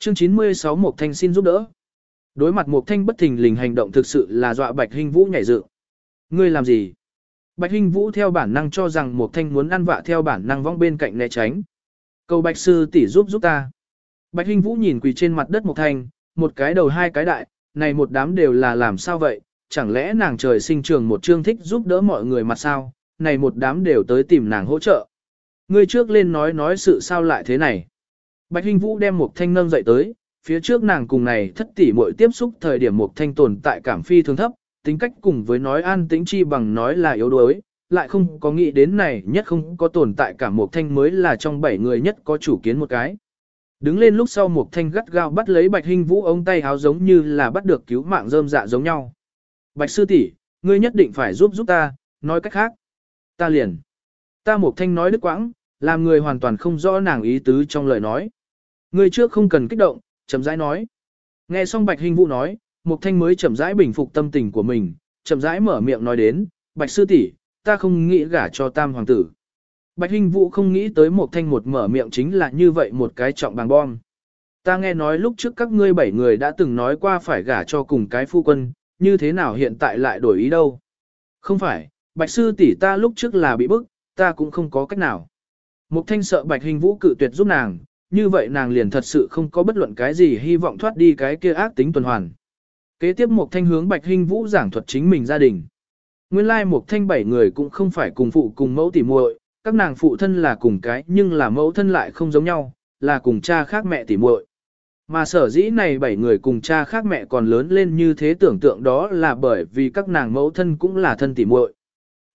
Chương 96 Mộc Thanh xin giúp đỡ. Đối mặt Mộc Thanh bất thình lình hành động thực sự là dọa Bạch Hinh Vũ nhảy dựng. Ngươi làm gì? Bạch Hinh Vũ theo bản năng cho rằng Mộc Thanh muốn ăn vạ theo bản năng vong bên cạnh né tránh. Cầu Bạch sư tỷ giúp giúp ta. Bạch Hinh Vũ nhìn quỳ trên mặt đất Mộc Thanh, một cái đầu hai cái đại, này một đám đều là làm sao vậy? Chẳng lẽ nàng trời sinh trường một chương thích giúp đỡ mọi người mà sao? Này một đám đều tới tìm nàng hỗ trợ. Ngươi trước lên nói nói sự sao lại thế này. Bạch Hinh Vũ đem Mục Thanh nâng dậy tới, phía trước nàng cùng này thất tỷ muội tiếp xúc thời điểm Mục Thanh tồn tại cảm phi thường thấp, tính cách cùng với nói an tĩnh chi bằng nói là yếu đuối, lại không có nghĩ đến này nhất không có tồn tại cả Mục Thanh mới là trong bảy người nhất có chủ kiến một cái. Đứng lên lúc sau Mục Thanh gắt gao bắt lấy Bạch Hinh Vũ ống tay háo giống như là bắt được cứu mạng rơm dạ giống nhau. Bạch sư tỷ, ngươi nhất định phải giúp giúp ta, nói cách khác. Ta liền. Ta Mục Thanh nói đứt quãng, làm người hoàn toàn không rõ nàng ý tứ trong lời nói. Ngươi trước không cần kích động, chậm rãi nói. Nghe xong Bạch Hinh Vũ nói, Mục Thanh mới chậm rãi bình phục tâm tình của mình, chậm rãi mở miệng nói đến, Bạch sư tỷ, ta không nghĩ gả cho tam hoàng tử. Bạch Hinh Vũ không nghĩ tới Mục Thanh một mở miệng chính là như vậy một cái trọng bằng bom. Ta nghe nói lúc trước các ngươi bảy người đã từng nói qua phải gả cho cùng cái phu quân, như thế nào hiện tại lại đổi ý đâu. Không phải, Bạch sư tỷ ta lúc trước là bị bức, ta cũng không có cách nào. Mục Thanh sợ Bạch Hình Vũ cự tuyệt giúp nàng, như vậy nàng liền thật sự không có bất luận cái gì hy vọng thoát đi cái kia ác tính tuần hoàn. Kế tiếp Mục Thanh hướng Bạch Hình Vũ giảng thuật chính mình gia đình. Nguyên lai Mục Thanh bảy người cũng không phải cùng phụ cùng mẫu tỉ muội, các nàng phụ thân là cùng cái nhưng là mẫu thân lại không giống nhau, là cùng cha khác mẹ tỉ muội. Mà sở dĩ này bảy người cùng cha khác mẹ còn lớn lên như thế tưởng tượng đó là bởi vì các nàng mẫu thân cũng là thân tỉ muội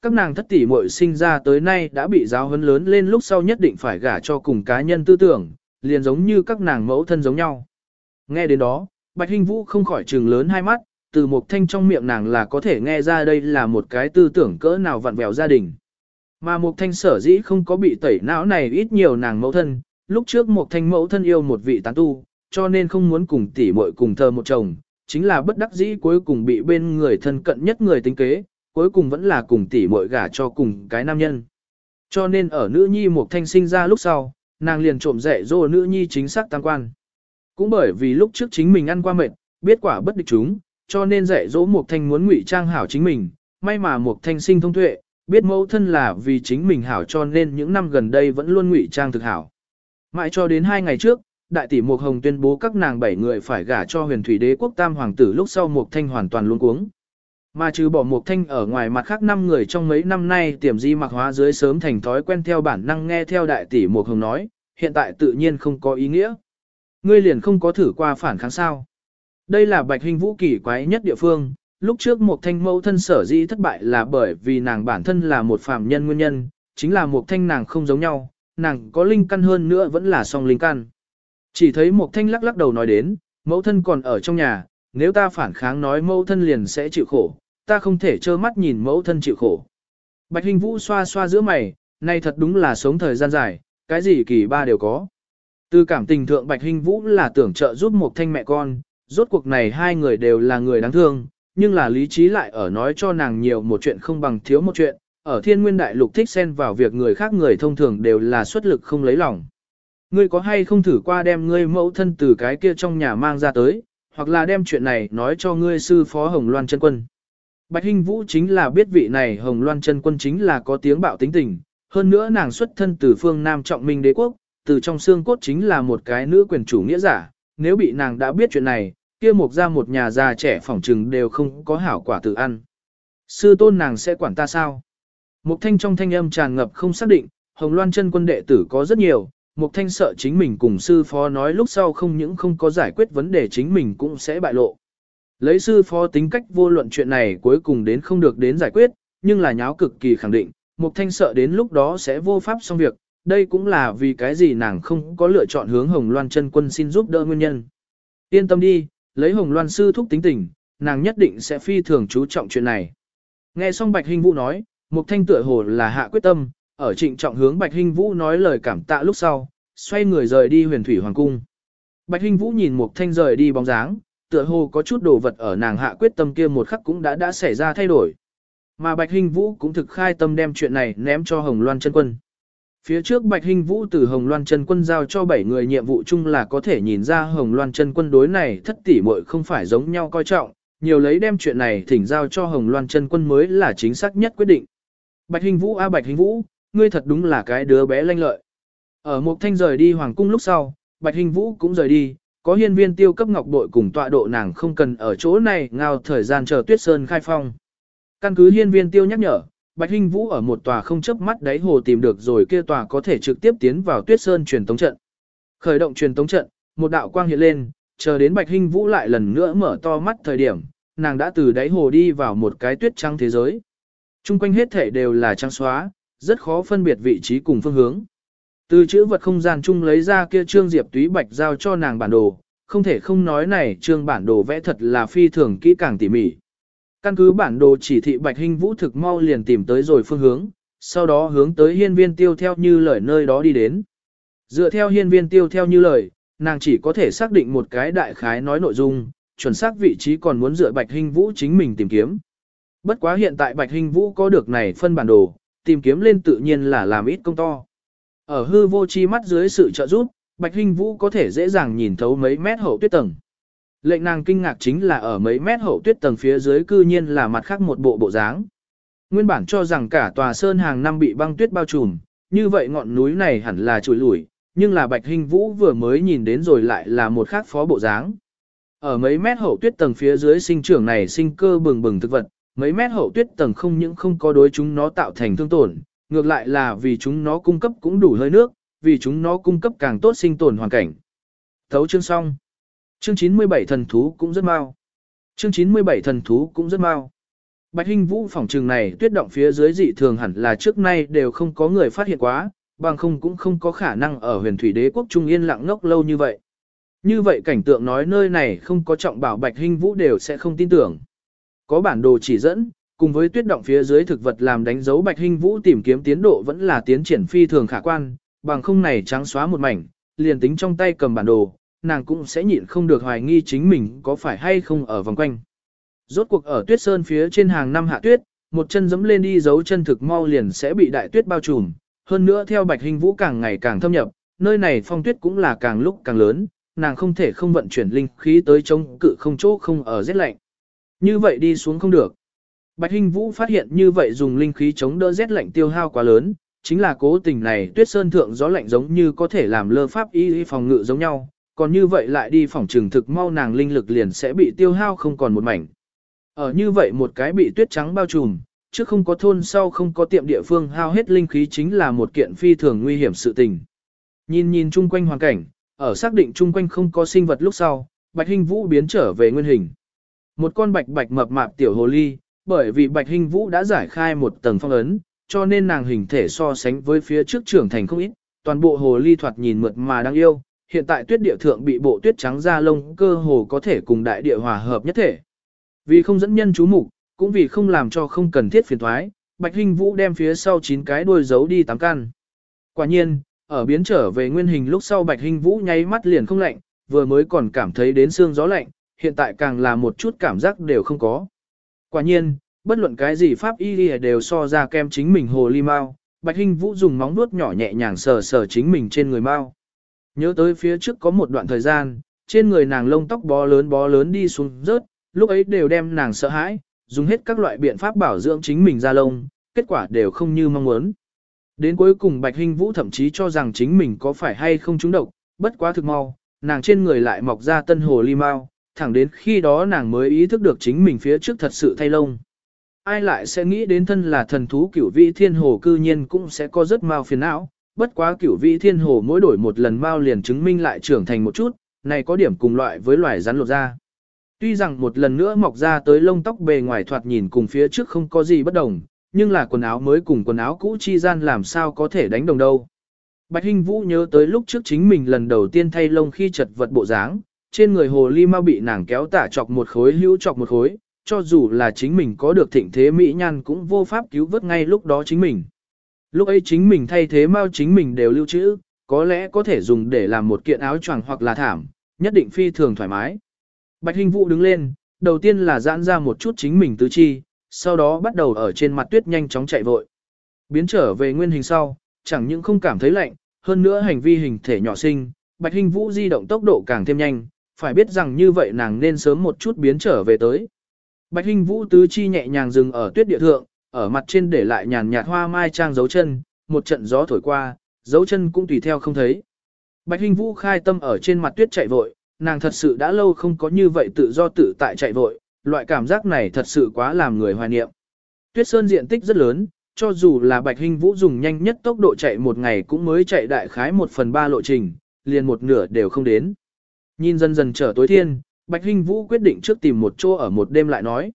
các nàng thất tỷ muội sinh ra tới nay đã bị giáo huấn lớn lên lúc sau nhất định phải gả cho cùng cá nhân tư tưởng, liền giống như các nàng mẫu thân giống nhau. Nghe đến đó, Bạch Hinh Vũ không khỏi trừng lớn hai mắt, từ một thanh trong miệng nàng là có thể nghe ra đây là một cái tư tưởng cỡ nào vặn vẹo gia đình. Mà một thanh sở dĩ không có bị tẩy não này ít nhiều nàng mẫu thân, lúc trước một thanh mẫu thân yêu một vị tán tu, cho nên không muốn cùng tỷ muội cùng thờ một chồng, chính là bất đắc dĩ cuối cùng bị bên người thân cận nhất người tính kế, cuối cùng vẫn là cùng tỷ muội gả cho cùng cái nam nhân. Cho nên ở nữ nhi một thanh sinh ra lúc sau, nàng liền trộm dạy dỗ nữ nhi chính xác tăng quan. Cũng bởi vì lúc trước chính mình ăn qua mệt, biết quả bất địch chúng, cho nên dạy dỗ Mục thanh muốn ngụy trang hảo chính mình, may mà Mục thanh sinh thông tuệ, biết mẫu thân là vì chính mình hảo cho nên những năm gần đây vẫn luôn ngụy trang thực hảo. Mãi cho đến hai ngày trước, đại tỷ Mục Hồng tuyên bố các nàng bảy người phải gả cho huyền thủy đế quốc tam hoàng tử lúc sau Mục Thanh hoàn toàn luôn cuống. Mà trừ bỏ Mục thanh ở ngoài mặt khác năm người trong mấy năm nay tiềm di mặc hóa dưới sớm thành thói quen theo bản năng nghe theo đại tỷ Mục hồng nói, hiện tại tự nhiên không có ý nghĩa. Ngươi liền không có thử qua phản kháng sao. Đây là bạch hình vũ kỳ quái nhất địa phương, lúc trước Mục thanh mẫu thân sở di thất bại là bởi vì nàng bản thân là một phàm nhân nguyên nhân, chính là Mục thanh nàng không giống nhau, nàng có linh căn hơn nữa vẫn là song linh căn. Chỉ thấy Mục thanh lắc lắc đầu nói đến, mẫu thân còn ở trong nhà, nếu ta phản kháng nói mẫu thân liền sẽ chịu khổ, ta không thể trơ mắt nhìn mẫu thân chịu khổ. Bạch Hình Vũ xoa xoa giữa mày, nay thật đúng là sống thời gian dài, cái gì kỳ ba đều có. Từ cảm tình thượng Bạch Hình Vũ là tưởng trợ giúp một thanh mẹ con, rốt cuộc này hai người đều là người đáng thương, nhưng là lý trí lại ở nói cho nàng nhiều một chuyện không bằng thiếu một chuyện, ở thiên nguyên đại lục thích xen vào việc người khác người thông thường đều là xuất lực không lấy lòng. Ngươi có hay không thử qua đem ngươi mẫu thân từ cái kia trong nhà mang ra tới, hoặc là đem chuyện này nói cho ngươi sư phó Hồng Loan chân quân. Bạch Hinh Vũ chính là biết vị này Hồng Loan chân quân chính là có tiếng bạo tính tình, hơn nữa nàng xuất thân từ phương Nam trọng minh đế quốc, từ trong xương cốt chính là một cái nữ quyền chủ nghĩa giả, nếu bị nàng đã biết chuyện này, kia mục ra một nhà già trẻ phỏng trừng đều không có hảo quả tự ăn. Sư tôn nàng sẽ quản ta sao? Mục thanh trong thanh âm tràn ngập không xác định, Hồng Loan chân quân đệ tử có rất nhiều, Mục thanh sợ chính mình cùng sư phó nói lúc sau không những không có giải quyết vấn đề chính mình cũng sẽ bại lộ. Lấy sư phó tính cách vô luận chuyện này cuối cùng đến không được đến giải quyết, nhưng là nháo cực kỳ khẳng định, Mục Thanh sợ đến lúc đó sẽ vô pháp xong việc, đây cũng là vì cái gì nàng không có lựa chọn hướng Hồng Loan chân quân xin giúp đỡ nguyên nhân. Yên tâm đi, lấy Hồng Loan sư thúc tính tình, nàng nhất định sẽ phi thường chú trọng chuyện này. Nghe xong Bạch Hinh Vũ nói, Mục Thanh tựa hồ là hạ quyết tâm, ở trịnh trọng hướng Bạch Hinh Vũ nói lời cảm tạ lúc sau, xoay người rời đi huyền thủy hoàng cung. Bạch Hinh Vũ nhìn Mục Thanh rời đi bóng dáng, tựa hồ có chút đồ vật ở nàng hạ quyết tâm kia một khắc cũng đã đã xảy ra thay đổi. Mà Bạch Hinh Vũ cũng thực khai tâm đem chuyện này ném cho Hồng Loan chân quân. Phía trước Bạch Hinh Vũ từ Hồng Loan chân quân giao cho 7 người nhiệm vụ chung là có thể nhìn ra Hồng Loan chân quân đối này thất tỷ muội không phải giống nhau coi trọng, nhiều lấy đem chuyện này thỉnh giao cho Hồng Loan chân quân mới là chính xác nhất quyết định. Bạch Hinh Vũ a Bạch Hinh Vũ, ngươi thật đúng là cái đứa bé lanh lợi. Ở một thanh rời đi hoàng cung lúc sau, Bạch Hinh Vũ cũng rời đi, có hiên viên tiêu cấp ngọc bội cùng tọa độ nàng không cần ở chỗ này ngao thời gian chờ tuyết sơn khai phong. Căn cứ hiên viên tiêu nhắc nhở, Bạch Hinh Vũ ở một tòa không chấp mắt đáy hồ tìm được rồi kia tòa có thể trực tiếp tiến vào tuyết sơn truyền tống trận. Khởi động truyền tống trận, một đạo quang hiện lên, chờ đến Bạch Hinh Vũ lại lần nữa mở to mắt thời điểm, nàng đã từ đáy hồ đi vào một cái tuyết trắng thế giới. Trung quanh hết thể đều là trắng xóa, rất khó phân biệt vị trí cùng phương hướng. Từ chữ vật không gian chung lấy ra kia trương diệp túy bạch giao cho nàng bản đồ, không thể không nói này trương bản đồ vẽ thật là phi thường kỹ càng tỉ mỉ. Căn cứ bản đồ chỉ thị bạch hình vũ thực mau liền tìm tới rồi phương hướng, sau đó hướng tới hiên viên tiêu theo như lời nơi đó đi đến. Dựa theo hiên viên tiêu theo như lời, nàng chỉ có thể xác định một cái đại khái nói nội dung, chuẩn xác vị trí còn muốn dựa bạch hình vũ chính mình tìm kiếm. Bất quá hiện tại bạch hình vũ có được này phân bản đồ, tìm kiếm lên tự nhiên là làm ít công to. Ở hư vô chi mắt dưới sự trợ giúp, Bạch Hinh Vũ có thể dễ dàng nhìn thấu mấy mét hậu tuyết tầng. Lệnh nàng kinh ngạc chính là ở mấy mét hậu tuyết tầng phía dưới cư nhiên là mặt khác một bộ bộ dáng. Nguyên bản cho rằng cả tòa sơn hàng năm bị băng tuyết bao trùm, như vậy ngọn núi này hẳn là trùi lủi, nhưng là Bạch Hinh Vũ vừa mới nhìn đến rồi lại là một khác phó bộ dáng. Ở mấy mét hậu tuyết tầng phía dưới sinh trưởng này sinh cơ bừng bừng thực vật, mấy mét hậu tuyết tầng không những không có đối chúng nó tạo thành thương tổn, ngược lại là vì chúng nó cung cấp cũng đủ hơi nước, vì chúng nó cung cấp càng tốt sinh tồn hoàn cảnh. Thấu chương xong. Chương 97 thần thú cũng rất mau. Chương 97 thần thú cũng rất mau. Bạch Hinh Vũ phòng trường này tuyết động phía dưới dị thường hẳn là trước nay đều không có người phát hiện quá, bằng không cũng không có khả năng ở huyền thủy đế quốc trung yên lặng ngốc lâu như vậy. Như vậy cảnh tượng nói nơi này không có trọng bảo Bạch Hinh Vũ đều sẽ không tin tưởng. Có bản đồ chỉ dẫn, cùng với tuyết động phía dưới thực vật làm đánh dấu Bạch Hinh Vũ tìm kiếm tiến độ vẫn là tiến triển phi thường khả quan, bằng không này trắng xóa một mảnh, liền tính trong tay cầm bản đồ, nàng cũng sẽ nhịn không được hoài nghi chính mình có phải hay không ở vòng quanh. Rốt cuộc ở tuyết sơn phía trên hàng năm hạ tuyết, một chân dẫm lên đi dấu chân thực mau liền sẽ bị đại tuyết bao trùm, hơn nữa theo Bạch Hinh Vũ càng ngày càng thâm nhập, nơi này phong tuyết cũng là càng lúc càng lớn, nàng không thể không vận chuyển linh khí tới chống cự không chỗ không ở rét lạnh. Như vậy đi xuống không được. Bạch Hinh Vũ phát hiện như vậy dùng linh khí chống đỡ rét lạnh tiêu hao quá lớn, chính là cố tình này tuyết sơn thượng gió lạnh giống như có thể làm lơ pháp y phòng ngự giống nhau, còn như vậy lại đi phòng trường thực mau nàng linh lực liền sẽ bị tiêu hao không còn một mảnh. Ở như vậy một cái bị tuyết trắng bao trùm, trước không có thôn sau không có tiệm địa phương hao hết linh khí chính là một kiện phi thường nguy hiểm sự tình. Nhìn nhìn chung quanh hoàn cảnh, ở xác định chung quanh không có sinh vật lúc sau, Bạch Hinh Vũ biến trở về nguyên hình. Một con bạch bạch mập mạp tiểu hồ ly, bởi vì Bạch Hinh Vũ đã giải khai một tầng phong ấn, cho nên nàng hình thể so sánh với phía trước trưởng thành không ít, toàn bộ hồ ly thoạt nhìn mượt mà đang yêu, hiện tại tuyết địa thượng bị bộ tuyết trắng da lông cơ hồ có thể cùng đại địa hòa hợp nhất thể. Vì không dẫn nhân chú mục, cũng vì không làm cho không cần thiết phiền thoái, Bạch Hinh Vũ đem phía sau chín cái đuôi giấu đi 8 căn. Quả nhiên, ở biến trở về nguyên hình lúc sau Bạch Hinh Vũ nháy mắt liền không lạnh, vừa mới còn cảm thấy đến xương gió lạnh, hiện tại càng là một chút cảm giác đều không có. Quả nhiên, bất luận cái gì pháp y đều so ra kem chính mình hồ ly mau, Bạch Hinh Vũ dùng móng vuốt nhỏ nhẹ nhàng sờ sờ chính mình trên người mau. Nhớ tới phía trước có một đoạn thời gian, trên người nàng lông tóc bó lớn bó lớn đi xuống rớt, lúc ấy đều đem nàng sợ hãi, dùng hết các loại biện pháp bảo dưỡng chính mình ra lông, kết quả đều không như mong muốn. Đến cuối cùng Bạch Hinh Vũ thậm chí cho rằng chính mình có phải hay không trúng độc, bất quá thực mau, nàng trên người lại mọc ra tân hồ ly mau, thẳng đến khi đó nàng mới ý thức được chính mình phía trước thật sự thay lông. Ai lại sẽ nghĩ đến thân là thần thú cửu vị thiên hồ cư nhiên cũng sẽ có rất mau phiền não, bất quá cửu vị thiên hồ mỗi đổi một lần mau liền chứng minh lại trưởng thành một chút, này có điểm cùng loại với loài rắn lột da. Tuy rằng một lần nữa mọc ra tới lông tóc bề ngoài thoạt nhìn cùng phía trước không có gì bất đồng, nhưng là quần áo mới cùng quần áo cũ chi gian làm sao có thể đánh đồng đâu. Bạch Hinh Vũ nhớ tới lúc trước chính mình lần đầu tiên thay lông khi chật vật bộ dáng, trên người hồ ly mau bị nàng kéo tả chọc một khối hữu chọc một khối, cho dù là chính mình có được thịnh thế mỹ nhan cũng vô pháp cứu vớt ngay lúc đó chính mình. Lúc ấy chính mình thay thế mau chính mình đều lưu trữ, có lẽ có thể dùng để làm một kiện áo choàng hoặc là thảm, nhất định phi thường thoải mái. Bạch Hình Vũ đứng lên, đầu tiên là giãn ra một chút chính mình tứ chi, sau đó bắt đầu ở trên mặt tuyết nhanh chóng chạy vội. Biến trở về nguyên hình sau, chẳng những không cảm thấy lạnh, hơn nữa hành vi hình thể nhỏ sinh, Bạch Hình Vũ di động tốc độ càng thêm nhanh, phải biết rằng như vậy nàng nên sớm một chút biến trở về tới. Bạch Hinh Vũ tứ chi nhẹ nhàng dừng ở tuyết địa thượng, ở mặt trên để lại nhàn nhạt hoa mai trang dấu chân, một trận gió thổi qua, dấu chân cũng tùy theo không thấy. Bạch Hinh Vũ khai tâm ở trên mặt tuyết chạy vội, nàng thật sự đã lâu không có như vậy tự do tự tại chạy vội, loại cảm giác này thật sự quá làm người hoài niệm. Tuyết sơn diện tích rất lớn, cho dù là Bạch Hinh Vũ dùng nhanh nhất tốc độ chạy một ngày cũng mới chạy đại khái một phần ba lộ trình, liền một nửa đều không đến. Nhìn dần dần trở tối thiên, Bạch hinh Vũ quyết định trước tìm một chỗ ở một đêm lại nói.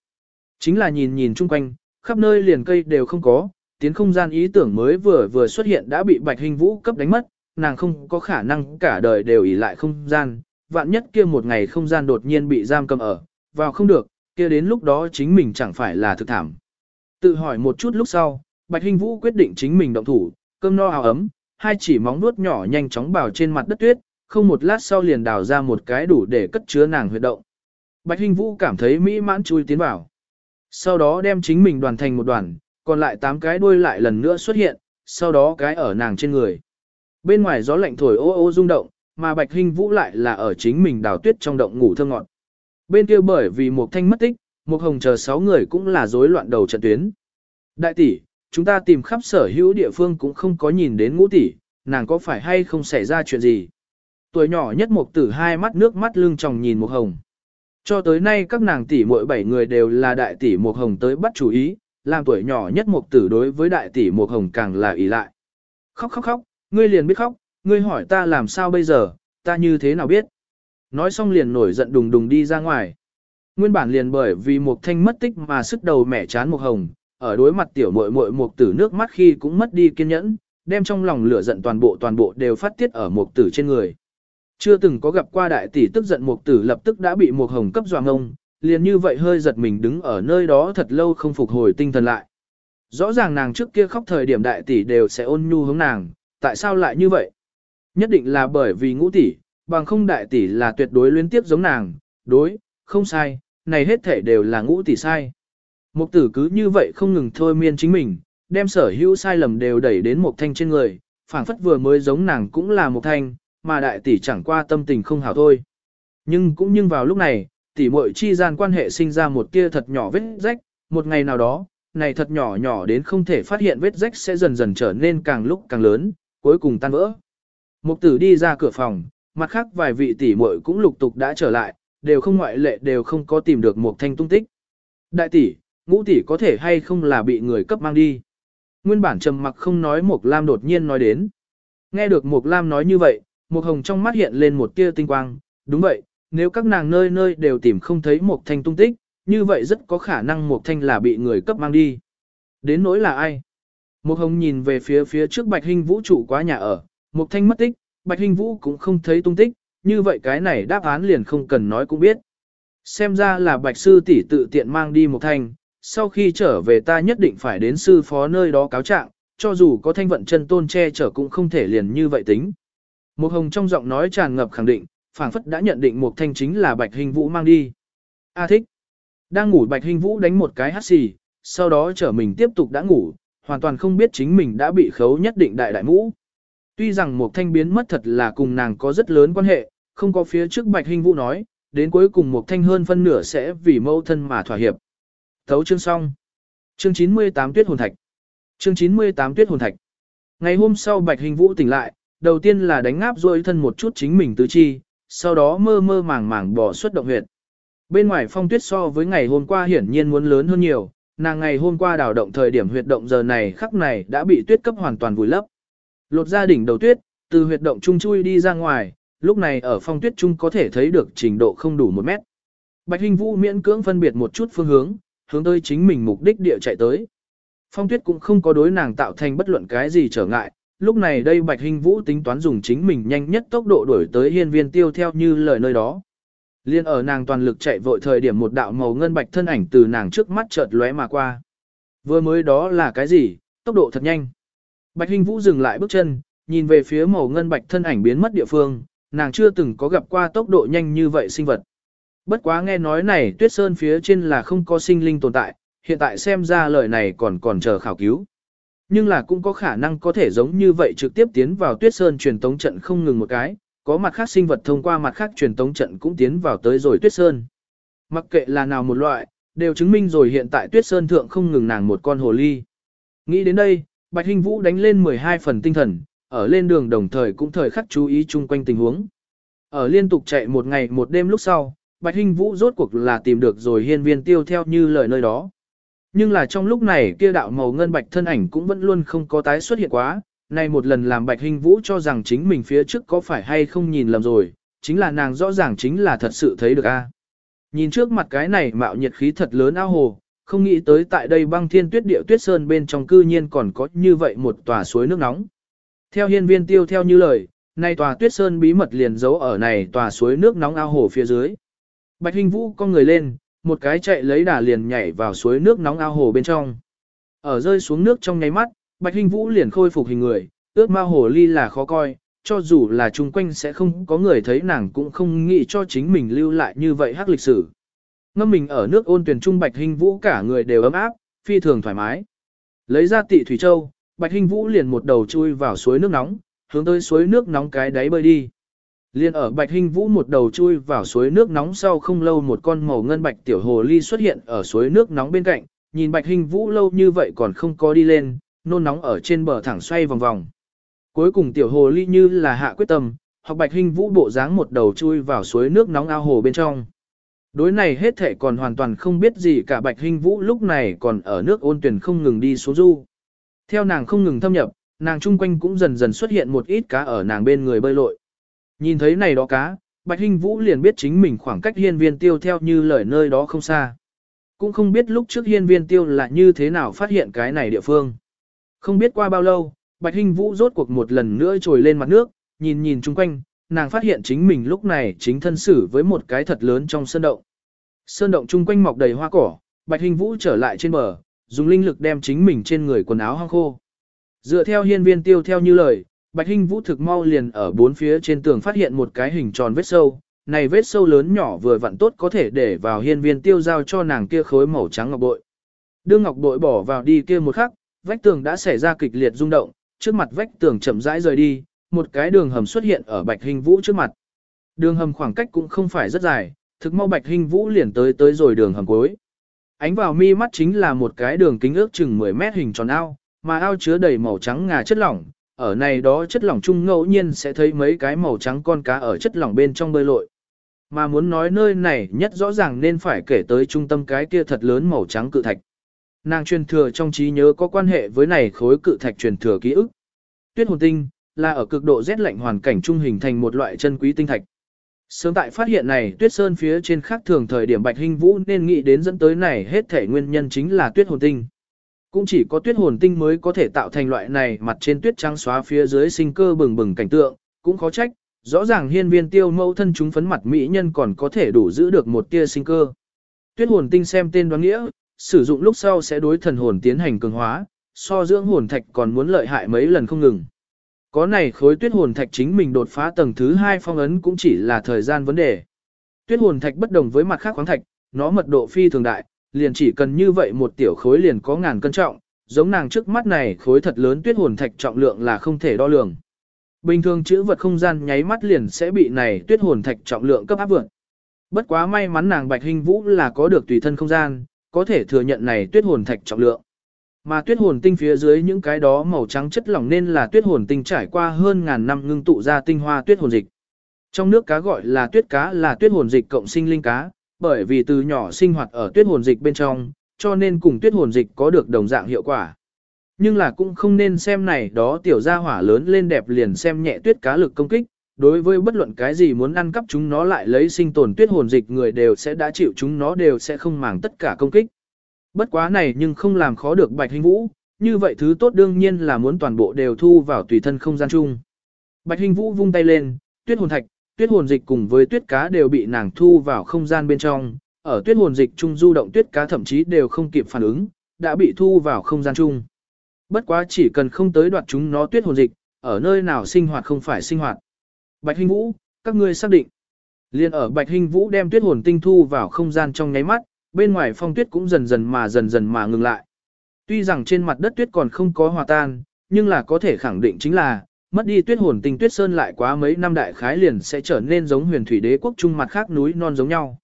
Chính là nhìn nhìn chung quanh, khắp nơi liền cây đều không có, tiến không gian ý tưởng mới vừa vừa xuất hiện đã bị Bạch hinh Vũ cấp đánh mất, nàng không có khả năng cả đời đều ỉ lại không gian, vạn nhất kia một ngày không gian đột nhiên bị giam cầm ở, vào không được, kia đến lúc đó chính mình chẳng phải là thực thảm. Tự hỏi một chút lúc sau, Bạch hinh Vũ quyết định chính mình động thủ, cơm no áo ấm, hai chỉ móng nuốt nhỏ nhanh chóng bào trên mặt đất tuyết, không một lát sau liền đào ra một cái đủ để cất chứa nàng huyệt động. Bạch Hinh Vũ cảm thấy mỹ mãn chui tiến vào. Sau đó đem chính mình đoàn thành một đoàn, còn lại tám cái đuôi lại lần nữa xuất hiện, sau đó cái ở nàng trên người. Bên ngoài gió lạnh thổi ô ô rung động, mà Bạch Hinh Vũ lại là ở chính mình đào tuyết trong động ngủ thơ ngọt. Bên kia bởi vì một thanh mất tích, một hồng chờ sáu người cũng là rối loạn đầu trận tuyến. Đại tỷ, chúng ta tìm khắp sở hữu địa phương cũng không có nhìn đến ngũ tỷ, nàng có phải hay không xảy ra chuyện gì. Tuổi nhỏ nhất một tử hai mắt nước mắt lưng tròng nhìn một hồng. Cho tới nay các nàng tỷ muội bảy người đều là đại tỷ một hồng tới bắt chủ ý, làm tuổi nhỏ nhất một tử đối với đại tỷ một hồng càng là ý lại. Khóc khóc khóc, ngươi liền biết khóc, ngươi hỏi ta làm sao bây giờ, ta như thế nào biết. Nói xong liền nổi giận đùng đùng đi ra ngoài. Nguyên bản liền bởi vì một thanh mất tích mà sức đầu mẹ chán một hồng, ở đối mặt tiểu muội muội một tử nước mắt khi cũng mất đi kiên nhẫn, đem trong lòng lửa giận toàn bộ toàn bộ đều phát tiết ở một tử trên người. Chưa từng có gặp qua đại tỷ tức giận một tử lập tức đã bị một hồng cấp doang ngông, liền như vậy hơi giật mình đứng ở nơi đó thật lâu không phục hồi tinh thần lại. Rõ ràng nàng trước kia khóc thời điểm đại tỷ đều sẽ ôn nhu hướng nàng, tại sao lại như vậy? Nhất định là bởi vì ngũ tỷ, bằng không đại tỷ là tuyệt đối liên tiếp giống nàng, đối, không sai, này hết thể đều là ngũ tỷ sai. Mục tử cứ như vậy không ngừng thôi miên chính mình, đem sở hữu sai lầm đều đẩy đến một thanh trên người, phảng phất vừa mới giống nàng cũng là một thanh, mà đại tỷ chẳng qua tâm tình không hảo thôi. Nhưng cũng nhưng vào lúc này, tỷ muội chi gian quan hệ sinh ra một tia thật nhỏ vết rách, một ngày nào đó, này thật nhỏ nhỏ đến không thể phát hiện vết rách sẽ dần dần trở nên càng lúc càng lớn, cuối cùng tan vỡ. Mục tử đi ra cửa phòng, mặt khác vài vị tỷ muội cũng lục tục đã trở lại, đều không ngoại lệ đều không có tìm được một thanh tung tích. Đại tỷ, ngũ tỷ có thể hay không là bị người cấp mang đi. Nguyên bản trầm mặc không nói Mộc Lam đột nhiên nói đến. Nghe được Mộc Lam nói như vậy, một Hồng trong mắt hiện lên một tia tinh quang, đúng vậy, nếu các nàng nơi nơi đều tìm không thấy một Thanh tung tích, như vậy rất có khả năng một Thanh là bị người cấp mang đi. Đến nỗi là ai? Một Hồng nhìn về phía phía trước Bạch Hinh Vũ trụ quá nhà ở, một Thanh mất tích, Bạch Hinh Vũ cũng không thấy tung tích, như vậy cái này đáp án liền không cần nói cũng biết. Xem ra là Bạch Sư tỷ tự tiện mang đi một Thanh, sau khi trở về ta nhất định phải đến sư phó nơi đó cáo trạng, cho dù có thanh vận chân tôn che chở cũng không thể liền như vậy tính. Một hồng trong giọng nói tràn ngập khẳng định, phảng phất đã nhận định một thanh chính là bạch hình vũ mang đi. A thích. Đang ngủ bạch hình vũ đánh một cái hắt xì, sau đó trở mình tiếp tục đã ngủ, hoàn toàn không biết chính mình đã bị khấu nhất định đại đại mũ. Tuy rằng một thanh biến mất thật là cùng nàng có rất lớn quan hệ, không có phía trước bạch hình vũ nói, đến cuối cùng một thanh hơn phân nửa sẽ vì mâu thân mà thỏa hiệp. Thấu chương xong. Chương 98 Tuyết hồn thạch. Chương 98 Tuyết hồn thạch. Ngày hôm sau Bạch Hình Vũ tỉnh lại, đầu tiên là đánh ngáp rồi thân một chút chính mình tứ chi, sau đó mơ mơ màng màng bỏ xuất động huyệt. Bên ngoài phong tuyết so với ngày hôm qua hiển nhiên muốn lớn hơn nhiều, nàng ngày hôm qua đào động thời điểm huyệt động giờ này khắc này đã bị tuyết cấp hoàn toàn vùi lấp. Lột ra đỉnh đầu tuyết, từ huyệt động trung chui đi ra ngoài, lúc này ở phong tuyết trung có thể thấy được trình độ không đủ một mét. Bạch Hình Vũ miễn cưỡng phân biệt một chút phương hướng, hướng tới chính mình mục đích địa chạy tới. Phong tuyết cũng không có đối nàng tạo thành bất luận cái gì trở ngại, lúc này đây Bạch Hình Vũ tính toán dùng chính mình nhanh nhất tốc độ đuổi tới hiên viên tiêu theo như lời nơi đó. Liên ở nàng toàn lực chạy vội thời điểm một đạo màu ngân bạch thân ảnh từ nàng trước mắt chợt lóe mà qua. Vừa mới đó là cái gì, tốc độ thật nhanh. Bạch Hình Vũ dừng lại bước chân, nhìn về phía màu ngân bạch thân ảnh biến mất địa phương, nàng chưa từng có gặp qua tốc độ nhanh như vậy sinh vật. Bất quá nghe nói này tuyết sơn phía trên là không có sinh linh tồn tại, hiện tại xem ra lời này còn còn chờ khảo cứu. Nhưng là cũng có khả năng có thể giống như vậy trực tiếp tiến vào tuyết sơn truyền tống trận không ngừng một cái, có mặt khác sinh vật thông qua mặt khác truyền tống trận cũng tiến vào tới rồi tuyết sơn. Mặc kệ là nào một loại, đều chứng minh rồi hiện tại tuyết sơn thượng không ngừng nàng một con hồ ly. Nghĩ đến đây, Bạch hình Vũ đánh lên 12 phần tinh thần, ở lên đường đồng thời cũng thời khắc chú ý chung quanh tình huống. Ở liên tục chạy một ngày một đêm lúc sau, Bạch hình Vũ rốt cuộc là tìm được rồi hiên viên tiêu theo như lời nơi đó. Nhưng là trong lúc này kia đạo màu ngân bạch thân ảnh cũng vẫn luôn không có tái xuất hiện quá, này một lần làm Bạch hình Vũ cho rằng chính mình phía trước có phải hay không nhìn lầm rồi, chính là nàng rõ ràng chính là thật sự thấy được a. Nhìn trước mặt cái này mạo nhiệt khí thật lớn ao hồ, không nghĩ tới tại đây băng thiên tuyết địa tuyết sơn bên trong cư nhiên còn có như vậy một tòa suối nước nóng. Theo hiên viên tiêu theo như lời, nay tòa tuyết sơn bí mật liền giấu ở này tòa suối nước nóng ao hồ phía dưới. Bạch hình Vũ con người lên, một cái chạy lấy đà liền nhảy vào suối nước nóng ao hồ bên trong. Ở rơi xuống nước trong nháy mắt, Bạch Hinh Vũ liền khôi phục hình người, ước ma hồ ly là khó coi, cho dù là chung quanh sẽ không có người thấy nàng cũng không nghĩ cho chính mình lưu lại như vậy hắc lịch sử. Ngâm mình ở nước ôn tuyển trung Bạch Hinh Vũ cả người đều ấm áp, phi thường thoải mái. Lấy ra tị thủy châu, Bạch Hinh Vũ liền một đầu chui vào suối nước nóng, hướng tới suối nước nóng cái đáy bơi đi. Liên ở Bạch Hinh Vũ một đầu chui vào suối nước nóng sau không lâu một con màu ngân bạch tiểu hồ ly xuất hiện ở suối nước nóng bên cạnh, nhìn Bạch Hinh Vũ lâu như vậy còn không có đi lên, nôn nóng ở trên bờ thẳng xoay vòng vòng. Cuối cùng tiểu hồ ly như là hạ quyết tâm, học Bạch Hinh Vũ bộ dáng một đầu chui vào suối nước nóng ao hồ bên trong. Đối này hết thể còn hoàn toàn không biết gì cả Bạch Hinh Vũ lúc này còn ở nước ôn tuyển không ngừng đi xuống du. Theo nàng không ngừng thâm nhập, nàng chung quanh cũng dần dần xuất hiện một ít cá ở nàng bên người bơi lội. Nhìn thấy này đó cá, Bạch Hinh Vũ liền biết chính mình khoảng cách hiên viên tiêu theo như lời nơi đó không xa. Cũng không biết lúc trước hiên viên tiêu là như thế nào phát hiện cái này địa phương. Không biết qua bao lâu, Bạch Hinh Vũ rốt cuộc một lần nữa trồi lên mặt nước, nhìn nhìn chung quanh, nàng phát hiện chính mình lúc này chính thân xử với một cái thật lớn trong sơn động. Sơn động chung quanh mọc đầy hoa cỏ, Bạch Hinh Vũ trở lại trên bờ, dùng linh lực đem chính mình trên người quần áo hang khô. Dựa theo hiên viên tiêu theo như lời, Bạch Hinh Vũ thực mau liền ở bốn phía trên tường phát hiện một cái hình tròn vết sâu, này vết sâu lớn nhỏ vừa vặn tốt có thể để vào hiên viên tiêu giao cho nàng kia khối màu trắng ngọc bội. Đưa ngọc bội bỏ vào đi kia một khắc, vách tường đã xảy ra kịch liệt rung động, trước mặt vách tường chậm rãi rời đi, một cái đường hầm xuất hiện ở Bạch Hinh Vũ trước mặt. Đường hầm khoảng cách cũng không phải rất dài, thực mau Bạch Hinh Vũ liền tới tới rồi đường hầm cuối. Ánh vào mi mắt chính là một cái đường kính ước chừng 10 mét hình tròn ao, mà ao chứa đầy màu trắng ngà chất lỏng, ở này đó chất lỏng chung ngẫu nhiên sẽ thấy mấy cái màu trắng con cá ở chất lỏng bên trong bơi lội. Mà muốn nói nơi này nhất rõ ràng nên phải kể tới trung tâm cái kia thật lớn màu trắng cự thạch. Nàng truyền thừa trong trí nhớ có quan hệ với này khối cự thạch truyền thừa ký ức. Tuyết hồn tinh là ở cực độ rét lạnh hoàn cảnh trung hình thành một loại chân quý tinh thạch. Sớm tại phát hiện này, tuyết sơn phía trên khác thường thời điểm bạch hình vũ nên nghĩ đến dẫn tới này hết thể nguyên nhân chính là tuyết hồn tinh. Cũng chỉ có tuyết hồn tinh mới có thể tạo thành loại này mặt trên tuyết trắng xóa phía dưới sinh cơ bừng bừng cảnh tượng, cũng khó trách, rõ ràng hiên viên tiêu mẫu thân chúng phấn mặt mỹ nhân còn có thể đủ giữ được một tia sinh cơ. Tuyết hồn tinh xem tên đoán nghĩa, sử dụng lúc sau sẽ đối thần hồn tiến hành cường hóa, so dưỡng hồn thạch còn muốn lợi hại mấy lần không ngừng. Có này khối tuyết hồn thạch chính mình đột phá tầng thứ hai phong ấn cũng chỉ là thời gian vấn đề. Tuyết hồn thạch bất đồng với mặt khác khoáng thạch, nó mật độ phi thường đại, liền chỉ cần như vậy một tiểu khối liền có ngàn cân trọng, giống nàng trước mắt này khối thật lớn tuyết hồn thạch trọng lượng là không thể đo lường. Bình thường chữ vật không gian nháy mắt liền sẽ bị này tuyết hồn thạch trọng lượng cấp áp vượt. Bất quá may mắn nàng Bạch Hình Vũ là có được tùy thân không gian, có thể thừa nhận này tuyết hồn thạch trọng lượng. Mà tuyết hồn tinh phía dưới những cái đó màu trắng chất lỏng nên là tuyết hồn tinh trải qua hơn ngàn năm ngưng tụ ra tinh hoa tuyết hồn dịch. Trong nước cá gọi là tuyết cá là tuyết hồn dịch cộng sinh linh cá, bởi vì từ nhỏ sinh hoạt ở tuyết hồn dịch bên trong, cho nên cùng tuyết hồn dịch có được đồng dạng hiệu quả. Nhưng là cũng không nên xem này đó tiểu gia hỏa lớn lên đẹp liền xem nhẹ tuyết cá lực công kích, đối với bất luận cái gì muốn ăn cắp chúng nó lại lấy sinh tồn tuyết hồn dịch người đều sẽ đã chịu chúng nó đều sẽ không màng tất cả công kích. Bất quá này nhưng không làm khó được Bạch Hình Vũ, như vậy thứ tốt đương nhiên là muốn toàn bộ đều thu vào tùy thân không gian chung. Bạch Hình Vũ vung tay lên, tuyết hồn thạch, tuyết hồn dịch cùng với tuyết cá đều bị nàng thu vào không gian bên trong, ở tuyết hồn dịch chung du động tuyết cá thậm chí đều không kịp phản ứng, đã bị thu vào không gian chung. Bất quá chỉ cần không tới đoạt chúng nó tuyết hồn dịch, ở nơi nào sinh hoạt không phải sinh hoạt. Bạch Hinh Vũ, các ngươi xác định. Liên ở Bạch Hinh Vũ đem tuyết hồn tinh thu vào không gian trong nháy mắt, bên ngoài phong tuyết cũng dần dần mà dần dần mà ngừng lại. Tuy rằng trên mặt đất tuyết còn không có hòa tan, nhưng là có thể khẳng định chính là, mất đi tuyết hồn tinh tuyết sơn lại quá mấy năm đại khái liền sẽ trở nên giống huyền thủy đế quốc trung mặt khác núi non giống nhau.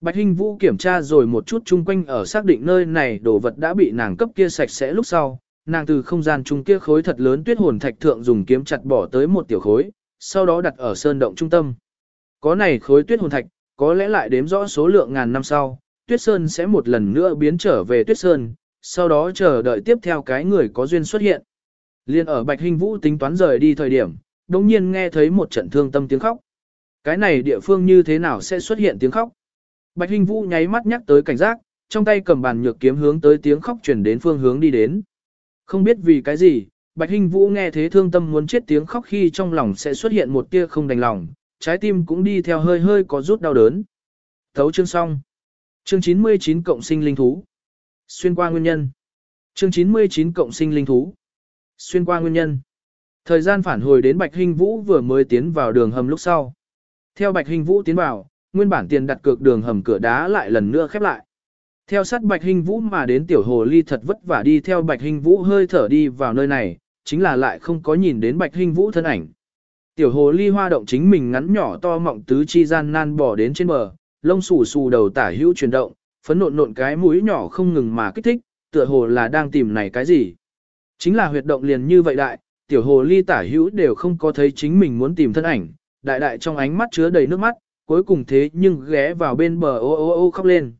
Bạch Hinh Vũ kiểm tra rồi một chút chung quanh ở xác định nơi này đồ vật đã bị nàng cấp kia sạch sẽ lúc sau, nàng từ không gian chung kia khối thật lớn tuyết hồn thạch thượng dùng kiếm chặt bỏ tới một tiểu khối, sau đó đặt ở sơn động trung tâm. Có này khối tuyết hồn thạch, có lẽ lại đếm rõ số lượng ngàn năm sau, tuyết sơn sẽ một lần nữa biến trở về tuyết sơn, sau đó chờ đợi tiếp theo cái người có duyên xuất hiện. Liên ở Bạch Hinh Vũ tính toán rời đi thời điểm, đồng nhiên nghe thấy một trận thương tâm tiếng khóc. Cái này địa phương như thế nào sẽ xuất hiện tiếng khóc? Bạch Hinh Vũ nháy mắt nhắc tới cảnh giác, trong tay cầm bàn nhược kiếm hướng tới tiếng khóc chuyển đến phương hướng đi đến. Không biết vì cái gì, Bạch Hinh Vũ nghe thế thương tâm muốn chết tiếng khóc khi trong lòng sẽ xuất hiện một tia không đành lòng, trái tim cũng đi theo hơi hơi có rút đau đớn. Thấu chương xong. Chương 99 cộng sinh linh thú. Xuyên qua nguyên nhân. Chương 99 cộng sinh linh thú. Xuyên qua nguyên nhân. Thời gian phản hồi đến Bạch Hình Vũ vừa mới tiến vào đường hầm lúc sau. Theo Bạch Hình Vũ tiến vào, nguyên bản tiền đặt cược đường hầm cửa đá lại lần nữa khép lại. Theo sát Bạch Hình Vũ mà đến tiểu hồ ly thật vất vả đi theo Bạch Hình Vũ hơi thở đi vào nơi này, chính là lại không có nhìn đến Bạch Hình Vũ thân ảnh. Tiểu hồ ly hoa động chính mình ngắn nhỏ to mọng tứ chi gian nan bỏ đến trên bờ, lông xù xù đầu tả hữu chuyển động, phấn nộn nộn cái mũi nhỏ không ngừng mà kích thích, tựa hồ là đang tìm này cái gì. Chính là huyệt động liền như vậy đại, tiểu hồ ly tả hữu đều không có thấy chính mình muốn tìm thân ảnh, đại đại trong ánh mắt chứa đầy nước mắt, cuối cùng thế nhưng ghé vào bên bờ ô ô ô khóc lên.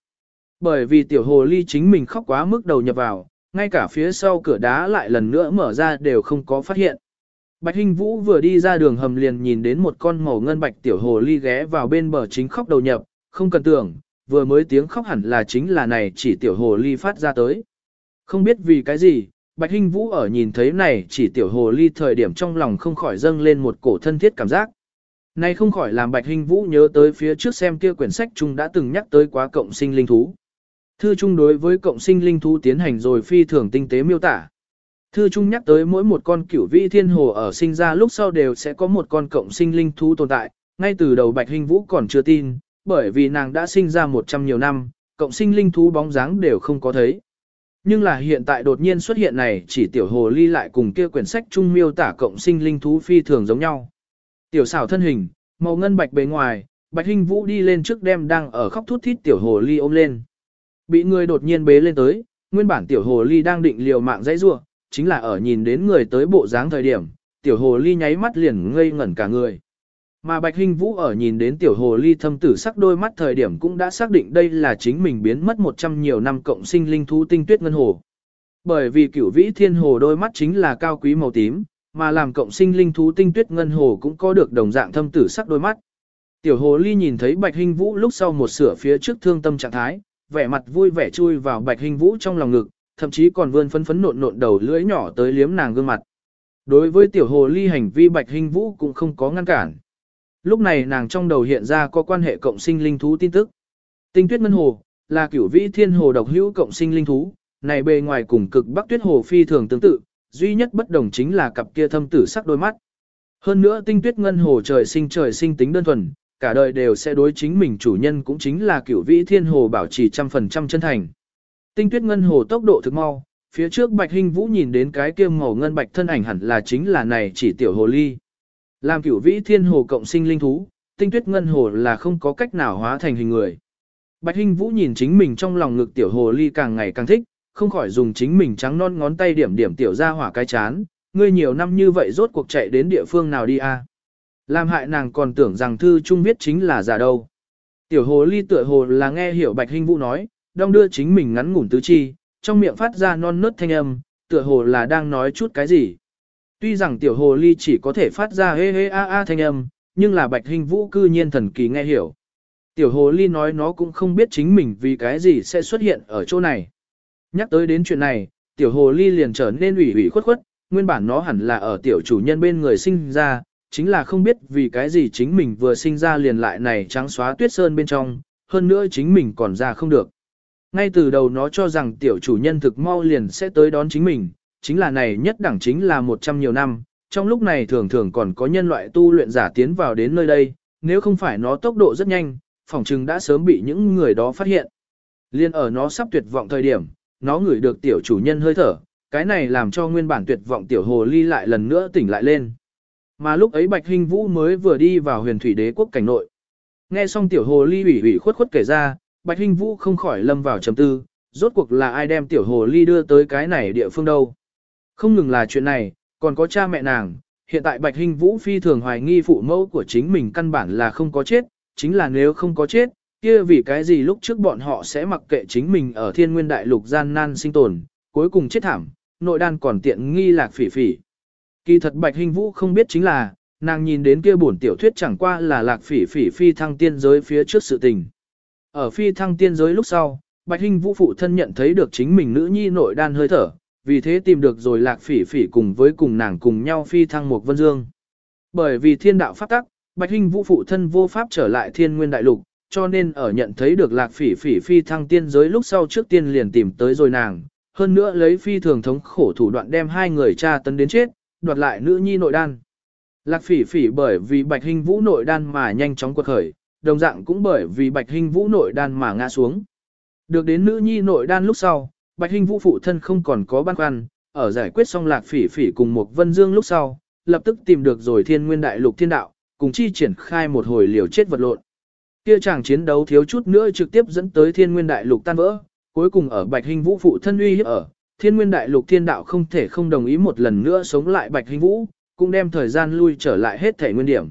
Bởi vì tiểu hồ ly chính mình khóc quá mức đầu nhập vào, ngay cả phía sau cửa đá lại lần nữa mở ra đều không có phát hiện. Bạch Hinh Vũ vừa đi ra đường hầm liền nhìn đến một con màu ngân bạch tiểu hồ ly ghé vào bên bờ chính khóc đầu nhập, không cần tưởng, vừa mới tiếng khóc hẳn là chính là này chỉ tiểu hồ ly phát ra tới. Không biết vì cái gì, Bạch Hinh Vũ ở nhìn thấy này chỉ tiểu hồ ly thời điểm trong lòng không khỏi dâng lên một cổ thân thiết cảm giác. Này không khỏi làm Bạch Hinh Vũ nhớ tới phía trước xem kia quyển sách chung đã từng nhắc tới quá cộng sinh linh thú. Thư chung đối với cộng sinh linh thú tiến hành rồi phi thường tinh tế miêu tả. Thư chung nhắc tới mỗi một con cửu vĩ thiên hồ ở sinh ra lúc sau đều sẽ có một con cộng sinh linh thú tồn tại, ngay từ đầu Bạch Hinh Vũ còn chưa tin, bởi vì nàng đã sinh ra một trăm nhiều năm, cộng sinh linh thú bóng dáng đều không có thấy. Nhưng là hiện tại đột nhiên xuất hiện này chỉ tiểu hồ ly lại cùng kia quyển sách trung miêu tả cộng sinh linh thú phi thường giống nhau. Tiểu xảo thân hình, màu ngân bạch bề ngoài, Bạch hình Vũ đi lên trước đem đang ở khóc thút thít tiểu hồ ly ôm lên. Bị người đột nhiên bế lên tới, nguyên bản tiểu hồ ly đang định liều mạng dãy rua, chính là ở nhìn đến người tới bộ dáng thời điểm, tiểu hồ ly nháy mắt liền ngây ngẩn cả người. Mà Bạch Hinh Vũ ở nhìn đến tiểu hồ ly thâm tử sắc đôi mắt thời điểm cũng đã xác định đây là chính mình biến mất một trăm nhiều năm cộng sinh linh thú tinh tuyết ngân hồ. Bởi vì cửu vĩ thiên hồ đôi mắt chính là cao quý màu tím, mà làm cộng sinh linh thú tinh tuyết ngân hồ cũng có được đồng dạng thâm tử sắc đôi mắt. Tiểu hồ ly nhìn thấy Bạch Hinh Vũ lúc sau một sửa phía trước thương tâm trạng thái, vẻ mặt vui vẻ chui vào Bạch Hinh Vũ trong lòng ngực, thậm chí còn vươn phấn phấn nộn nộn đầu lưỡi nhỏ tới liếm nàng gương mặt. Đối với tiểu hồ ly hành vi Bạch Hinh Vũ cũng không có ngăn cản. Lúc này nàng trong đầu hiện ra có quan hệ cộng sinh linh thú tin tức. Tinh tuyết ngân hồ, là cửu vĩ thiên hồ độc hữu cộng sinh linh thú, này bề ngoài cùng cực bắc tuyết hồ phi thường tương tự, duy nhất bất đồng chính là cặp kia thâm tử sắc đôi mắt. Hơn nữa tinh tuyết ngân hồ trời sinh trời sinh tính đơn thuần, cả đời đều sẽ đối chính mình chủ nhân cũng chính là cửu vĩ thiên hồ bảo trì trăm phần trăm chân thành. Tinh tuyết ngân hồ tốc độ thực mau, phía trước bạch hình vũ nhìn đến cái kia màu ngân bạch thân ảnh hẳn là chính là này chỉ tiểu hồ ly. Làm cửu vĩ thiên hồ cộng sinh linh thú, tinh tuyết ngân hồ là không có cách nào hóa thành hình người. Bạch Hinh Vũ nhìn chính mình trong lòng ngực tiểu hồ ly càng ngày càng thích, không khỏi dùng chính mình trắng non ngón tay điểm điểm tiểu ra hỏa cái chán, ngươi nhiều năm như vậy rốt cuộc chạy đến địa phương nào đi a? Làm hại nàng còn tưởng rằng thư trung viết chính là giả đâu. Tiểu hồ ly tựa hồ là nghe hiểu Bạch Hinh Vũ nói, đong đưa chính mình ngắn ngủn tứ chi, trong miệng phát ra non nớt thanh âm, tựa hồ là đang nói chút cái gì. Tuy rằng tiểu hồ ly chỉ có thể phát ra hê hê a a thanh âm, nhưng là bạch hình vũ cư nhiên thần kỳ nghe hiểu. Tiểu hồ ly nói nó cũng không biết chính mình vì cái gì sẽ xuất hiện ở chỗ này. Nhắc tới đến chuyện này, tiểu hồ ly liền trở nên ủy ủy khuất khuất, nguyên bản nó hẳn là ở tiểu chủ nhân bên người sinh ra, chính là không biết vì cái gì chính mình vừa sinh ra liền lại này trắng xóa tuyết sơn bên trong, hơn nữa chính mình còn ra không được. Ngay từ đầu nó cho rằng tiểu chủ nhân thực mau liền sẽ tới đón chính mình, chính là này nhất đẳng chính là một trăm nhiều năm, trong lúc này thường thường còn có nhân loại tu luyện giả tiến vào đến nơi đây, nếu không phải nó tốc độ rất nhanh, phòng trừng đã sớm bị những người đó phát hiện. Liên ở nó sắp tuyệt vọng thời điểm, nó ngửi được tiểu chủ nhân hơi thở, cái này làm cho nguyên bản tuyệt vọng tiểu hồ ly lại lần nữa tỉnh lại lên. Mà lúc ấy Bạch Hinh Vũ mới vừa đi vào huyền thủy đế quốc cảnh nội. Nghe xong tiểu hồ ly ủy ủy khuất khuất kể ra, Bạch Hinh Vũ không khỏi lâm vào trầm tư, rốt cuộc là ai đem tiểu hồ ly đưa tới cái này địa phương đâu. Không ngừng là chuyện này, còn có cha mẹ nàng, hiện tại Bạch Hinh Vũ phi thường hoài nghi phụ mẫu của chính mình căn bản là không có chết, chính là nếu không có chết, kia vì cái gì lúc trước bọn họ sẽ mặc kệ chính mình ở thiên nguyên đại lục gian nan sinh tồn, cuối cùng chết thảm, nội đan còn tiện nghi lạc phỉ phỉ. Kỳ thật Bạch Hinh Vũ không biết chính là, nàng nhìn đến kia bổn tiểu thuyết chẳng qua là lạc phỉ phỉ phi thăng tiên giới phía trước sự tình. Ở phi thăng tiên giới lúc sau, Bạch Hinh Vũ phụ thân nhận thấy được chính mình nữ nhi nội đan hơi thở, vì thế tìm được rồi lạc phỉ phỉ cùng với cùng nàng cùng nhau phi thăng một vân dương. Bởi vì thiên đạo pháp tắc, Bạch Hinh Vũ phụ thân vô pháp trở lại thiên nguyên đại lục, cho nên ở nhận thấy được lạc phỉ phỉ phi thăng tiên giới lúc sau trước tiên liền tìm tới rồi nàng, hơn nữa lấy phi thường thống khổ thủ đoạn đem hai người cha tấn đến chết, đoạt lại nữ nhi nội đan. Lạc phỉ phỉ bởi vì bạch hình vũ nội đan mà nhanh chóng quật khởi, đồng dạng cũng bởi vì bạch hình vũ nội đan mà ngã xuống. Được đến nữ nhi nội đan lúc sau, bạch Hinh vũ phụ thân không còn có băn khoăn, ở giải quyết xong lạc phỉ phỉ cùng một vân dương lúc sau, lập tức tìm được rồi thiên nguyên đại lục thiên đạo, cùng chi triển khai một hồi liều chết vật lộn. Kia chàng chiến đấu thiếu chút nữa trực tiếp dẫn tới thiên nguyên đại lục tan vỡ, cuối cùng ở bạch Hinh vũ phụ thân uy hiếp ở, thiên nguyên đại lục thiên đạo không thể không đồng ý một lần nữa sống lại bạch Hinh vũ, cũng đem thời gian lui trở lại hết thể nguyên điểm.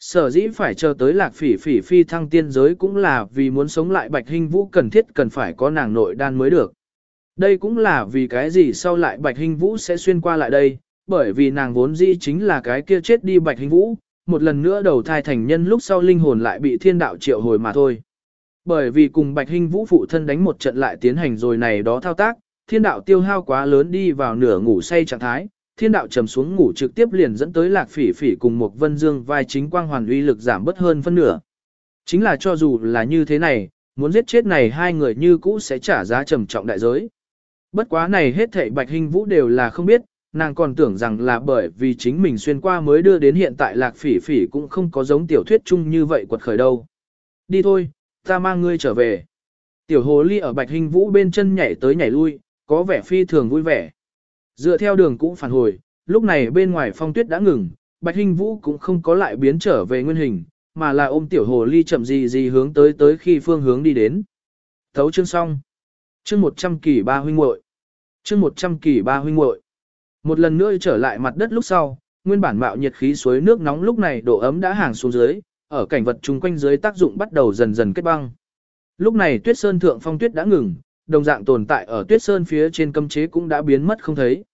Sở dĩ phải chờ tới lạc phỉ phỉ phi thăng tiên giới cũng là vì muốn sống lại bạch hình vũ cần thiết cần phải có nàng nội đan mới được. Đây cũng là vì cái gì sau lại bạch hình vũ sẽ xuyên qua lại đây, bởi vì nàng vốn dĩ chính là cái kia chết đi bạch hình vũ, một lần nữa đầu thai thành nhân lúc sau linh hồn lại bị thiên đạo triệu hồi mà thôi. Bởi vì cùng bạch hình vũ phụ thân đánh một trận lại tiến hành rồi này đó thao tác, thiên đạo tiêu hao quá lớn đi vào nửa ngủ say trạng thái, thiên đạo trầm xuống ngủ trực tiếp liền dẫn tới lạc phỉ phỉ cùng một vân dương vai chính quang hoàn uy lực giảm bớt hơn phân nửa. Chính là cho dù là như thế này, muốn giết chết này hai người như cũ sẽ trả giá trầm trọng đại giới. Bất quá này hết thảy bạch hình vũ đều là không biết, nàng còn tưởng rằng là bởi vì chính mình xuyên qua mới đưa đến hiện tại lạc phỉ phỉ cũng không có giống tiểu thuyết chung như vậy quật khởi đâu. Đi thôi, ta mang ngươi trở về. Tiểu hồ ly ở bạch hình vũ bên chân nhảy tới nhảy lui, có vẻ phi thường vui vẻ. Dựa theo đường cũ phản hồi, lúc này bên ngoài phong tuyết đã ngừng, Bạch Hinh Vũ cũng không có lại biến trở về nguyên hình, mà là ôm tiểu hồ ly chậm gì gì hướng tới tới khi phương hướng đi đến. Thấu chương xong. Chương 100 kỳ ba huynh muội. Chương 100 kỳ ba huynh muội. Một lần nữa trở lại mặt đất lúc sau, nguyên bản mạo nhiệt khí suối nước nóng lúc này độ ấm đã hàng xuống dưới, ở cảnh vật chung quanh dưới tác dụng bắt đầu dần dần kết băng. Lúc này tuyết sơn thượng phong tuyết đã ngừng, đồng dạng tồn tại ở tuyết sơn phía trên cấm chế cũng đã biến mất không thấy.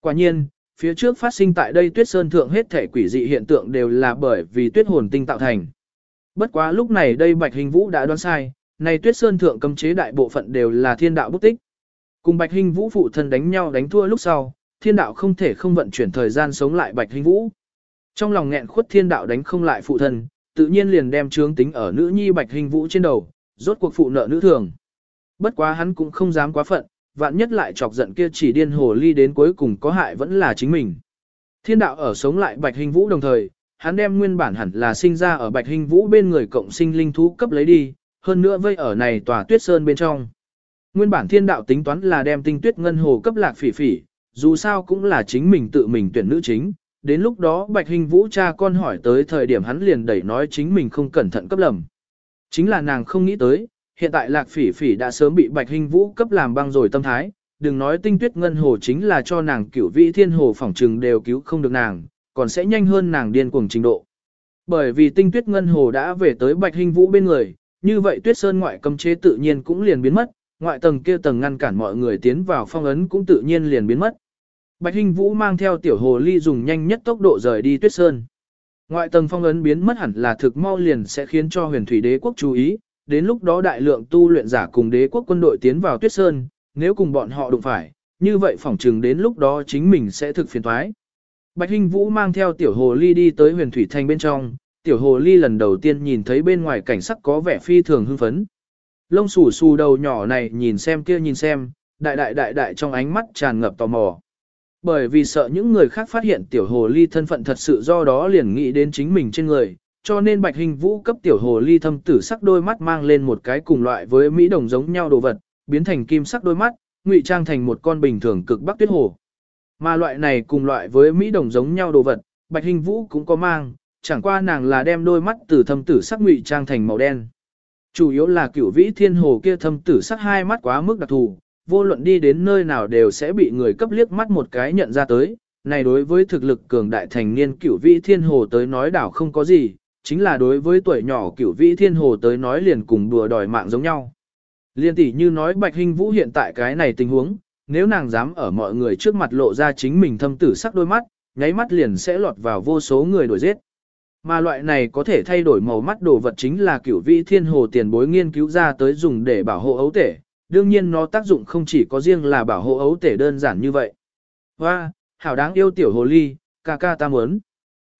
Quả nhiên, phía trước phát sinh tại đây tuyết sơn thượng hết thể quỷ dị hiện tượng đều là bởi vì tuyết hồn tinh tạo thành. Bất quá lúc này đây Bạch Hình Vũ đã đoán sai, này tuyết sơn thượng cấm chế đại bộ phận đều là thiên đạo bút tích. Cùng Bạch Hình Vũ phụ thân đánh nhau đánh thua lúc sau, thiên đạo không thể không vận chuyển thời gian sống lại Bạch Hình Vũ. Trong lòng nghẹn khuất thiên đạo đánh không lại phụ thân, tự nhiên liền đem trướng tính ở nữ nhi Bạch Hình Vũ trên đầu, rốt cuộc phụ nợ nữ thường. Bất quá hắn cũng không dám quá phận, vạn nhất lại chọc giận kia chỉ điên hồ ly đến cuối cùng có hại vẫn là chính mình. Thiên đạo ở sống lại Bạch Hình Vũ đồng thời, hắn đem nguyên bản hẳn là sinh ra ở Bạch Hình Vũ bên người cộng sinh linh thú cấp lấy đi, hơn nữa vây ở này tòa tuyết sơn bên trong. Nguyên bản thiên đạo tính toán là đem tinh tuyết ngân hồ cấp lạc phỉ phỉ, dù sao cũng là chính mình tự mình tuyển nữ chính. Đến lúc đó Bạch Hình Vũ cha con hỏi tới thời điểm hắn liền đẩy nói chính mình không cẩn thận cấp lầm. Chính là nàng không nghĩ tới, hiện tại lạc phỉ phỉ đã sớm bị bạch hình vũ cấp làm băng rồi tâm thái, đừng nói tinh tuyết ngân hồ chính là cho nàng cửu vị thiên hồ phỏng trừng đều cứu không được nàng, còn sẽ nhanh hơn nàng điên cuồng trình độ. Bởi vì tinh tuyết ngân hồ đã về tới bạch hình vũ bên người, như vậy tuyết sơn ngoại cấm chế tự nhiên cũng liền biến mất, ngoại tầng kia tầng ngăn cản mọi người tiến vào phong ấn cũng tự nhiên liền biến mất. Bạch Hinh vũ mang theo tiểu hồ ly dùng nhanh nhất tốc độ rời đi tuyết sơn. Ngoại tầng phong ấn biến mất hẳn là thực mau liền sẽ khiến cho huyền thủy đế quốc chú ý, đến lúc đó đại lượng tu luyện giả cùng đế quốc quân đội tiến vào tuyết sơn, nếu cùng bọn họ đụng phải, như vậy phỏng chừng đến lúc đó chính mình sẽ thực phiền thoái. Bạch Hinh Vũ mang theo tiểu hồ ly đi tới huyền thủy Thành bên trong, tiểu hồ ly lần đầu tiên nhìn thấy bên ngoài cảnh sắc có vẻ phi thường hưng phấn. Lông xù xù đầu nhỏ này nhìn xem kia nhìn xem, đại đại đại đại trong ánh mắt tràn ngập tò mò. Bởi vì sợ những người khác phát hiện tiểu hồ ly thân phận thật sự do đó liền nghĩ đến chính mình trên người, cho nên bạch hình vũ cấp tiểu hồ ly thâm tử sắc đôi mắt mang lên một cái cùng loại với mỹ đồng giống nhau đồ vật, biến thành kim sắc đôi mắt, ngụy trang thành một con bình thường cực bắc tuyết hồ. Mà loại này cùng loại với Mỹ đồng giống nhau đồ vật, Bạch Hình Vũ cũng có mang, chẳng qua nàng là đem đôi mắt từ thâm tử sắc ngụy trang thành màu đen. Chủ yếu là cửu vĩ thiên hồ kia thâm tử sắc hai mắt quá mức đặc thù, vô luận đi đến nơi nào đều sẽ bị người cấp liếc mắt một cái nhận ra tới. Này đối với thực lực cường đại thành niên cửu vĩ thiên hồ tới nói đảo không có gì, chính là đối với tuổi nhỏ cửu vĩ thiên hồ tới nói liền cùng đùa đòi mạng giống nhau. Liên tỷ như nói Bạch Hình Vũ hiện tại cái này tình huống, nếu nàng dám ở mọi người trước mặt lộ ra chính mình thâm tử sắc đôi mắt, nháy mắt liền sẽ lọt vào vô số người đuổi giết. Mà loại này có thể thay đổi màu mắt đồ vật chính là cửu vị thiên hồ tiền bối nghiên cứu ra tới dùng để bảo hộ ấu tể. Đương nhiên nó tác dụng không chỉ có riêng là bảo hộ ấu tể đơn giản như vậy. Hoa, hảo đáng yêu tiểu hồ ly, ca ca ta muốn.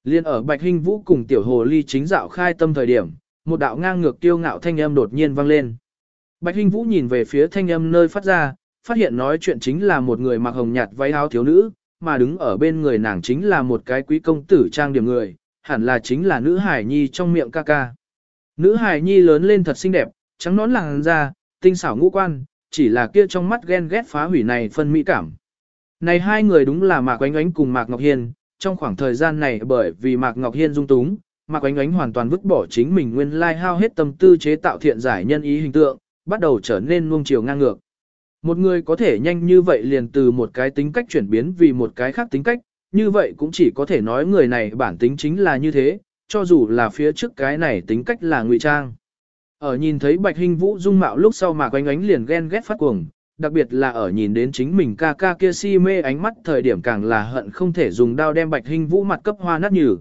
Liên ở Bạch Hinh Vũ cùng tiểu hồ ly chính dạo khai tâm thời điểm, một đạo ngang ngược tiêu ngạo thanh âm đột nhiên vang lên. Bạch Hinh Vũ nhìn về phía thanh âm nơi phát ra, phát hiện nói chuyện chính là một người mặc hồng nhạt váy áo thiếu nữ, mà đứng ở bên người nàng chính là một cái quý công tử trang điểm người, hẳn là chính là nữ hải nhi trong miệng ca ca. Nữ hải nhi lớn lên thật xinh đẹp, trắng nón làn da, tinh xảo ngũ quan, chỉ là kia trong mắt ghen ghét phá hủy này phân mỹ cảm. Này hai người đúng là Mạc Oánh Oánh cùng Mạc Ngọc Hiên, trong khoảng thời gian này bởi vì Mạc Ngọc Hiên dung túng, Mạc Oánh Oánh hoàn toàn vứt bỏ chính mình nguyên lai hao hết tâm tư chế tạo thiện giải nhân ý hình tượng, bắt đầu trở nên nuông chiều ngang ngược. Một người có thể nhanh như vậy liền từ một cái tính cách chuyển biến vì một cái khác tính cách, như vậy cũng chỉ có thể nói người này bản tính chính là như thế, cho dù là phía trước cái này tính cách là ngụy trang. Ở nhìn thấy Bạch Hinh Vũ dung mạo lúc sau mà quanh ánh liền ghen ghét phát cuồng, đặc biệt là ở nhìn đến chính mình ca ca kia si mê ánh mắt thời điểm càng là hận không thể dùng đao đem Bạch Hinh Vũ mặt cấp hoa nát nhừ.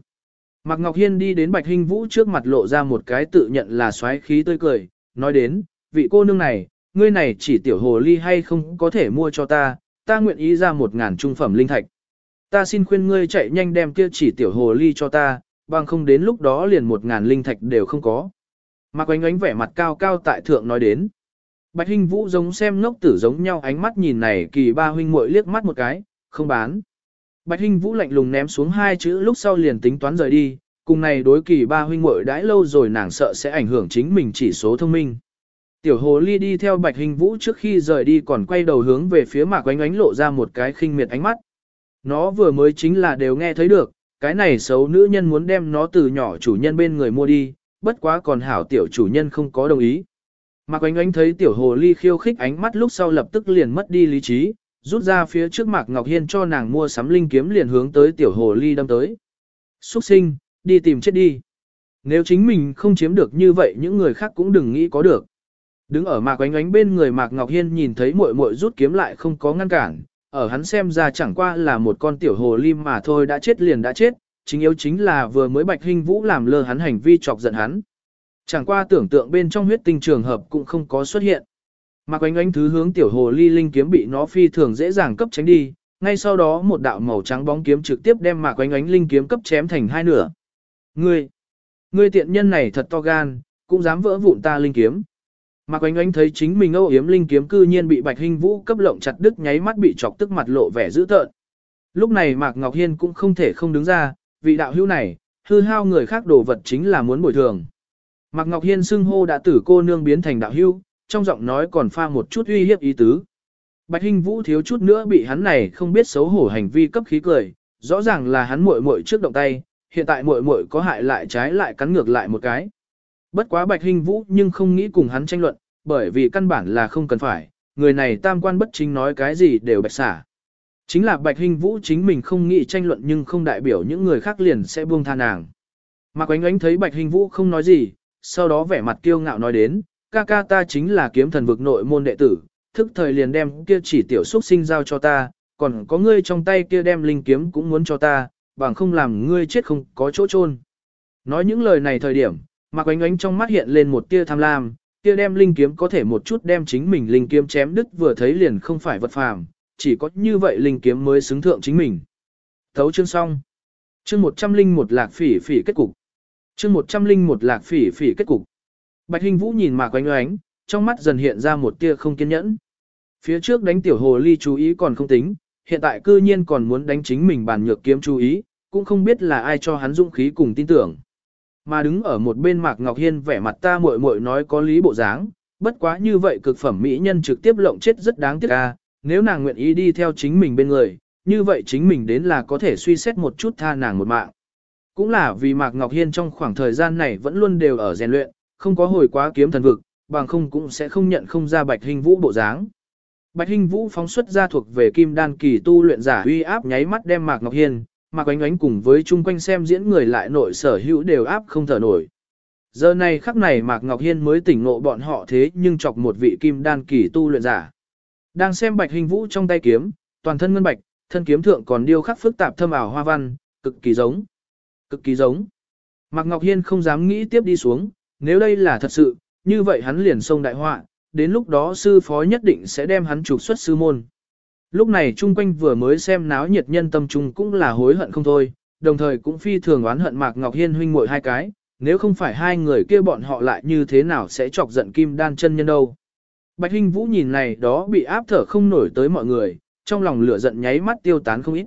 Mạc Ngọc Hiên đi đến Bạch Hinh Vũ trước mặt lộ ra một cái tự nhận là xoáy khí tươi cười, nói đến, vị cô nương này, ngươi này chỉ tiểu hồ ly hay không có thể mua cho ta, ta nguyện ý ra một ngàn trung phẩm linh thạch. Ta xin khuyên ngươi chạy nhanh đem kia chỉ tiểu hồ ly cho ta, bằng không đến lúc đó liền một ngàn linh thạch đều không có. Mạc Oánh Oánh vẻ mặt cao cao tại thượng nói đến. Bạch Hinh Vũ giống xem ngốc tử giống nhau ánh mắt nhìn này kỳ ba huynh muội liếc mắt một cái, không bán. Bạch Hinh Vũ lạnh lùng ném xuống hai chữ lúc sau liền tính toán rời đi, cùng này đối kỳ ba huynh muội đãi lâu rồi nàng sợ sẽ ảnh hưởng chính mình chỉ số thông minh. Tiểu hồ ly đi theo bạch Hinh vũ trước khi rời đi còn quay đầu hướng về phía mạc oánh ánh lộ ra một cái khinh miệt ánh mắt. Nó vừa mới chính là đều nghe thấy được, cái này xấu nữ nhân muốn đem nó từ nhỏ chủ nhân bên người mua đi, bất quá còn hảo tiểu chủ nhân không có đồng ý. Mạc oánh ánh thấy tiểu hồ ly khiêu khích ánh mắt lúc sau lập tức liền mất đi lý trí, rút ra phía trước mạc Ngọc Hiên cho nàng mua sắm linh kiếm liền hướng tới tiểu hồ ly đâm tới. Xuất sinh, đi tìm chết đi. Nếu chính mình không chiếm được như vậy những người khác cũng đừng nghĩ có được. Đứng ở Mạc Oánh Oánh bên người Mạc Ngọc Hiên nhìn thấy muội muội rút kiếm lại không có ngăn cản, ở hắn xem ra chẳng qua là một con tiểu hồ lim mà thôi đã chết liền đã chết, chính yếu chính là vừa mới Bạch Hinh Vũ làm lơ hắn hành vi chọc giận hắn. Chẳng qua tưởng tượng bên trong huyết tinh trường hợp cũng không có xuất hiện. Mạc Oánh Oánh thứ hướng tiểu hồ ly linh kiếm bị nó phi thường dễ dàng cấp tránh đi, ngay sau đó một đạo màu trắng bóng kiếm trực tiếp đem Mạc Oánh Oánh linh kiếm cấp chém thành hai nửa. Ngươi, ngươi tiện nhân này thật to gan, cũng dám vỡ vụn ta linh kiếm. Mạc Oánh Oánh thấy chính mình âu yếm linh kiếm cư nhiên bị Bạch Hinh Vũ cấp lộng chặt đứt nháy mắt bị chọc tức mặt lộ vẻ dữ tợn. Lúc này Mạc Ngọc Hiên cũng không thể không đứng ra, vị đạo hữu này, hư hao người khác đồ vật chính là muốn bồi thường. Mạc Ngọc Hiên xưng hô đã tử cô nương biến thành đạo hữu, trong giọng nói còn pha một chút uy hiếp ý tứ. Bạch Hinh Vũ thiếu chút nữa bị hắn này không biết xấu hổ hành vi cấp khí cười, rõ ràng là hắn muội muội trước động tay, hiện tại muội muội có hại lại trái lại cắn ngược lại một cái. Bất quá Bạch Hinh Vũ nhưng không nghĩ cùng hắn tranh luận, bởi vì căn bản là không cần phải, người này tam quan bất chính nói cái gì đều bạch xả. Chính là Bạch Hinh Vũ chính mình không nghĩ tranh luận nhưng không đại biểu những người khác liền sẽ buông tha nàng. Mạc Oánh Oánh thấy Bạch Hinh Vũ không nói gì, sau đó vẻ mặt kiêu ngạo nói đến, ca ca ta chính là kiếm thần vực nội môn đệ tử, thức thời liền đem kia chỉ tiểu xuất sinh giao cho ta, còn có ngươi trong tay kia đem linh kiếm cũng muốn cho ta, bằng không làm ngươi chết không có chỗ chôn. Nói những lời này thời điểm, Mạc Oánh Oánh trong mắt hiện lên một tia tham lam, tia đem linh kiếm có thể một chút đem chính mình linh kiếm chém đứt vừa thấy liền không phải vật phàm, chỉ có như vậy linh kiếm mới xứng thượng chính mình. Thấu chương xong. Chương 101 lạc phỉ phỉ kết cục. Chương 101 lạc phỉ phỉ kết cục. Bạch Hình Vũ nhìn Mạc Oánh Oánh, trong mắt dần hiện ra một tia không kiên nhẫn. Phía trước đánh tiểu hồ ly chú ý còn không tính, hiện tại cư nhiên còn muốn đánh chính mình bàn nhược kiếm chú ý, cũng không biết là ai cho hắn dũng khí cùng tin tưởng. Mà đứng ở một bên Mạc Ngọc Hiên vẻ mặt ta muội muội nói có lý bộ dáng, bất quá như vậy cực phẩm mỹ nhân trực tiếp lộng chết rất đáng tiếc a, nếu nàng nguyện ý đi theo chính mình bên người, như vậy chính mình đến là có thể suy xét một chút tha nàng một mạng. Cũng là vì Mạc Ngọc Hiên trong khoảng thời gian này vẫn luôn đều ở rèn luyện, không có hồi quá kiếm thần vực, bằng không cũng sẽ không nhận không ra Bạch Hình Vũ bộ dáng. Bạch Hình Vũ phóng xuất ra thuộc về kim đan kỳ tu luyện giả uy áp nháy mắt đem Mạc Ngọc Hiên, Mạc Ánh Ánh cùng với chung quanh xem diễn người lại nội sở hữu đều áp không thở nổi. Giờ này khắc này Mạc Ngọc Hiên mới tỉnh ngộ bọn họ thế nhưng chọc một vị kim đan kỳ tu luyện giả. Đang xem Bạch Hình Vũ trong tay kiếm, toàn thân ngân bạch, thân kiếm thượng còn điêu khắc phức tạp thâm ảo hoa văn, cực kỳ giống. Cực kỳ giống. Mạc Ngọc Hiên không dám nghĩ tiếp đi xuống, nếu đây là thật sự, như vậy hắn liền xông đại họa, đến lúc đó sư phó nhất định sẽ đem hắn trục xuất sư môn. Lúc này chung quanh vừa mới xem náo nhiệt nhân tâm trung cũng là hối hận không thôi, đồng thời cũng phi thường oán hận Mạc Ngọc Hiên huynh muội hai cái, nếu không phải hai người kia bọn họ lại như thế nào sẽ chọc giận kim đan chân nhân đâu. Bạch Hinh Vũ nhìn này đó bị áp thở không nổi tới mọi người, trong lòng lửa giận nháy mắt tiêu tán không ít.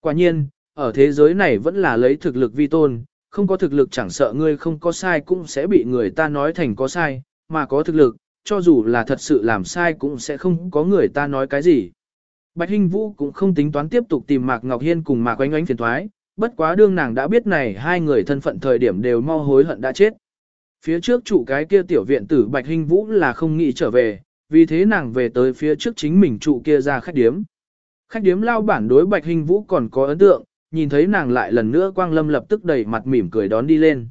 Quả nhiên, ở thế giới này vẫn là lấy thực lực vi tôn, không có thực lực chẳng sợ ngươi không có sai cũng sẽ bị người ta nói thành có sai, mà có thực lực, cho dù là thật sự làm sai cũng sẽ không có người ta nói cái gì. Bạch Hinh Vũ cũng không tính toán tiếp tục tìm Mạc Ngọc Hiên cùng Mạc Oanh Ánh phiền thoái, bất quá đương nàng đã biết này hai người thân phận thời điểm đều mau hối hận đã chết. Phía trước chủ cái kia tiểu viện tử Bạch Hinh Vũ là không nghĩ trở về, vì thế nàng về tới phía trước chính mình trụ kia ra khách điếm. Khách điếm lao bản đối Bạch Hinh Vũ còn có ấn tượng, nhìn thấy nàng lại lần nữa Quang Lâm lập tức đầy mặt mỉm cười đón đi lên.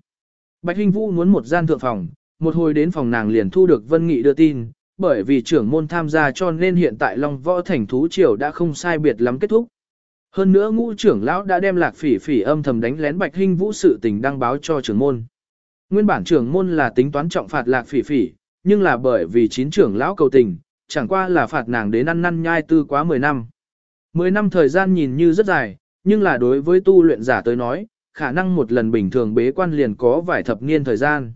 Bạch Hinh Vũ muốn một gian thượng phòng, một hồi đến phòng nàng liền thu được Vân Nghị đưa tin, bởi vì trưởng môn tham gia cho nên hiện tại Long Võ Thành Thú Triều đã không sai biệt lắm kết thúc. Hơn nữa ngũ trưởng lão đã đem lạc phỉ phỉ âm thầm đánh lén Bạch Hinh Vũ sự tình đăng báo cho trưởng môn. Nguyên bản trưởng môn là tính toán trọng phạt lạc phỉ phỉ, nhưng là bởi vì chín trưởng lão cầu tình, chẳng qua là phạt nàng đến ăn năn nhai tư quá 10 năm. 10 năm thời gian nhìn như rất dài, nhưng là đối với tu luyện giả tới nói, khả năng một lần bình thường bế quan liền có vài thập niên thời gian.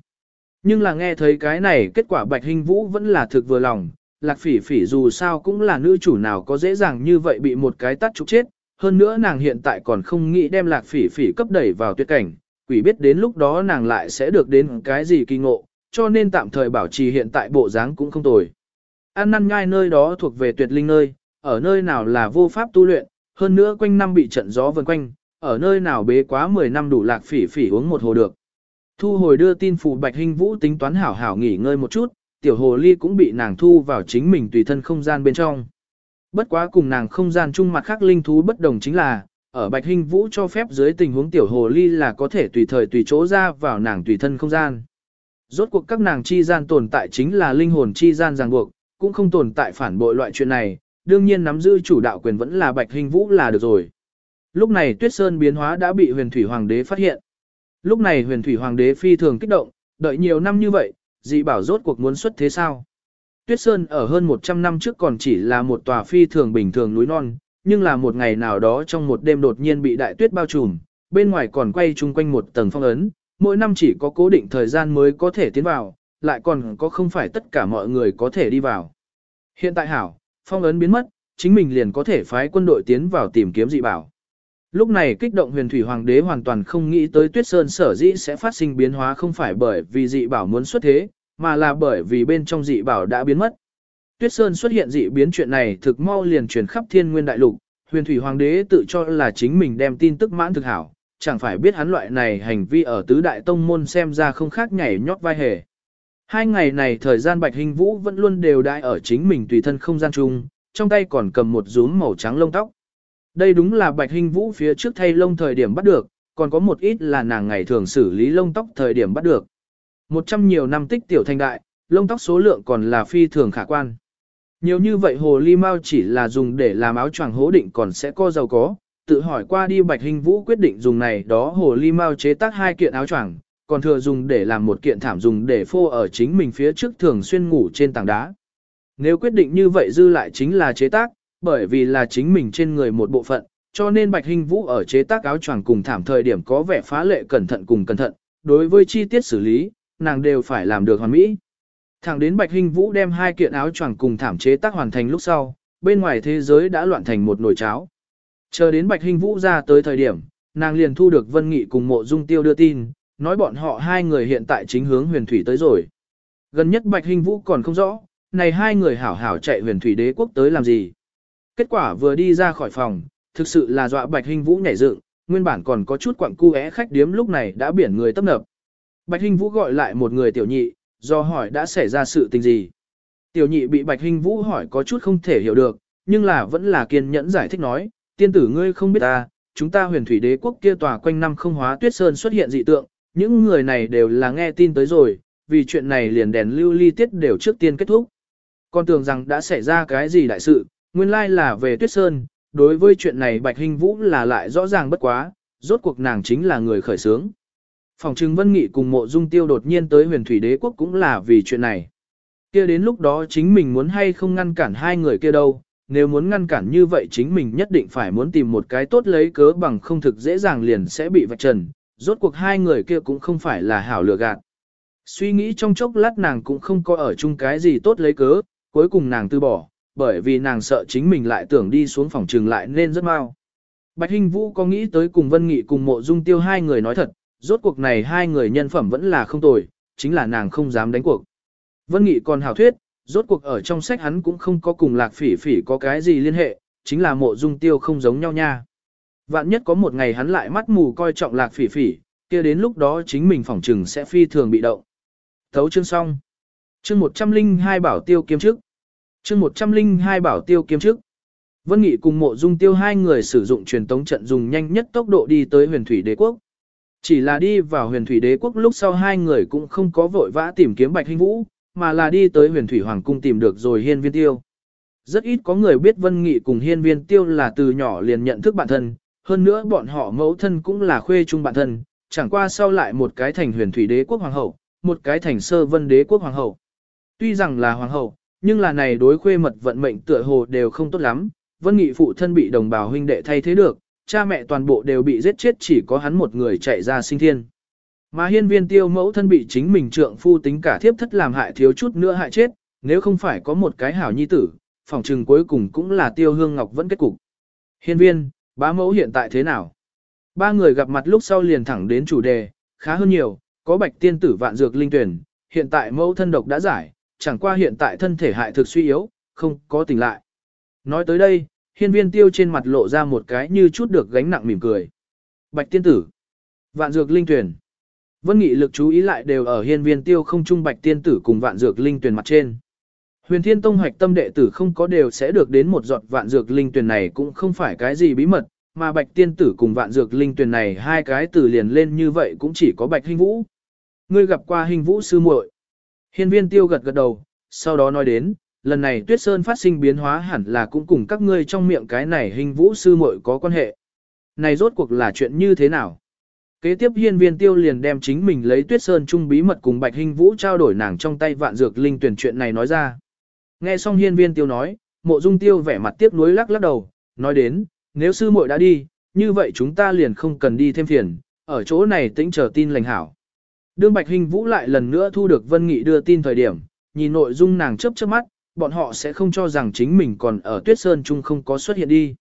Nhưng là nghe thấy cái này kết quả Bạch Hình Vũ vẫn là thực vừa lòng, Lạc Phỉ Phỉ dù sao cũng là nữ chủ nào có dễ dàng như vậy bị một cái tắt trục chết, hơn nữa nàng hiện tại còn không nghĩ đem Lạc Phỉ Phỉ cấp đẩy vào tuyệt cảnh, quỷ biết đến lúc đó nàng lại sẽ được đến cái gì kỳ ngộ, cho nên tạm thời bảo trì hiện tại bộ dáng cũng không tồi. An năn nhai nơi đó thuộc về tuyệt linh nơi, ở nơi nào là vô pháp tu luyện, hơn nữa quanh năm bị trận gió vần quanh, ở nơi nào bế quá 10 năm đủ lạc phỉ phỉ uống một hồ được. Thu hồi đưa tin phụ Bạch Hinh Vũ tính toán hảo hảo nghỉ ngơi một chút, tiểu hồ ly cũng bị nàng thu vào chính mình tùy thân không gian bên trong. Bất quá cùng nàng không gian chung mặt khác linh thú bất đồng chính là, ở Bạch Hinh Vũ cho phép dưới tình huống tiểu hồ ly là có thể tùy thời tùy chỗ ra vào nàng tùy thân không gian. Rốt cuộc các nàng chi gian tồn tại chính là linh hồn chi gian ràng buộc, cũng không tồn tại phản bội loại chuyện này, đương nhiên nắm giữ chủ đạo quyền vẫn là Bạch Hình Vũ là được rồi. Lúc này Tuyết Sơn biến hóa đã bị huyền thủy hoàng đế phát hiện. Lúc này huyền thủy hoàng đế phi thường kích động, đợi nhiều năm như vậy, dị bảo rốt cuộc muốn xuất thế sao. Tuyết Sơn ở hơn 100 năm trước còn chỉ là một tòa phi thường bình thường núi non, nhưng là một ngày nào đó trong một đêm đột nhiên bị đại tuyết bao trùm, bên ngoài còn quay chung quanh một tầng phong ấn, mỗi năm chỉ có cố định thời gian mới có thể tiến vào, lại còn có không phải tất cả mọi người có thể đi vào. Hiện tại hảo, phong ấn biến mất, chính mình liền có thể phái quân đội tiến vào tìm kiếm dị bảo. Lúc này kích động huyền thủy hoàng đế hoàn toàn không nghĩ tới tuyết sơn sở dĩ sẽ phát sinh biến hóa không phải bởi vì dị bảo muốn xuất thế, mà là bởi vì bên trong dị bảo đã biến mất. Tuyết sơn xuất hiện dị biến chuyện này thực mau liền truyền khắp thiên nguyên đại lục, huyền thủy hoàng đế tự cho là chính mình đem tin tức mãn thực hảo, chẳng phải biết hắn loại này hành vi ở tứ đại tông môn xem ra không khác nhảy nhót vai hề. Hai ngày này thời gian Bạch Hình Vũ vẫn luôn đều đại ở chính mình tùy thân không gian chung, trong tay còn cầm một rúm màu trắng lông tóc. Đây đúng là Bạch Hình Vũ phía trước thay lông thời điểm bắt được, còn có một ít là nàng ngày thường xử lý lông tóc thời điểm bắt được. Một trăm nhiều năm tích tiểu thành đại, lông tóc số lượng còn là phi thường khả quan. Nhiều như vậy hồ ly mau chỉ là dùng để làm áo choàng hố định còn sẽ có giàu có, tự hỏi qua đi Bạch Hình Vũ quyết định dùng này đó hồ ly mau chế tác hai kiện áo choàng, còn thừa dùng để làm một kiện thảm dùng để phô ở chính mình phía trước thường xuyên ngủ trên tảng đá. Nếu quyết định như vậy dư lại chính là chế tác, bởi vì là chính mình trên người một bộ phận, cho nên Bạch Hình Vũ ở chế tác áo choàng cùng thảm thời điểm có vẻ phá lệ cẩn thận cùng cẩn thận, đối với chi tiết xử lý, nàng đều phải làm được hoàn mỹ. Thẳng đến Bạch Hình Vũ đem hai kiện áo choàng cùng thảm chế tác hoàn thành lúc sau, bên ngoài thế giới đã loạn thành một nồi cháo. Chờ đến Bạch Hình Vũ ra tới thời điểm, nàng liền thu được Vân Nghị cùng Mộ Dung Tiêu đưa tin, nói bọn họ hai người hiện tại chính hướng huyền thủy tới rồi. Gần nhất Bạch Hình Vũ còn không rõ, này hai người hảo hảo chạy huyền thủy đế quốc tới làm gì kết quả vừa đi ra khỏi phòng, thực sự là dọa Bạch Hinh Vũ nhảy dựng, nguyên bản còn có chút quặng cu khách điếm lúc này đã biển người tấp nập. Bạch Hinh Vũ gọi lại một người tiểu nhị, do hỏi đã xảy ra sự tình gì. Tiểu nhị bị Bạch Hinh Vũ hỏi có chút không thể hiểu được, nhưng là vẫn là kiên nhẫn giải thích nói, tiên tử ngươi không biết ta, chúng ta huyền thủy đế quốc kia tòa quanh năm không hóa tuyết sơn xuất hiện dị tượng, những người này đều là nghe tin tới rồi, vì chuyện này liền đèn lưu ly tiết đều trước tiên kết thúc. Con tưởng rằng đã xảy ra cái gì đại sự, nguyên lai là về tuyết sơn, đối với chuyện này Bạch Hinh Vũ là lại rõ ràng bất quá, rốt cuộc nàng chính là người khởi sướng. Phòng trừng Vân Nghị cùng mộ dung tiêu đột nhiên tới huyền thủy đế quốc cũng là vì chuyện này. kia đến lúc đó chính mình muốn hay không ngăn cản hai người kia đâu, nếu muốn ngăn cản như vậy chính mình nhất định phải muốn tìm một cái tốt lấy cớ bằng không thực dễ dàng liền sẽ bị vạch trần, rốt cuộc hai người kia cũng không phải là hảo lừa gạt. Suy nghĩ trong chốc lát nàng cũng không có ở chung cái gì tốt lấy cớ, cuối cùng nàng từ bỏ, bởi vì nàng sợ chính mình lại tưởng đi xuống phòng trường lại nên rất mau. Bạch Hinh Vũ có nghĩ tới cùng Vân Nghị cùng mộ dung tiêu hai người nói thật, rốt cuộc này hai người nhân phẩm vẫn là không tồi, chính là nàng không dám đánh cuộc. Vân Nghị còn hảo thuyết, rốt cuộc ở trong sách hắn cũng không có cùng lạc phỉ phỉ có cái gì liên hệ, chính là mộ dung tiêu không giống nhau nha. Vạn nhất có một ngày hắn lại mắt mù coi trọng lạc phỉ phỉ, kia đến lúc đó chính mình phỏng trừng sẽ phi thường bị động. Thấu chương xong. Chương 102 bảo tiêu kiếm trước. Chương 102 bảo tiêu kiếm trước. Vân Nghị cùng mộ dung tiêu hai người sử dụng truyền tống trận dùng nhanh nhất tốc độ đi tới huyền thủy đế quốc. Chỉ là đi vào huyền thủy đế quốc lúc sau hai người cũng không có vội vã tìm kiếm bạch hình vũ, mà là đi tới huyền thủy hoàng cung tìm được rồi hiên viên tiêu. Rất ít có người biết Vân Nghị cùng hiên viên tiêu là từ nhỏ liền nhận thức bản thân, hơn nữa bọn họ mẫu thân cũng là khuê chung bản thân, chẳng qua sau lại một cái thành huyền thủy đế quốc hoàng hậu, một cái thành sơ vân đế quốc hoàng hậu. Tuy rằng là hoàng hậu, nhưng là này đối khuê mật vận mệnh tựa hồ đều không tốt lắm, Vân Nghị phụ thân bị đồng bào huynh đệ thay thế được, cha mẹ toàn bộ đều bị giết chết chỉ có hắn một người chạy ra sinh thiên. Mà hiên viên tiêu mẫu thân bị chính mình trượng phu tính cả thiếp thất làm hại thiếu chút nữa hại chết, nếu không phải có một cái hảo nhi tử, phòng trừng cuối cùng cũng là tiêu hương ngọc vẫn kết cục. Hiên viên, bá mẫu hiện tại thế nào? Ba người gặp mặt lúc sau liền thẳng đến chủ đề, khá hơn nhiều, có bạch tiên tử vạn dược linh tuyển, hiện tại mẫu thân độc đã giải, chẳng qua hiện tại thân thể hại thực suy yếu, không có tỉnh lại. Nói tới đây, hiên viên tiêu trên mặt lộ ra một cái như chút được gánh nặng mỉm cười. Bạch tiên tử, vạn dược linh tuyển. Vân Nghị lực chú ý lại đều ở hiên viên tiêu không trung bạch tiên tử cùng vạn dược linh tuyển mặt trên. Huyền Thiên Tông hoạch tâm đệ tử không có đều sẽ được đến một giọt vạn dược linh tuyển này cũng không phải cái gì bí mật, mà bạch tiên tử cùng vạn dược linh tuyển này hai cái từ liền lên như vậy cũng chỉ có bạch hình vũ. Ngươi gặp qua hình vũ sư muội. Hiên viên tiêu gật gật đầu, sau đó nói đến, lần này tuyết sơn phát sinh biến hóa hẳn là cũng cùng các ngươi trong miệng cái này hình vũ sư muội có quan hệ. Này rốt cuộc là chuyện như thế nào? Kế tiếp hiên viên tiêu liền đem chính mình lấy tuyết sơn trung bí mật cùng bạch hình vũ trao đổi nàng trong tay vạn dược linh tuyển chuyện này nói ra. Nghe xong hiên viên tiêu nói, mộ dung tiêu vẻ mặt tiếc nuối lắc lắc đầu, nói đến, nếu sư muội đã đi, như vậy chúng ta liền không cần đi thêm phiền, ở chỗ này tĩnh chờ tin lành hảo. Đương Bạch Hình Vũ lại lần nữa thu được Vân Nghị đưa tin thời điểm, nhìn nội dung nàng chớp chớp mắt, bọn họ sẽ không cho rằng chính mình còn ở Tuyết Sơn Trung không có xuất hiện đi.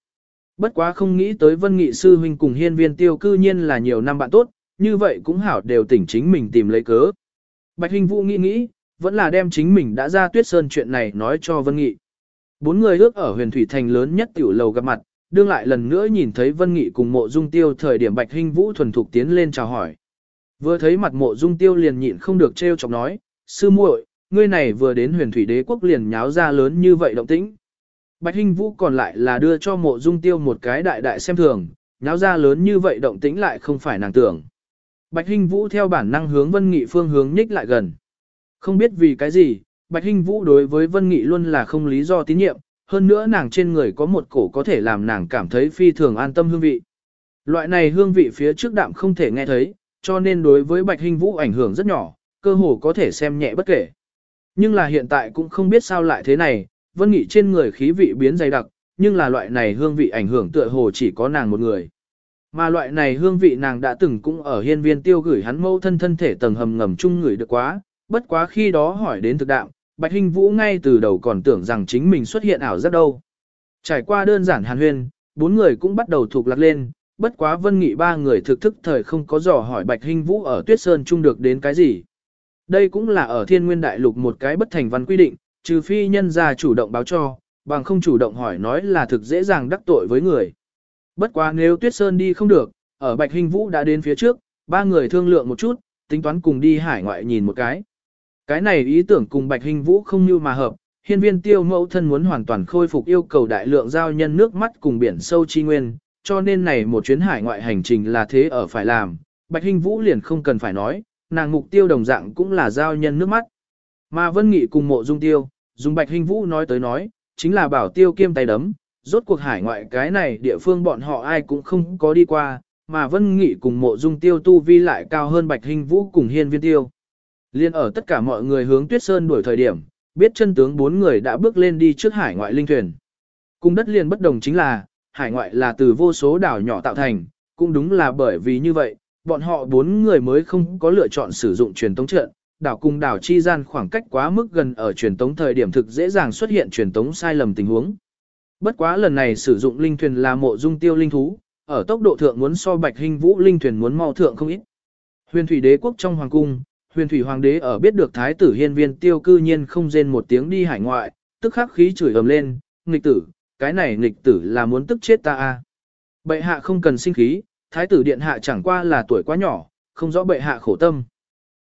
Bất quá không nghĩ tới Vân Nghị sư huynh cùng hiên viên tiêu cư nhiên là nhiều năm bạn tốt, như vậy cũng hảo đều tỉnh chính mình tìm lấy cớ. Bạch Hình Vũ nghĩ nghĩ, vẫn là đem chính mình đã ra Tuyết Sơn chuyện này nói cho Vân Nghị. Bốn người ước ở huyền thủy thành lớn nhất tiểu lầu gặp mặt, đương lại lần nữa nhìn thấy Vân Nghị cùng mộ dung tiêu thời điểm Bạch Hình Vũ thuần thục tiến lên chào hỏi. Vừa thấy mặt mộ dung tiêu liền nhịn không được trêu chọc nói, sư muội, ngươi này vừa đến huyền thủy đế quốc liền nháo ra lớn như vậy động tĩnh. Bạch Hinh Vũ còn lại là đưa cho mộ dung tiêu một cái đại đại xem thường, nháo ra lớn như vậy động tĩnh lại không phải nàng tưởng. Bạch Hinh Vũ theo bản năng hướng Vân Nghị phương hướng nhích lại gần. Không biết vì cái gì, Bạch Hinh Vũ đối với Vân Nghị luôn là không lý do tín nhiệm, hơn nữa nàng trên người có một cổ có thể làm nàng cảm thấy phi thường an tâm hương vị. Loại này hương vị phía trước đạm không thể nghe thấy, cho nên đối với Bạch hình Vũ ảnh hưởng rất nhỏ, cơ hồ có thể xem nhẹ bất kể. Nhưng là hiện tại cũng không biết sao lại thế này, Vân Nghị trên người khí vị biến dày đặc, nhưng là loại này hương vị ảnh hưởng tựa hồ chỉ có nàng một người. Mà loại này hương vị nàng đã từng cũng ở hiên viên tiêu gửi hắn mâu thân thân thể tầng hầm ngầm chung người được quá, bất quá khi đó hỏi đến thực đạo, Bạch hình Vũ ngay từ đầu còn tưởng rằng chính mình xuất hiện ảo giác đâu. Trải qua đơn giản hàn huyên, bốn người cũng bắt đầu thuộc lạc lên, bất quá vân nghị ba người thực thức thời không có dò hỏi Bạch Hinh Vũ ở Tuyết Sơn chung được đến cái gì. Đây cũng là ở thiên nguyên đại lục một cái bất thành văn quy định, trừ phi nhân gia chủ động báo cho, bằng không chủ động hỏi nói là thực dễ dàng đắc tội với người. Bất quá nếu Tuyết Sơn đi không được, ở Bạch Hình Vũ đã đến phía trước, ba người thương lượng một chút, tính toán cùng đi hải ngoại nhìn một cái. Cái này ý tưởng cùng Bạch Hình Vũ không như mà hợp, hiên viên tiêu mẫu thân muốn hoàn toàn khôi phục yêu cầu đại lượng giao nhân nước mắt cùng biển sâu chi nguyên, cho nên này một chuyến hải ngoại hành trình là thế ở phải làm, Bạch hinh Vũ liền không cần phải nói, nàng mục tiêu đồng dạng cũng là giao nhân nước mắt. Mà Vân Nghị cùng mộ dung tiêu, dùng Bạch hinh Vũ nói tới nói, chính là bảo tiêu kiêm tay đấm, rốt cuộc hải ngoại cái này địa phương bọn họ ai cũng không có đi qua, mà Vân Nghị cùng mộ dung tiêu tu vi lại cao hơn Bạch hinh Vũ cùng hiên viên tiêu. Liên ở tất cả mọi người hướng Tuyết Sơn đuổi thời điểm, biết chân tướng bốn người đã bước lên đi trước hải ngoại linh thuyền. Cùng đất liền bất đồng chính là, hải ngoại là từ vô số đảo nhỏ tạo thành, cũng đúng là bởi vì như vậy, bọn họ bốn người mới không có lựa chọn sử dụng truyền tống trận, đảo cùng đảo chi gian khoảng cách quá mức gần ở truyền tống thời điểm thực dễ dàng xuất hiện truyền tống sai lầm tình huống. Bất quá lần này sử dụng linh thuyền là mộ dung tiêu linh thú, ở tốc độ thượng muốn so bạch hình vũ linh thuyền muốn mau thượng không ít. Huyền thủy đế quốc trong hoàng cung, huyền thủy hoàng đế ở biết được thái tử hiên viên tiêu cư nhiên không rên một tiếng đi hải ngoại, tức khắc khí chửi ầm lên, nghịch tử, cái này nghịch tử là muốn tức chết ta a. À. Bệ hạ không cần sinh khí, thái tử điện hạ chẳng qua là tuổi quá nhỏ, không rõ bệ hạ khổ tâm.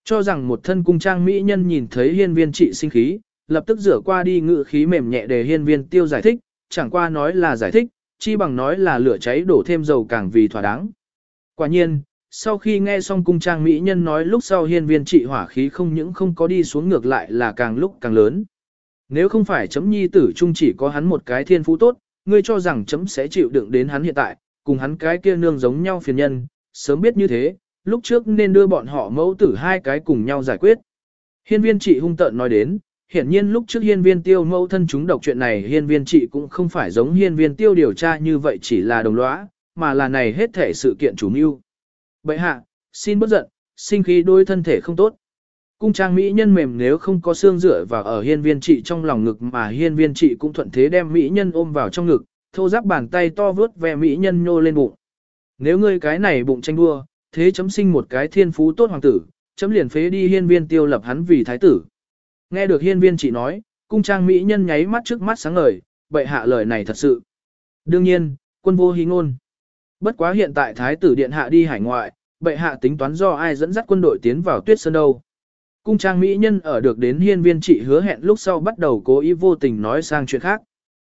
Cho rằng một thân cung trang mỹ nhân nhìn thấy hiên viên trị sinh khí, lập tức rửa qua đi ngự khí mềm nhẹ để hiên viên tiêu giải thích, chẳng qua nói là giải thích, chi bằng nói là lửa cháy đổ thêm dầu càng vì thỏa đáng. Quả nhiên, sau khi nghe xong cung trang mỹ nhân nói lúc sau hiên viên trị hỏa khí không những không có đi xuống ngược lại là càng lúc càng lớn. Nếu không phải chấm nhi tử trung chỉ có hắn một cái thiên phú tốt, ngươi cho rằng chấm sẽ chịu đựng đến hắn hiện tại, cùng hắn cái kia nương giống nhau phiền nhân, sớm biết như thế, lúc trước nên đưa bọn họ mẫu tử hai cái cùng nhau giải quyết. Hiên viên trị hung tợn nói đến, hiển nhiên lúc trước hiên viên tiêu mẫu thân chúng độc chuyện này hiên viên trị cũng không phải giống hiên viên tiêu điều tra như vậy chỉ là đồng lõa, mà là này hết thể sự kiện chủ mưu. Bệ hạ, xin bất giận, sinh khí đôi thân thể không tốt. Cung trang mỹ nhân mềm nếu không có xương rửa và ở hiên viên trị trong lòng ngực mà hiên viên trị cũng thuận thế đem mỹ nhân ôm vào trong ngực, thô giáp bàn tay to vướt ve mỹ nhân nhô lên bụng. Nếu ngươi cái này bụng tranh đua, thế chấm sinh một cái thiên phú tốt hoàng tử, chấm liền phế đi hiên viên tiêu lập hắn vì thái tử. Nghe được hiên viên trị nói, cung trang mỹ nhân nháy mắt trước mắt sáng ngời, bệ hạ lời này thật sự. Đương nhiên, quân vô hí ngôn. Bất quá hiện tại thái tử điện hạ đi hải ngoại, bệ hạ tính toán do ai dẫn dắt quân đội tiến vào tuyết sơn đâu. Cung trang mỹ nhân ở được đến hiên viên trị hứa hẹn lúc sau bắt đầu cố ý vô tình nói sang chuyện khác.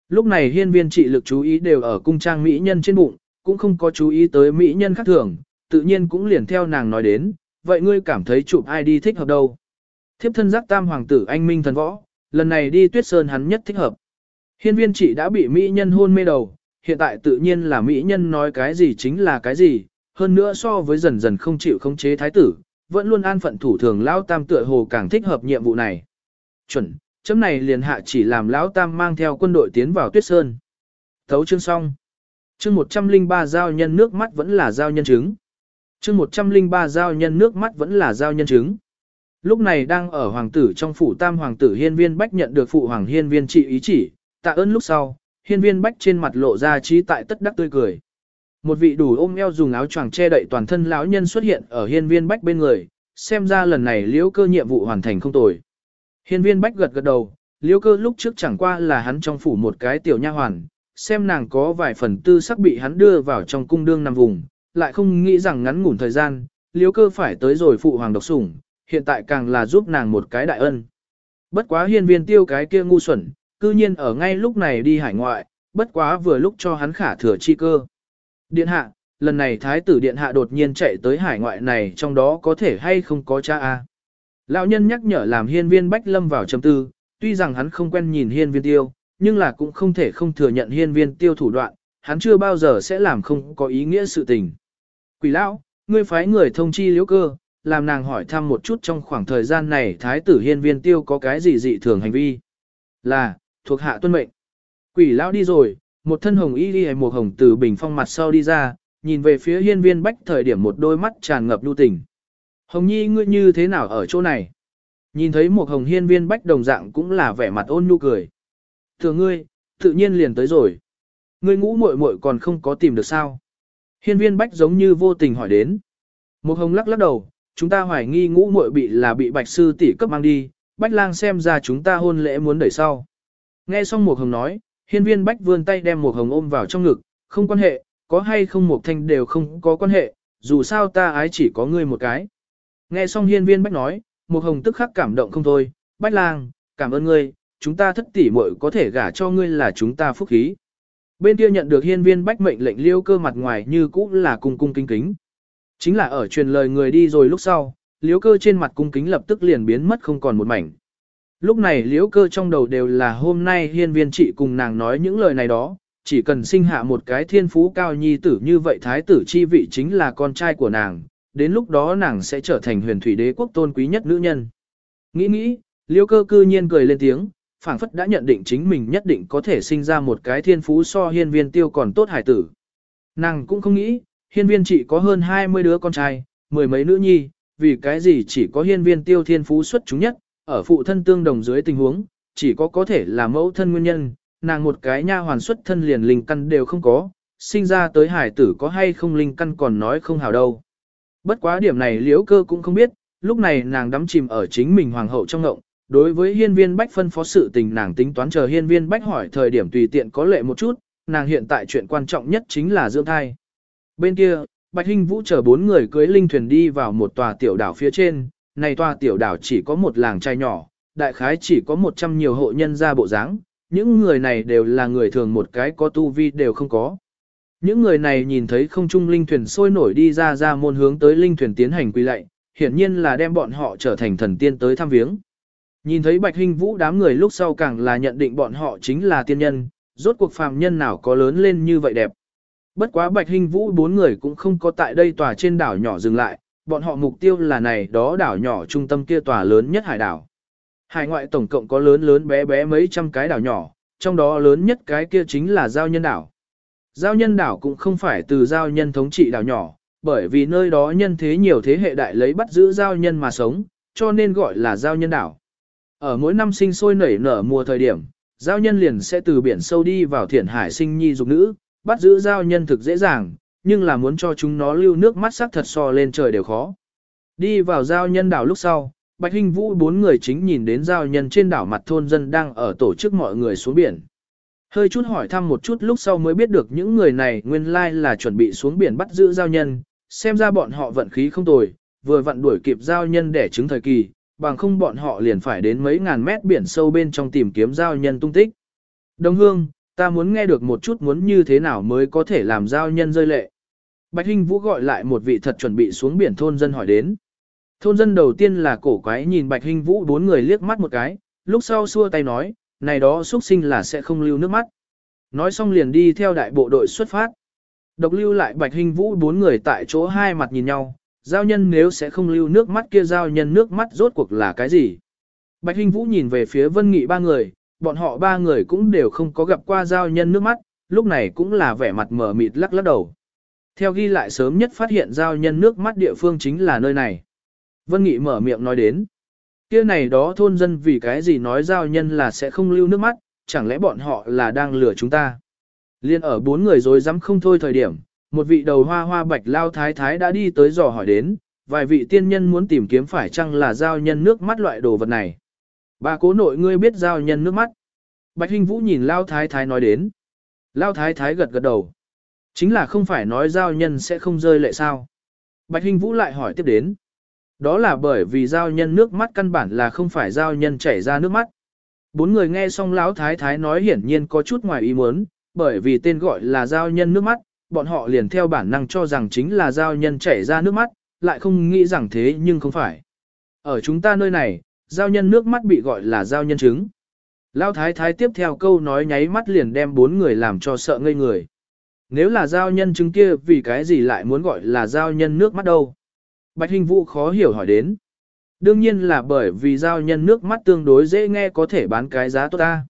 Lúc này hiên viên trị lực chú ý đều ở cung trang mỹ nhân trên bụng, cũng không có chú ý tới mỹ nhân khác thường, tự nhiên cũng liền theo nàng nói đến, vậy ngươi cảm thấy chụp ai đi thích hợp đâu. Thiếp thân giác tam hoàng tử anh minh thần võ, lần này đi tuyết sơn hắn nhất thích hợp. Hiên viên trị đã bị mỹ nhân hôn mê đầu, hiện tại tự nhiên là mỹ nhân nói cái gì chính là cái gì, hơn nữa so với dần dần không chịu khống chế thái tử, vẫn luôn an phận thủ thường lão tam tựa hồ càng thích hợp nhiệm vụ này. Chuẩn, chấm này liền hạ chỉ làm lão tam mang theo quân đội tiến vào tuyết sơn. Thấu chương xong. Chương 103 giao nhân nước mắt vẫn là giao nhân chứng. Chương 103 giao nhân nước mắt vẫn là giao nhân chứng. Lúc này đang ở hoàng tử trong phủ tam hoàng tử hiên viên bách nhận được phụ hoàng hiên viên trị ý chỉ, tạ ơn lúc sau, hiên viên bách trên mặt lộ ra trí tại tất đắc tươi cười. Một vị đủ ôm eo dùng áo choàng che đậy toàn thân lão nhân xuất hiện ở hiên viên bách bên người, xem ra lần này liễu cơ nhiệm vụ hoàn thành không tồi. Hiên viên bách gật gật đầu, liễu cơ lúc trước chẳng qua là hắn trong phủ một cái tiểu nha hoàn, xem nàng có vài phần tư sắc bị hắn đưa vào trong cung đương nằm vùng, lại không nghĩ rằng ngắn ngủn thời gian, liễu cơ phải tới rồi phụ hoàng độc sủng, hiện tại càng là giúp nàng một cái đại ân. Bất quá hiên viên tiêu cái kia ngu xuẩn, cư nhiên ở ngay lúc này đi hải ngoại, bất quá vừa lúc cho hắn khả thừa chi cơ. Điện hạ, lần này thái tử điện hạ đột nhiên chạy tới hải ngoại này trong đó có thể hay không có cha a Lão nhân nhắc nhở làm hiên viên bách lâm vào trầm tư, tuy rằng hắn không quen nhìn hiên viên tiêu, nhưng là cũng không thể không thừa nhận hiên viên tiêu thủ đoạn, hắn chưa bao giờ sẽ làm không có ý nghĩa sự tình. Quỷ lão, ngươi phái người thông chi liễu cơ, làm nàng hỏi thăm một chút trong khoảng thời gian này thái tử hiên viên tiêu có cái gì dị thường hành vi. Là, thuộc hạ tuân mệnh. Quỷ lão đi rồi, một thân hồng y đi một hồng từ bình phong mặt sau đi ra, nhìn về phía hiên viên bách thời điểm một đôi mắt tràn ngập lưu tình. Hồng nhi ngươi như thế nào ở chỗ này? Nhìn thấy một hồng hiên viên bách đồng dạng cũng là vẻ mặt ôn nhu cười. Thường ngươi, tự nhiên liền tới rồi. Ngươi ngũ muội muội còn không có tìm được sao? Hiên viên bách giống như vô tình hỏi đến. Một hồng lắc lắc đầu, chúng ta hoài nghi ngũ muội bị là bị bạch sư tỷ cấp mang đi, bách lang xem ra chúng ta hôn lễ muốn đẩy sau. Nghe xong một hồng nói, hiên viên bách vươn tay đem một hồng ôm vào trong ngực, không quan hệ, có hay không một thanh đều không có quan hệ, dù sao ta ái chỉ có ngươi một cái. Nghe xong hiên viên bách nói, một hồng tức khắc cảm động không thôi, bách lang, cảm ơn ngươi, chúng ta thất tỷ muội có thể gả cho ngươi là chúng ta phúc khí. Bên kia nhận được hiên viên bách mệnh lệnh liêu cơ mặt ngoài như cũ là cung cung kính kính. Chính là ở truyền lời người đi rồi lúc sau, liêu cơ trên mặt cung kính lập tức liền biến mất không còn một mảnh. Lúc này liễu cơ trong đầu đều là hôm nay hiên viên trị cùng nàng nói những lời này đó, chỉ cần sinh hạ một cái thiên phú cao nhi tử như vậy thái tử chi vị chính là con trai của nàng, đến lúc đó nàng sẽ trở thành huyền thủy đế quốc tôn quý nhất nữ nhân. Nghĩ nghĩ, liễu cơ cư nhiên cười lên tiếng, phảng phất đã nhận định chính mình nhất định có thể sinh ra một cái thiên phú so hiên viên tiêu còn tốt hải tử. Nàng cũng không nghĩ, hiên viên trị có hơn 20 đứa con trai, mười mấy nữ nhi, vì cái gì chỉ có hiên viên tiêu thiên phú xuất chúng nhất, ở phụ thân tương đồng dưới tình huống, chỉ có có thể là mẫu thân nguyên nhân, nàng một cái nha hoàn xuất thân liền linh căn đều không có, sinh ra tới hải tử có hay không linh căn còn nói không hào đâu. Bất quá điểm này liễu cơ cũng không biết, lúc này nàng đắm chìm ở chính mình hoàng hậu trong ngộng, đối với hiên viên bách phân phó sự tình nàng tính toán chờ hiên viên bách hỏi thời điểm tùy tiện có lệ một chút, nàng hiện tại chuyện quan trọng nhất chính là dưỡng thai. Bên kia, Bạch Hinh Vũ chờ bốn người cưới linh thuyền đi vào một tòa tiểu đảo phía trên, này tòa tiểu đảo chỉ có một làng trai nhỏ, đại khái chỉ có một trăm nhiều hộ nhân ra bộ dáng, những người này đều là người thường một cái có tu vi đều không có. Những người này nhìn thấy không trung linh thuyền sôi nổi đi ra ra môn hướng tới linh thuyền tiến hành quy lạy, hiển nhiên là đem bọn họ trở thành thần tiên tới thăm viếng. Nhìn thấy Bạch Hinh Vũ đám người lúc sau càng là nhận định bọn họ chính là tiên nhân, rốt cuộc phàm nhân nào có lớn lên như vậy đẹp. Bất quá Bạch Hinh Vũ bốn người cũng không có tại đây tòa trên đảo nhỏ dừng lại, bọn họ mục tiêu là này đó đảo nhỏ trung tâm kia tòa lớn nhất hải đảo. Hải ngoại tổng cộng có lớn lớn bé bé mấy trăm cái đảo nhỏ, trong đó lớn nhất cái kia chính là giao nhân đảo. Giao nhân đảo cũng không phải từ giao nhân thống trị đảo nhỏ, bởi vì nơi đó nhân thế nhiều thế hệ đại lấy bắt giữ giao nhân mà sống, cho nên gọi là giao nhân đảo. Ở mỗi năm sinh sôi nảy nở mùa thời điểm, giao nhân liền sẽ từ biển sâu đi vào thiển hải sinh nhi dục nữ, bắt giữ giao nhân thực dễ dàng, nhưng là muốn cho chúng nó lưu nước mắt sắc thật so lên trời đều khó. Đi vào giao nhân đảo lúc sau, Bạch Hinh Vũ bốn người chính nhìn đến giao nhân trên đảo mặt thôn dân đang ở tổ chức mọi người xuống biển. Hơi chút hỏi thăm một chút lúc sau mới biết được những người này nguyên lai là chuẩn bị xuống biển bắt giữ giao nhân, xem ra bọn họ vận khí không tồi, vừa vặn đuổi kịp giao nhân để chứng thời kỳ, bằng không bọn họ liền phải đến mấy ngàn mét biển sâu bên trong tìm kiếm giao nhân tung tích. Đồng hương, ta muốn nghe được một chút muốn như thế nào mới có thể làm giao nhân rơi lệ. Bạch Hinh Vũ gọi lại một vị thật chuẩn bị xuống biển thôn dân hỏi đến. Thôn dân đầu tiên là cổ quái nhìn Bạch Hinh Vũ bốn người liếc mắt một cái, lúc sau xua tay nói, này đó xuất sinh là sẽ không lưu nước mắt. Nói xong liền đi theo đại bộ đội xuất phát. Độc lưu lại Bạch Hinh Vũ bốn người tại chỗ hai mặt nhìn nhau, giao nhân nếu sẽ không lưu nước mắt kia giao nhân nước mắt rốt cuộc là cái gì. Bạch Hinh Vũ nhìn về phía Vân Nghị ba người, bọn họ ba người cũng đều không có gặp qua giao nhân nước mắt, lúc này cũng là vẻ mặt mở mịt lắc lắc đầu. Theo ghi lại sớm nhất phát hiện giao nhân nước mắt địa phương chính là nơi này. Vân Nghị mở miệng nói đến. kia này đó thôn dân vì cái gì nói giao nhân là sẽ không lưu nước mắt, chẳng lẽ bọn họ là đang lừa chúng ta. Liên ở bốn người rồi dám không thôi thời điểm, một vị đầu hoa hoa bạch lao thái thái đã đi tới dò hỏi đến, vài vị tiên nhân muốn tìm kiếm phải chăng là giao nhân nước mắt loại đồ vật này. Bà cố nội ngươi biết giao nhân nước mắt. Bạch Hinh Vũ nhìn lao thái thái nói đến. Lao thái thái gật gật đầu. Chính là không phải nói giao nhân sẽ không rơi lệ sao. Bạch Hinh Vũ lại hỏi tiếp đến. Đó là bởi vì giao nhân nước mắt căn bản là không phải giao nhân chảy ra nước mắt. Bốn người nghe xong lão thái thái nói hiển nhiên có chút ngoài ý muốn, bởi vì tên gọi là giao nhân nước mắt, bọn họ liền theo bản năng cho rằng chính là giao nhân chảy ra nước mắt, lại không nghĩ rằng thế nhưng không phải. Ở chúng ta nơi này, giao nhân nước mắt bị gọi là giao nhân trứng. Lão thái thái tiếp theo câu nói nháy mắt liền đem bốn người làm cho sợ ngây người. Nếu là giao nhân chứng kia vì cái gì lại muốn gọi là giao nhân nước mắt đâu? Bạch Hình Vũ khó hiểu hỏi đến. Đương nhiên là bởi vì giao nhân nước mắt tương đối dễ nghe có thể bán cái giá tốt ta.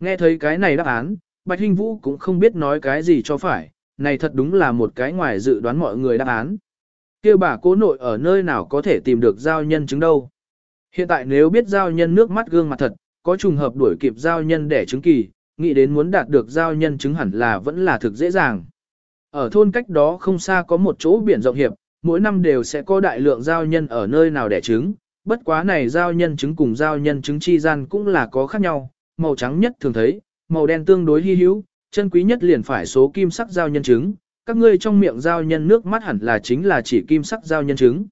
Nghe thấy cái này đáp án, Bạch Hình Vũ cũng không biết nói cái gì cho phải, này thật đúng là một cái ngoài dự đoán mọi người đáp án. kia bà cố nội ở nơi nào có thể tìm được giao nhân chứng đâu. Hiện tại nếu biết giao nhân nước mắt gương mặt thật, có trùng hợp đuổi kịp giao nhân để chứng kỳ, nghĩ đến muốn đạt được giao nhân chứng hẳn là vẫn là thực dễ dàng. Ở thôn cách đó không xa có một chỗ biển rộng hiệp, mỗi năm đều sẽ có đại lượng giao nhân ở nơi nào đẻ trứng, bất quá này giao nhân trứng cùng giao nhân trứng chi gian cũng là có khác nhau, màu trắng nhất thường thấy, màu đen tương đối hy hữu, chân quý nhất liền phải số kim sắc giao nhân chứng, các ngươi trong miệng giao nhân nước mắt hẳn là chính là chỉ kim sắc giao nhân chứng.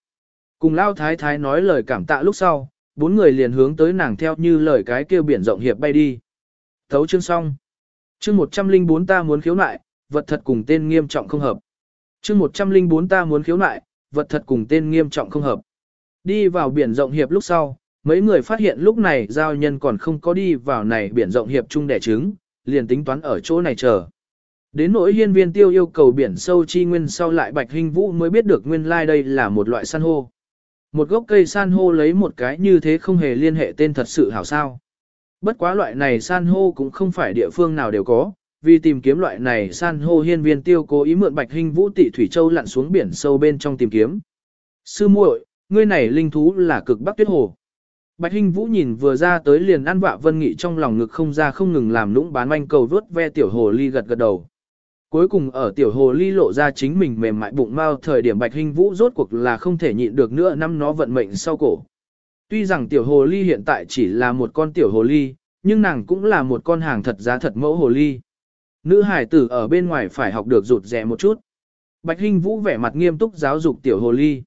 Cùng lao thái thái nói lời cảm tạ lúc sau, bốn người liền hướng tới nàng theo như lời cái kêu biển rộng hiệp bay đi. Thấu chương xong. Chương 104 ta muốn khiếu nại, vật thật cùng tên nghiêm trọng không hợp. Chương 104 ta muốn khiếu nại, vật thật cùng tên nghiêm trọng không hợp. Đi vào biển rộng hiệp lúc sau, mấy người phát hiện lúc này giao nhân còn không có đi vào này biển rộng hiệp chung đẻ trứng, liền tính toán ở chỗ này chờ. Đến nỗi hiên viên tiêu yêu cầu biển sâu chi nguyên sau lại bạch hình vũ mới biết được nguyên lai like đây là một loại san hô. Một gốc cây san hô lấy một cái như thế không hề liên hệ tên thật sự hảo sao. Bất quá loại này san hô cũng không phải địa phương nào đều có, vì tìm kiếm loại này san hô hiên viên tiêu cố ý mượn bạch hình vũ tị thủy châu lặn xuống biển sâu bên trong tìm kiếm. Sư muội, ngươi này linh thú là cực bắc tuyết hồ. Bạch Hinh Vũ nhìn vừa ra tới liền ăn vạ Vân Nghị trong lòng ngực không ra không ngừng làm nũng bán manh cầu vớt ve tiểu hồ ly gật gật đầu. Cuối cùng ở tiểu hồ ly lộ ra chính mình mềm mại bụng mau thời điểm Bạch Hinh Vũ rốt cuộc là không thể nhịn được nữa năm nó vận mệnh sau cổ. Tuy rằng tiểu hồ ly hiện tại chỉ là một con tiểu hồ ly, nhưng nàng cũng là một con hàng thật giá thật mẫu hồ ly. Nữ hải tử ở bên ngoài phải học được rụt rẻ một chút. Bạch Hinh Vũ vẻ mặt nghiêm túc giáo dục tiểu hồ ly.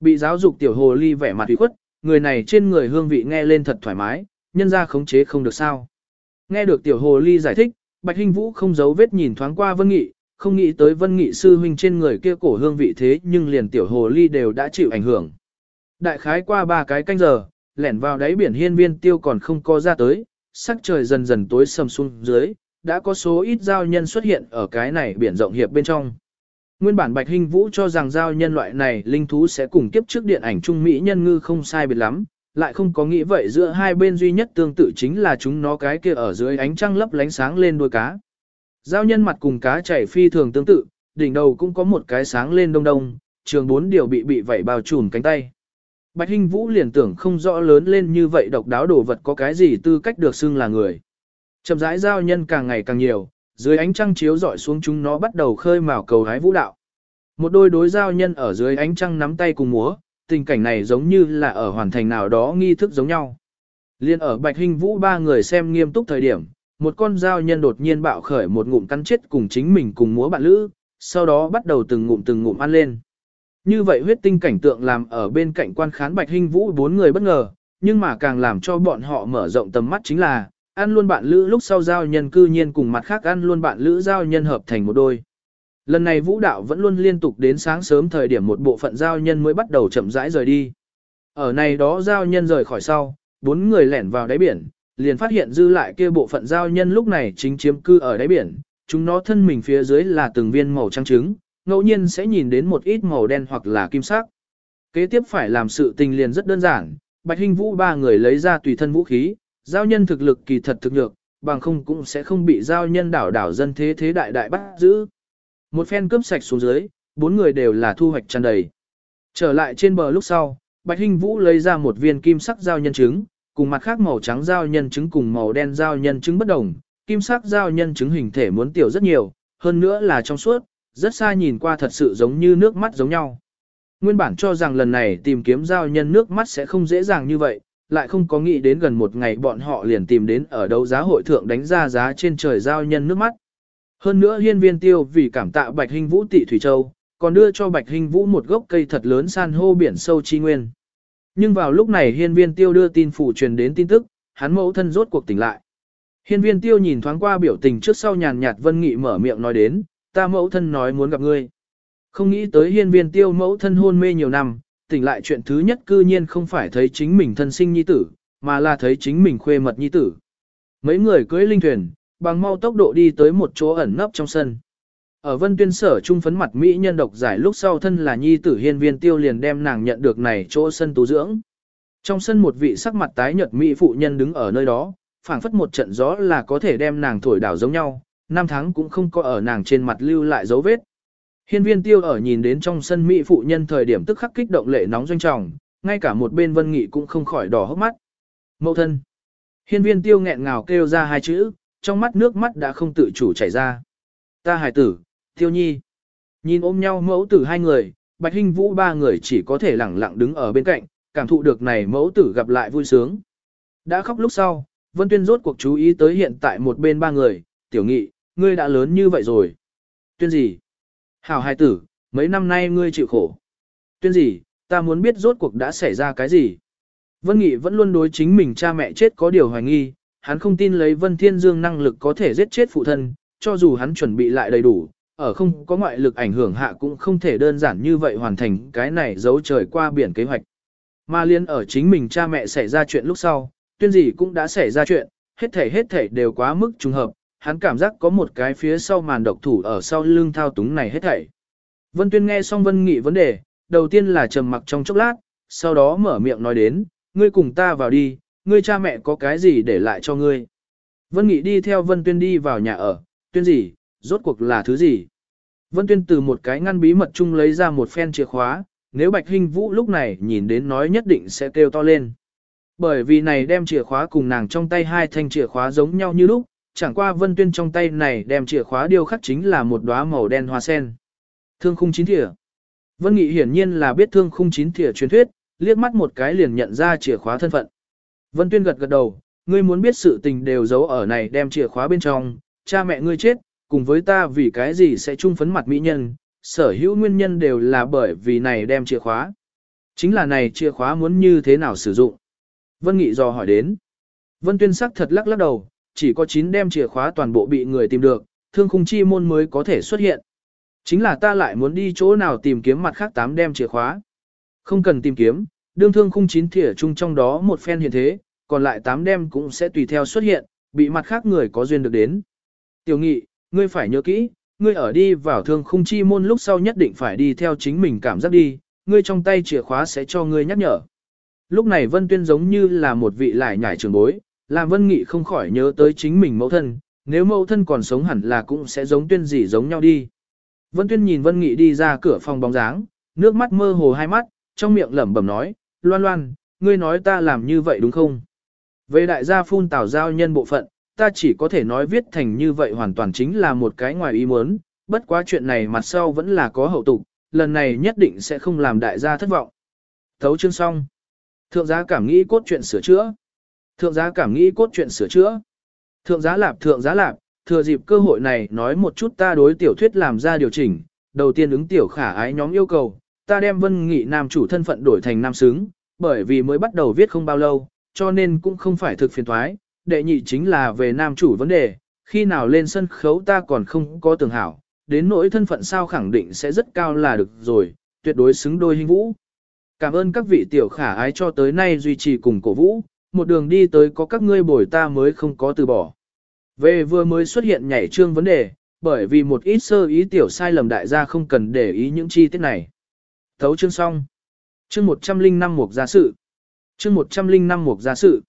Bị giáo dục tiểu hồ ly vẻ mặt ủy khuất, người này trên người hương vị nghe lên thật thoải mái, nhân ra khống chế không được sao. Nghe được tiểu hồ ly giải thích, Bạch Hinh Vũ không giấu vết nhìn thoáng qua Vân Nghị, không nghĩ tới Vân Nghị sư huynh trên người kia cổ hương vị thế nhưng liền tiểu hồ ly đều đã chịu ảnh hưởng. Đại khái qua ba cái canh giờ, lẻn vào đáy biển hiên viên tiêu còn không có ra tới, sắc trời dần dần tối sầm xuống dưới, đã có số ít giao nhân xuất hiện ở cái này biển rộng hiệp bên trong. Nguyên bản Bạch Hinh Vũ cho rằng giao nhân loại này linh thú sẽ cùng kiếp trước điện ảnh trung mỹ nhân ngư không sai biệt lắm, lại không có nghĩ vậy giữa hai bên duy nhất tương tự chính là chúng nó cái kia ở dưới ánh trăng lấp lánh sáng lên đuôi cá. Giao nhân mặt cùng cá chảy phi thường tương tự, đỉnh đầu cũng có một cái sáng lên đông đông, trường bốn điều bị bị vảy bao trùm cánh tay. Bạch Hinh Vũ liền tưởng không rõ lớn lên như vậy độc đáo đồ vật có cái gì tư cách được xưng là người. Chậm rãi giao nhân càng ngày càng nhiều, dưới ánh trăng chiếu rọi xuống chúng nó bắt đầu khơi mào cầu hái vũ đạo. Một đôi đối giao nhân ở dưới ánh trăng nắm tay cùng múa, tình cảnh này giống như là ở hoàn thành nào đó nghi thức giống nhau. Liên ở Bạch Hình Vũ ba người xem nghiêm túc thời điểm, một con dao nhân đột nhiên bạo khởi một ngụm cắn chết cùng chính mình cùng múa bạn lữ, sau đó bắt đầu từng ngụm từng ngụm ăn lên. Như vậy huyết tinh cảnh tượng làm ở bên cạnh quan khán Bạch Hình Vũ bốn người bất ngờ, nhưng mà càng làm cho bọn họ mở rộng tầm mắt chính là, ăn luôn bạn lữ lúc sau giao nhân cư nhiên cùng mặt khác ăn luôn bạn lữ giao nhân hợp thành một đôi. Lần này vũ đạo vẫn luôn liên tục đến sáng sớm thời điểm một bộ phận giao nhân mới bắt đầu chậm rãi rời đi. Ở này đó giao nhân rời khỏi sau, bốn người lẻn vào đáy biển, liền phát hiện dư lại kia bộ phận giao nhân lúc này chính chiếm cư ở đáy biển, chúng nó thân mình phía dưới là từng viên màu trắng trứng, ngẫu nhiên sẽ nhìn đến một ít màu đen hoặc là kim sắc. Kế tiếp phải làm sự tình liền rất đơn giản, Bạch Hinh Vũ ba người lấy ra tùy thân vũ khí, giao nhân thực lực kỳ thật thực nhược, bằng không cũng sẽ không bị giao nhân đảo đảo dân thế thế đại đại bắt giữ. Một phen cướp sạch xuống dưới, bốn người đều là thu hoạch tràn đầy. Trở lại trên bờ lúc sau, Bạch Hinh Vũ lấy ra một viên kim sắc giao nhân trứng, cùng mặt khác màu trắng giao nhân trứng cùng màu đen giao nhân trứng bất đồng, kim sắc giao nhân trứng hình thể muốn tiểu rất nhiều, hơn nữa là trong suốt, rất xa nhìn qua thật sự giống như nước mắt giống nhau. Nguyên bản cho rằng lần này tìm kiếm giao nhân nước mắt sẽ không dễ dàng như vậy, lại không có nghĩ đến gần một ngày bọn họ liền tìm đến ở đấu giá hội thượng đánh ra giá trên trời giao nhân nước mắt. Hơn nữa hiên viên tiêu vì cảm tạ Bạch Hình Vũ tị Thủy Châu, còn đưa cho Bạch Hình Vũ một gốc cây thật lớn san hô biển sâu chi nguyên. Nhưng vào lúc này hiên viên tiêu đưa tin phủ truyền đến tin tức, hắn mẫu thân rốt cuộc tỉnh lại. Hiên viên tiêu nhìn thoáng qua biểu tình trước sau nhàn nhạt vân nghị mở miệng nói đến, ta mẫu thân nói muốn gặp ngươi. Không nghĩ tới hiên viên tiêu mẫu thân hôn mê nhiều năm, tỉnh lại chuyện thứ nhất cư nhiên không phải thấy chính mình thân sinh nhi tử, mà là thấy chính mình khuê mật nhi tử. Mấy người cưỡi linh thuyền, bằng mau tốc độ đi tới một chỗ ẩn nấp trong sân. Ở vân tuyên sở trung phấn mặt Mỹ nhân độc giải lúc sau thân là nhi tử hiên viên tiêu liền đem nàng nhận được này chỗ sân tú dưỡng. Trong sân một vị sắc mặt tái nhợt Mỹ phụ nhân đứng ở nơi đó, phảng phất một trận gió là có thể đem nàng thổi đảo giống nhau, năm tháng cũng không có ở nàng trên mặt lưu lại dấu vết. Hiên viên tiêu ở nhìn đến trong sân Mỹ phụ nhân thời điểm tức khắc kích động lệ nóng doanh trọng, ngay cả một bên vân nghị cũng không khỏi đỏ hốc mắt. Mậu thân. Hiên viên tiêu nghẹn ngào kêu ra hai chữ, trong mắt nước mắt đã không tự chủ chảy ra. Ta hài tử, tiêu nhi. Nhìn ôm nhau mẫu tử hai người, bạch hình vũ ba người chỉ có thể lẳng lặng đứng ở bên cạnh, cảm thụ được này mẫu tử gặp lại vui sướng. Đã khóc lúc sau, Vân Tuyên rốt cuộc chú ý tới hiện tại một bên ba người, tiểu nghị, ngươi đã lớn như vậy rồi. Tuyên gì? Hảo hài tử, mấy năm nay ngươi chịu khổ. Tuyên gì, ta muốn biết rốt cuộc đã xảy ra cái gì. Vân Nghị vẫn luôn đối chính mình cha mẹ chết có điều hoài nghi, hắn không tin lấy Vân Thiên Dương năng lực có thể giết chết phụ thân, cho dù hắn chuẩn bị lại đầy đủ, ở không có ngoại lực ảnh hưởng hạ cũng không thể đơn giản như vậy hoàn thành cái này giấu trời qua biển kế hoạch. Mà liên ở chính mình cha mẹ xảy ra chuyện lúc sau, tuyên gì cũng đã xảy ra chuyện, hết thể hết thể đều quá mức trùng hợp, hắn cảm giác có một cái phía sau màn độc thủ ở sau lưng thao túng này hết thảy. Vân Tuyên nghe xong Vân Nghị vấn đề, đầu tiên là trầm mặc trong chốc lát, sau đó mở miệng nói đến, ngươi cùng ta vào đi, ngươi cha mẹ có cái gì để lại cho ngươi. Vân Nghị đi theo Vân Tuyên đi vào nhà ở, tuyên gì, rốt cuộc là thứ gì. Vân Tuyên từ một cái ngăn bí mật chung lấy ra một phen chìa khóa, nếu Bạch Hinh Vũ lúc này nhìn đến nói nhất định sẽ kêu to lên. Bởi vì này đem chìa khóa cùng nàng trong tay hai thanh chìa khóa giống nhau như lúc, chẳng qua Vân Tuyên trong tay này đem chìa khóa điêu khắc chính là một đóa màu đen hoa sen. Thương khung chín thìa. Vân Nghị hiển nhiên là biết thương khung chín thìa truyền thuyết, liếc mắt một cái liền nhận ra chìa khóa thân phận. Vân Tuyên gật gật đầu, ngươi muốn biết sự tình đều giấu ở này đem chìa khóa bên trong, cha mẹ ngươi chết, cùng với ta vì cái gì sẽ chung phấn mặt mỹ nhân, sở hữu nguyên nhân đều là bởi vì này đem chìa khóa. Chính là này chìa khóa muốn như thế nào sử dụng. Vân Nghị dò hỏi đến. Vân Tuyên sắc thật lắc lắc đầu, chỉ có 9 đem chìa khóa toàn bộ bị người tìm được, thương khung chi môn mới có thể xuất hiện. Chính là ta lại muốn đi chỗ nào tìm kiếm mặt khác 8 đem chìa khóa. Không cần tìm kiếm, đương thương khung chín thỉa chung trong đó một phen hiện thế, còn lại tám đem cũng sẽ tùy theo xuất hiện, bị mặt khác người có duyên được đến. Tiểu nghị, ngươi phải nhớ kỹ, ngươi ở đi vào thương khung chi môn lúc sau nhất định phải đi theo chính mình cảm giác đi, ngươi trong tay chìa khóa sẽ cho ngươi nhắc nhở. Lúc này Vân Tuyên giống như là một vị lại nhảy trường bối, làm Vân Nghị không khỏi nhớ tới chính mình mẫu thân, nếu mẫu thân còn sống hẳn là cũng sẽ giống Tuyên gì giống nhau đi. Vân Tuyên nhìn Vân Nghị đi ra cửa phòng bóng dáng, nước mắt mơ hồ hai mắt, trong miệng lẩm bẩm nói, loan loan, ngươi nói ta làm như vậy đúng không? Về đại gia phun tào giao nhân bộ phận, ta chỉ có thể nói viết thành như vậy hoàn toàn chính là một cái ngoài ý muốn, bất quá chuyện này mặt sau vẫn là có hậu tục, lần này nhất định sẽ không làm đại gia thất vọng. Thấu chương xong. Thượng giá cảm nghĩ cốt truyện sửa chữa. Thượng giá cảm nghĩ cốt truyện sửa chữa. Thượng giá lạp thượng giá lạp, thừa dịp cơ hội này nói một chút ta đối tiểu thuyết làm ra điều chỉnh. Đầu tiên ứng tiểu khả ái nhóm yêu cầu, ta đem vân nghị nam chủ thân phận đổi thành nam xứng, bởi vì mới bắt đầu viết không bao lâu, cho nên cũng không phải thực phiền thoái. Đệ nhị chính là về nam chủ vấn đề, khi nào lên sân khấu ta còn không có tưởng hảo, đến nỗi thân phận sao khẳng định sẽ rất cao là được rồi, tuyệt đối xứng đôi hình vũ. Cảm ơn các vị tiểu khả ái cho tới nay duy trì cùng cổ vũ, một đường đi tới có các ngươi bồi ta mới không có từ bỏ. Về vừa mới xuất hiện nhảy trương vấn đề, bởi vì một ít sơ ý tiểu sai lầm đại gia không cần để ý những chi tiết này. Thấu chương xong. Chương 105 mục gia sự. Chương 105 mục gia sự.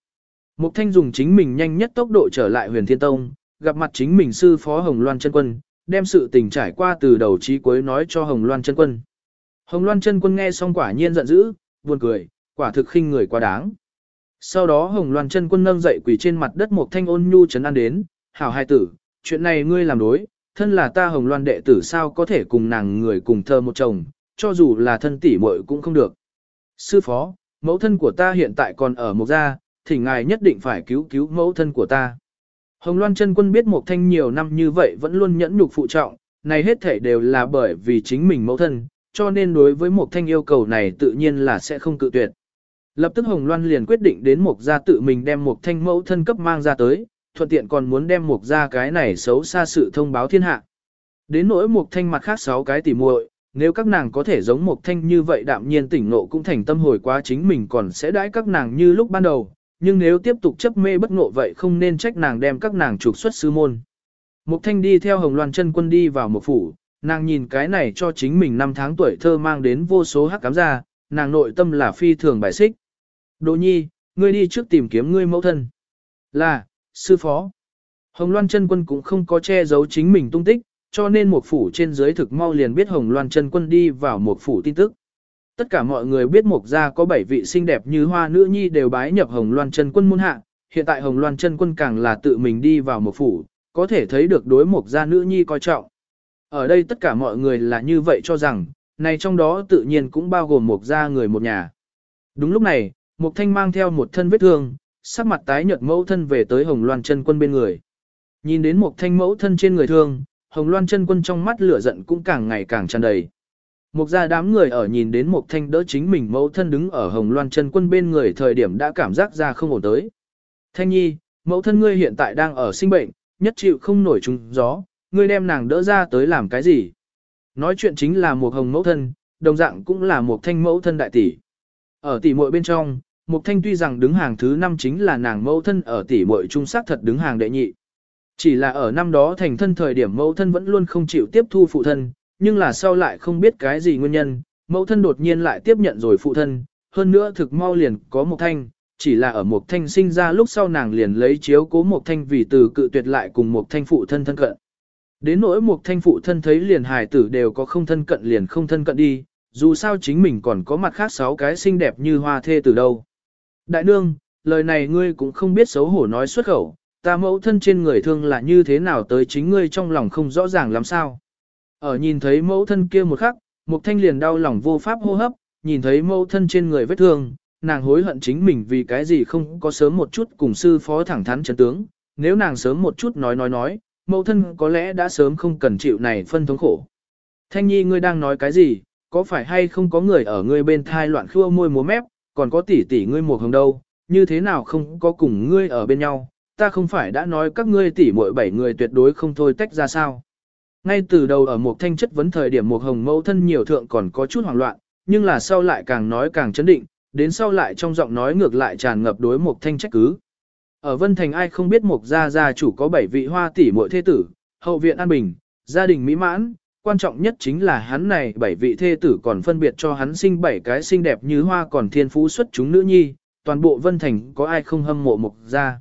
Mục Thanh dùng chính mình nhanh nhất tốc độ trở lại huyền thiên tông, gặp mặt chính mình sư phó Hồng Loan chân quân, đem sự tình trải qua từ đầu chí cuối nói cho Hồng Loan chân quân. Hồng Loan chân quân nghe xong quả nhiên giận dữ, buồn cười, quả thực khinh người quá đáng. Sau đó Hồng Loan chân quân nâng dậy quỳ trên mặt đất một thanh ôn nhu trấn an đến, hảo hai tử, chuyện này ngươi làm đối, thân là ta Hồng Loan đệ tử sao có thể cùng nàng người cùng thơ một chồng, cho dù là thân tỷ muội cũng không được. Sư phó, mẫu thân của ta hiện tại còn ở một gia, thì ngài nhất định phải cứu cứu mẫu thân của ta. Hồng Loan chân quân biết một thanh nhiều năm như vậy vẫn luôn nhẫn nhục phụ trọng, này hết thể đều là bởi vì chính mình mẫu thân, cho nên đối với một thanh yêu cầu này tự nhiên là sẽ không cự tuyệt. Lập tức Hồng Loan liền quyết định đến Mộc gia tự mình đem một thanh mẫu thân cấp mang ra tới, thuận tiện còn muốn đem Mộc gia cái này xấu xa sự thông báo thiên hạ. Đến nỗi Mộc thanh mặt khác sáu cái tỉ muội, nếu các nàng có thể giống Mộc thanh như vậy đạm nhiên tỉnh nộ cũng thành tâm hồi quá chính mình còn sẽ đãi các nàng như lúc ban đầu, nhưng nếu tiếp tục chấp mê bất ngộ vậy không nên trách nàng đem các nàng trục xuất sư môn. Mục thanh đi theo Hồng Loan chân quân đi vào một phủ, nàng nhìn cái này cho chính mình năm tháng tuổi thơ mang đến vô số hắc cám ra, nàng nội tâm là phi thường bài xích. Đỗ nhi, ngươi đi trước tìm kiếm ngươi mẫu thân. Là, sư phó. Hồng Loan chân quân cũng không có che giấu chính mình tung tích, cho nên một phủ trên dưới thực mau liền biết Hồng Loan chân quân đi vào một phủ tin tức. Tất cả mọi người biết Mộc gia có bảy vị xinh đẹp như hoa nữ nhi đều bái nhập Hồng Loan chân quân môn hạ, hiện tại Hồng Loan chân quân càng là tự mình đi vào một phủ, có thể thấy được đối Mộc gia nữ nhi coi trọng. Ở đây tất cả mọi người là như vậy cho rằng, này trong đó tự nhiên cũng bao gồm Mộc gia người một nhà. Đúng lúc này, Mộc Thanh mang theo một thân vết thương, sắc mặt tái nhợt mẫu thân về tới Hồng Loan chân quân bên người. Nhìn đến một thanh mẫu thân trên người thương, Hồng Loan chân quân trong mắt lửa giận cũng càng ngày càng tràn đầy. Một gia đám người ở nhìn đến một thanh đỡ chính mình mẫu thân đứng ở Hồng Loan chân quân bên người thời điểm đã cảm giác ra không ổn tới. Thanh nhi, mẫu thân ngươi hiện tại đang ở sinh bệnh, nhất chịu không nổi trùng gió, ngươi đem nàng đỡ ra tới làm cái gì? Nói chuyện chính là một hồng mẫu thân, đồng dạng cũng là một thanh mẫu thân đại tỷ. Ở tỷ muội bên trong, một thanh tuy rằng đứng hàng thứ năm chính là nàng mẫu thân ở tỷ muội trung sắc thật đứng hàng đệ nhị. Chỉ là ở năm đó thành thân thời điểm mẫu thân vẫn luôn không chịu tiếp thu phụ thân, nhưng là sau lại không biết cái gì nguyên nhân, mẫu thân đột nhiên lại tiếp nhận rồi phụ thân, hơn nữa thực mau liền có một thanh, chỉ là ở một thanh sinh ra lúc sau nàng liền lấy chiếu cố một thanh vì từ cự tuyệt lại cùng một thanh phụ thân thân cận. Đến nỗi một thanh phụ thân thấy liền hài tử đều có không thân cận liền không thân cận đi, dù sao chính mình còn có mặt khác sáu cái xinh đẹp như hoa thê từ đâu. Đại nương, lời này ngươi cũng không biết xấu hổ nói xuất khẩu, ta mẫu thân trên người thương là như thế nào tới chính ngươi trong lòng không rõ ràng làm sao. Ở nhìn thấy mẫu thân kia một khắc, một thanh liền đau lòng vô pháp hô hấp, nhìn thấy mẫu thân trên người vết thương, nàng hối hận chính mình vì cái gì không có sớm một chút cùng sư phó thẳng thắn chấn tướng, nếu nàng sớm một chút nói nói nói, mẫu thân có lẽ đã sớm không cần chịu này phân thống khổ. Thanh nhi ngươi đang nói cái gì, có phải hay không có người ở ngươi bên thai loạn khua môi múa mép, còn có tỷ tỷ ngươi một hồng đâu, như thế nào không có cùng ngươi ở bên nhau, ta không phải đã nói các ngươi tỷ muội bảy người tuyệt đối không thôi tách ra sao. Ngay từ đầu ở một thanh chất vấn thời điểm một hồng mẫu thân nhiều thượng còn có chút hoảng loạn, nhưng là sau lại càng nói càng chấn định, đến sau lại trong giọng nói ngược lại tràn ngập đối một thanh trách cứ. Ở Vân Thành ai không biết một gia gia chủ có bảy vị hoa tỷ muội thế tử, hậu viện an bình, gia đình mỹ mãn, quan trọng nhất chính là hắn này bảy vị thê tử còn phân biệt cho hắn sinh bảy cái xinh đẹp như hoa còn thiên phú xuất chúng nữ nhi, toàn bộ Vân Thành có ai không hâm mộ mục gia.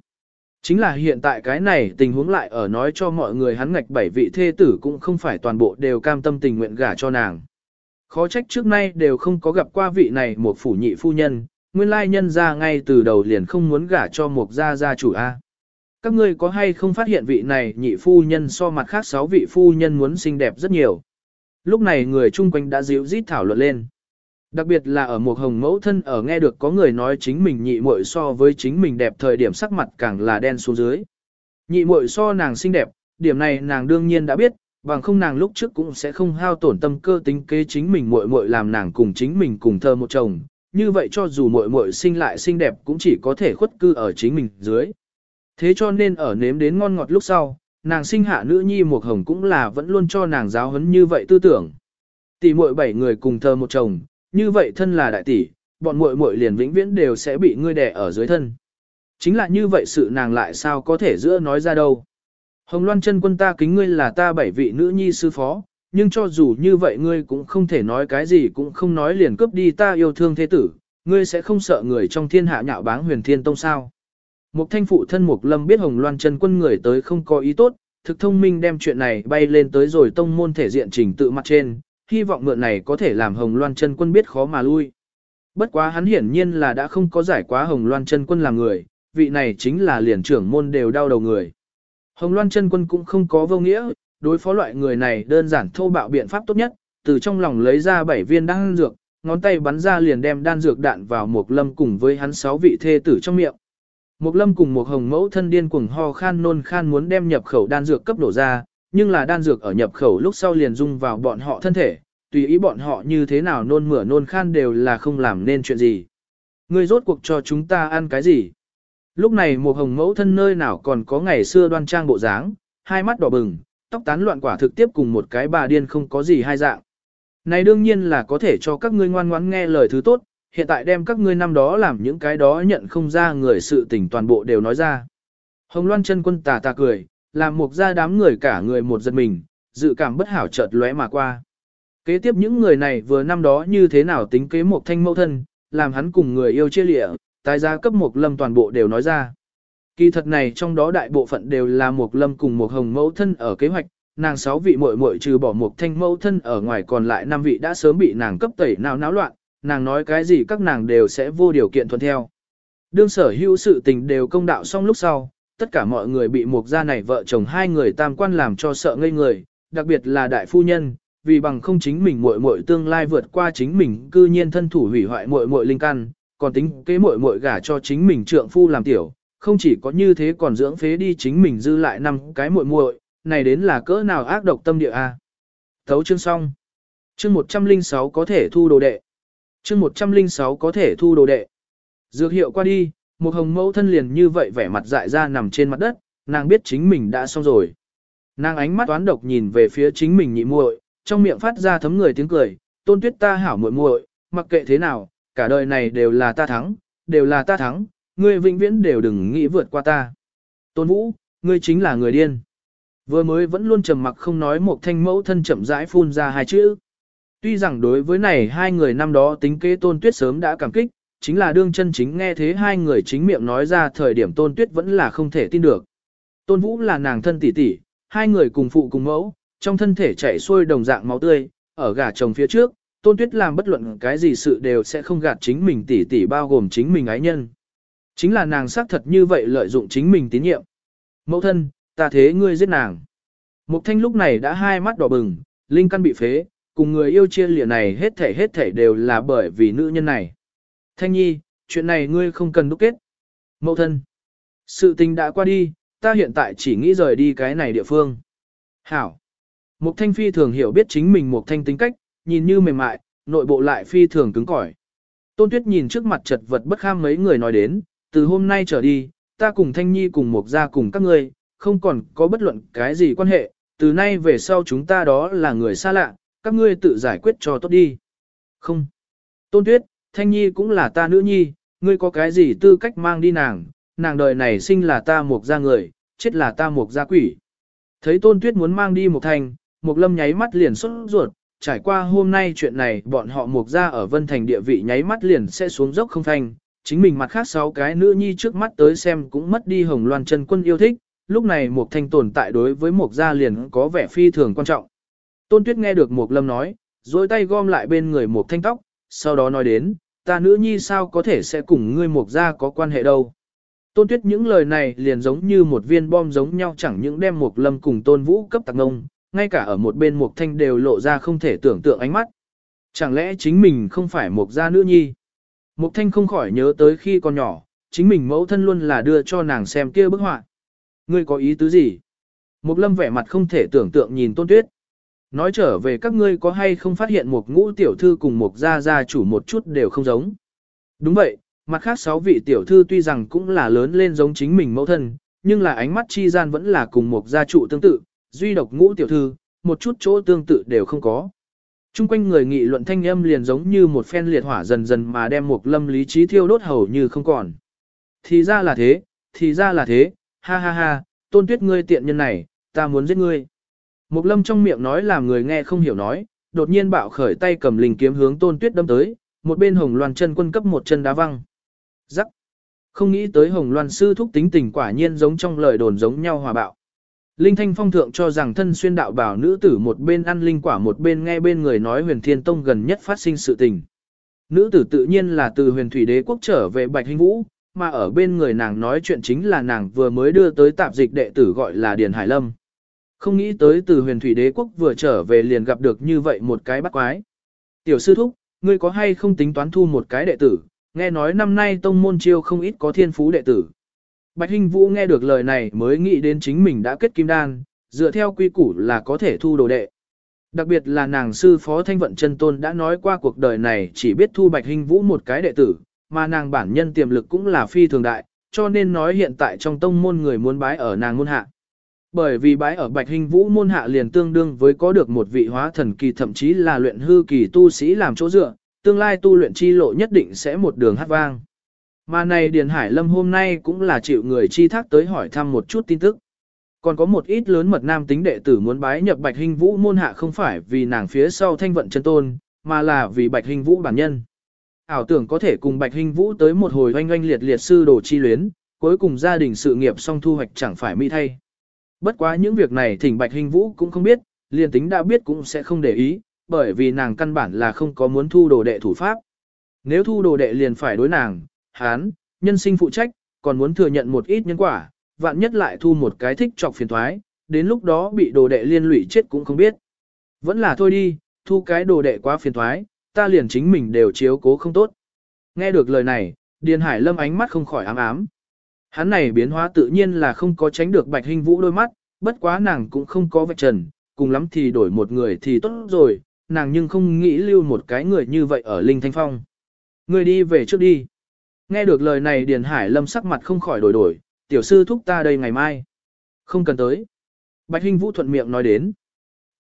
Chính là hiện tại cái này tình huống lại ở nói cho mọi người hắn ngạch bảy vị thê tử cũng không phải toàn bộ đều cam tâm tình nguyện gả cho nàng. Khó trách trước nay đều không có gặp qua vị này một phủ nhị phu nhân, nguyên lai nhân ra ngay từ đầu liền không muốn gả cho một gia gia chủ A. Các ngươi có hay không phát hiện vị này nhị phu nhân so mặt khác sáu vị phu nhân muốn xinh đẹp rất nhiều. Lúc này người chung quanh đã dịu rít thảo luận lên. Đặc biệt là ở một hồng mẫu thân ở nghe được có người nói chính mình nhị muội so với chính mình đẹp thời điểm sắc mặt càng là đen xuống dưới. Nhị muội so nàng xinh đẹp, điểm này nàng đương nhiên đã biết, bằng không nàng lúc trước cũng sẽ không hao tổn tâm cơ tính kế chính mình muội muội làm nàng cùng chính mình cùng thơ một chồng, như vậy cho dù muội muội sinh lại xinh đẹp cũng chỉ có thể khuất cư ở chính mình dưới. Thế cho nên ở nếm đến ngon ngọt lúc sau, nàng sinh hạ nữ nhi một hồng cũng là vẫn luôn cho nàng giáo huấn như vậy tư tưởng. Tỷ muội bảy người cùng thơ một chồng, như vậy thân là đại tỷ, bọn muội muội liền vĩnh viễn đều sẽ bị ngươi đè ở dưới thân. Chính là như vậy sự nàng lại sao có thể giữa nói ra đâu. Hồng Loan chân quân ta kính ngươi là ta bảy vị nữ nhi sư phó, nhưng cho dù như vậy ngươi cũng không thể nói cái gì cũng không nói liền cướp đi ta yêu thương thế tử, ngươi sẽ không sợ người trong thiên hạ nhạo báng huyền thiên tông sao. Mục thanh phụ thân Mục Lâm biết Hồng Loan chân quân người tới không có ý tốt, thực thông minh đem chuyện này bay lên tới rồi tông môn thể diện trình tự mặt trên, hy vọng mượn này có thể làm Hồng Loan chân quân biết khó mà lui. Bất quá hắn hiển nhiên là đã không có giải quá Hồng Loan chân quân làm người, vị này chính là liền trưởng môn đều đau đầu người. Hồng Loan chân quân cũng không có vô nghĩa, đối phó loại người này đơn giản thô bạo biện pháp tốt nhất, từ trong lòng lấy ra bảy viên đan dược, ngón tay bắn ra liền đem đan dược đạn vào một lâm cùng với hắn sáu vị thê tử trong miệng. Một lâm cùng một hồng mẫu thân điên cuồng ho khan nôn khan muốn đem nhập khẩu đan dược cấp đổ ra, nhưng là đan dược ở nhập khẩu lúc sau liền dung vào bọn họ thân thể, tùy ý bọn họ như thế nào nôn mửa nôn khan đều là không làm nên chuyện gì. Ngươi rốt cuộc cho chúng ta ăn cái gì? Lúc này một hồng mẫu thân nơi nào còn có ngày xưa đoan trang bộ dáng, hai mắt đỏ bừng, tóc tán loạn quả thực tiếp cùng một cái bà điên không có gì hai dạng. Này đương nhiên là có thể cho các ngươi ngoan ngoãn nghe lời thứ tốt, hiện tại đem các ngươi năm đó làm những cái đó nhận không ra người sự tình toàn bộ đều nói ra. Hồng Loan chân quân tà tà cười, làm một gia đám người cả người một giật mình, dự cảm bất hảo chợt lóe mà qua. Kế tiếp những người này vừa năm đó như thế nào tính kế một thanh mẫu thân, làm hắn cùng người yêu chia lịa, tái giá cấp một lâm toàn bộ đều nói ra. Kỳ thật này trong đó đại bộ phận đều là một lâm cùng một hồng mẫu thân ở kế hoạch, nàng sáu vị muội muội trừ bỏ một thanh mẫu thân ở ngoài còn lại năm vị đã sớm bị nàng cấp tẩy nào náo loạn, nàng nói cái gì các nàng đều sẽ vô điều kiện thuận theo. Đương sở hữu sự tình đều công đạo xong lúc sau, tất cả mọi người bị một gia này vợ chồng hai người tam quan làm cho sợ ngây người, đặc biệt là đại phu nhân, vì bằng không chính mình muội muội tương lai vượt qua chính mình cư nhiên thân thủ hủy hoại muội muội linh căn, còn tính kế muội muội gả cho chính mình trượng phu làm tiểu, không chỉ có như thế còn dưỡng phế đi chính mình dư lại năm cái muội muội, này đến là cỡ nào ác độc tâm địa a. Thấu chương xong. Chương 106 có thể thu đồ đệ. Chương 106 có thể thu đồ đệ. Dược hiệu qua đi, một hồng mẫu thân liền như vậy vẻ mặt dại ra nằm trên mặt đất, nàng biết chính mình đã xong rồi. Nàng ánh mắt toán độc nhìn về phía chính mình nhị muội, trong miệng phát ra thấm người tiếng cười, tôn tuyết ta hảo muội muội, mặc kệ thế nào, cả đời này đều là ta thắng, đều là ta thắng, ngươi vĩnh viễn đều đừng nghĩ vượt qua ta. Tôn vũ, ngươi chính là người điên. Vừa mới vẫn luôn trầm mặc không nói một thanh mẫu thân chậm rãi phun ra hai chữ. Tuy rằng đối với này hai người năm đó tính kế tôn tuyết sớm đã cảm kích, chính là đương chân chính nghe thế hai người chính miệng nói ra thời điểm tôn tuyết vẫn là không thể tin được. Tôn vũ là nàng thân tỷ tỷ, hai người cùng phụ cùng mẫu, trong thân thể chảy xuôi đồng dạng máu tươi, ở gà chồng phía trước, tôn tuyết làm bất luận cái gì sự đều sẽ không gạt chính mình tỷ tỷ bao gồm chính mình ái nhân. Chính là nàng xác thật như vậy lợi dụng chính mình tín nhiệm. Mẫu thân, ta thế ngươi giết nàng. Mục thanh lúc này đã hai mắt đỏ bừng, linh căn bị phế, cùng người yêu chia lìa này hết thể hết thể đều là bởi vì nữ nhân này. Thanh nhi, chuyện này ngươi không cần đúc kết. Mậu thân, sự tình đã qua đi, ta hiện tại chỉ nghĩ rời đi cái này địa phương. Hảo. Mục thanh phi thường hiểu biết chính mình Mục thanh tính cách, nhìn như mềm mại, nội bộ lại phi thường cứng cỏi. Tôn Tuyết nhìn trước mặt chật vật bất kham mấy người nói đến, từ hôm nay trở đi, ta cùng Thanh Nhi cùng Mục gia cùng các ngươi, không còn có bất luận cái gì quan hệ, từ nay về sau chúng ta đó là người xa lạ, các ngươi tự giải quyết cho tốt đi. Không. Tôn Tuyết, Thanh Nhi cũng là ta nữ nhi, ngươi có cái gì tư cách mang đi nàng, nàng đời này sinh là ta một gia người, chết là ta một gia quỷ. Thấy Tôn Tuyết muốn mang đi một thành, một lâm nháy mắt liền xuất ruột, trải qua hôm nay chuyện này bọn họ mục gia ở Vân Thành địa vị nháy mắt liền sẽ xuống dốc không thành. chính mình mặt khác sáu cái nữ nhi trước mắt tới xem cũng mất đi hồng loan chân quân yêu thích, lúc này mục thanh tồn tại đối với mục gia liền có vẻ phi thường quan trọng. Tôn Tuyết nghe được mục lâm nói, rồi tay gom lại bên người mục thanh tóc, sau đó nói đến, ta nữ nhi sao có thể sẽ cùng ngươi mục gia có quan hệ đâu. Tôn Tuyết những lời này liền giống như một viên bom giống nhau chẳng những đem mục lâm cùng tôn vũ cấp tạc ngông, ngay cả ở một bên Mục Thanh đều lộ ra không thể tưởng tượng ánh mắt. Chẳng lẽ chính mình không phải Mục gia nữ nhi? Mục Thanh không khỏi nhớ tới khi còn nhỏ, chính mình mẫu thân luôn là đưa cho nàng xem kia bức họa. Ngươi có ý tứ gì? Mục Lâm vẻ mặt không thể tưởng tượng nhìn Tôn Tuyết. Nói trở về các ngươi có hay không phát hiện một ngũ tiểu thư cùng một gia gia chủ một chút đều không giống. Đúng vậy, mặt khác sáu vị tiểu thư tuy rằng cũng là lớn lên giống chính mình mẫu thân, nhưng là ánh mắt chi gian vẫn là cùng một gia trụ tương tự, duy độc ngũ tiểu thư, một chút chỗ tương tự đều không có. Trung quanh người nghị luận thanh âm liền giống như một phen liệt hỏa dần dần mà đem một lâm lý trí thiêu đốt hầu như không còn. Thì ra là thế, thì ra là thế, ha ha ha, tôn tuyết ngươi tiện nhân này, ta muốn giết ngươi. Mục lâm trong miệng nói làm người nghe không hiểu nói, đột nhiên bạo khởi tay cầm linh kiếm hướng tôn tuyết đâm tới, một bên hồng loan chân quân cấp một chân đá văng. Rắc. Không nghĩ tới hồng loan sư thúc tính tình quả nhiên giống trong lời đồn giống nhau hòa bạo. Linh Thanh Phong thượng cho rằng thân xuyên đạo bảo nữ tử một bên ăn linh quả một bên nghe bên người nói huyền thiên tông gần nhất phát sinh sự tình. Nữ tử tự nhiên là từ huyền thủy đế quốc trở về Bạch Hinh Vũ, mà ở bên người nàng nói chuyện chính là nàng vừa mới đưa tới tạp dịch đệ tử gọi là Điền Hải Lâm. Không nghĩ tới từ huyền thủy đế quốc vừa trở về liền gặp được như vậy một cái bắt quái. Tiểu sư thúc, ngươi có hay không tính toán thu một cái đệ tử, nghe nói năm nay tông môn chiêu không ít có thiên phú đệ tử. Bạch Hinh Vũ nghe được lời này mới nghĩ đến chính mình đã kết kim đan, dựa theo quy củ là có thể thu đồ đệ. Đặc biệt là nàng sư phó thanh vận chân tôn đã nói qua cuộc đời này chỉ biết thu Bạch Hinh Vũ một cái đệ tử, mà nàng bản nhân tiềm lực cũng là phi thường đại, cho nên nói hiện tại trong tông môn người muốn bái ở nàng môn hạ. Bởi vì bái ở Bạch hình Vũ môn hạ liền tương đương với có được một vị hóa thần kỳ thậm chí là luyện hư kỳ tu sĩ làm chỗ dựa, tương lai tu luyện chi lộ nhất định sẽ một đường hát vang. Mà này Điền Hải Lâm hôm nay cũng là chịu người chi thác tới hỏi thăm một chút tin tức. Còn có một ít lớn mật nam tính đệ tử muốn bái nhập Bạch Hình Vũ môn hạ không phải vì nàng phía sau thanh vận chân tôn, mà là vì Bạch Hình Vũ bản nhân. Ảo tưởng có thể cùng Bạch Hình Vũ tới một hồi oanh oanh liệt liệt sư đồ chi luyến, cuối cùng gia đình sự nghiệp song thu hoạch chẳng phải mỹ thay. Bất quá những việc này thỉnh Bạch Hình Vũ cũng không biết, liền tính đã biết cũng sẽ không để ý, bởi vì nàng căn bản là không có muốn thu đồ đệ thủ pháp. Nếu thu đồ đệ liền phải đối nàng, hán, nhân sinh phụ trách, còn muốn thừa nhận một ít nhân quả, vạn nhất lại thu một cái thích trọc phiền thoái, đến lúc đó bị đồ đệ liên lụy chết cũng không biết. Vẫn là thôi đi, thu cái đồ đệ quá phiền thoái, ta liền chính mình đều chiếu cố không tốt. Nghe được lời này, Điền Hải Lâm ánh mắt không khỏi ám ám. Hắn này biến hóa tự nhiên là không có tránh được Bạch hình Vũ đôi mắt, bất quá nàng cũng không có vạch trần, cùng lắm thì đổi một người thì tốt rồi, nàng nhưng không nghĩ lưu một cái người như vậy ở Linh Thanh Phong. Người đi về trước đi. Nghe được lời này Điền Hải Lâm sắc mặt không khỏi đổi đổi, tiểu sư thúc ta đây ngày mai. Không cần tới. Bạch Hinh Vũ thuận miệng nói đến.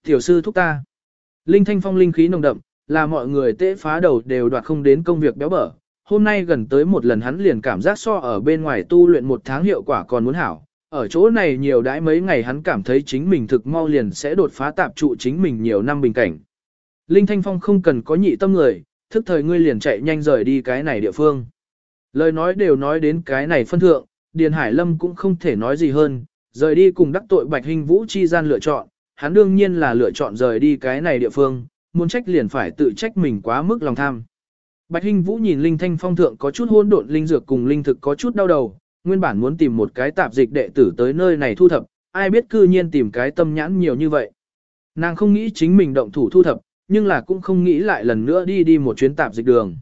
Tiểu sư thúc ta. Linh Thanh Phong linh khí nồng đậm, là mọi người tễ phá đầu đều đoạt không đến công việc béo bở. Hôm nay gần tới một lần hắn liền cảm giác so ở bên ngoài tu luyện một tháng hiệu quả còn muốn hảo. Ở chỗ này nhiều đãi mấy ngày hắn cảm thấy chính mình thực mau liền sẽ đột phá tạp trụ chính mình nhiều năm bình cảnh. Linh Thanh Phong không cần có nhị tâm người, thức thời ngươi liền chạy nhanh rời đi cái này địa phương. Lời nói đều nói đến cái này phân thượng, Điền Hải Lâm cũng không thể nói gì hơn, rời đi cùng đắc tội Bạch Hình Vũ chi gian lựa chọn, hắn đương nhiên là lựa chọn rời đi cái này địa phương, muốn trách liền phải tự trách mình quá mức lòng tham. Bạch Hinh Vũ nhìn Linh Thanh Phong thượng có chút hỗn độn linh dược cùng linh thực có chút đau đầu, nguyên bản muốn tìm một cái tạp dịch đệ tử tới nơi này thu thập, ai biết cư nhiên tìm cái tâm nhãn nhiều như vậy. Nàng không nghĩ chính mình động thủ thu thập, nhưng là cũng không nghĩ lại lần nữa đi đi một chuyến tạp dịch đường.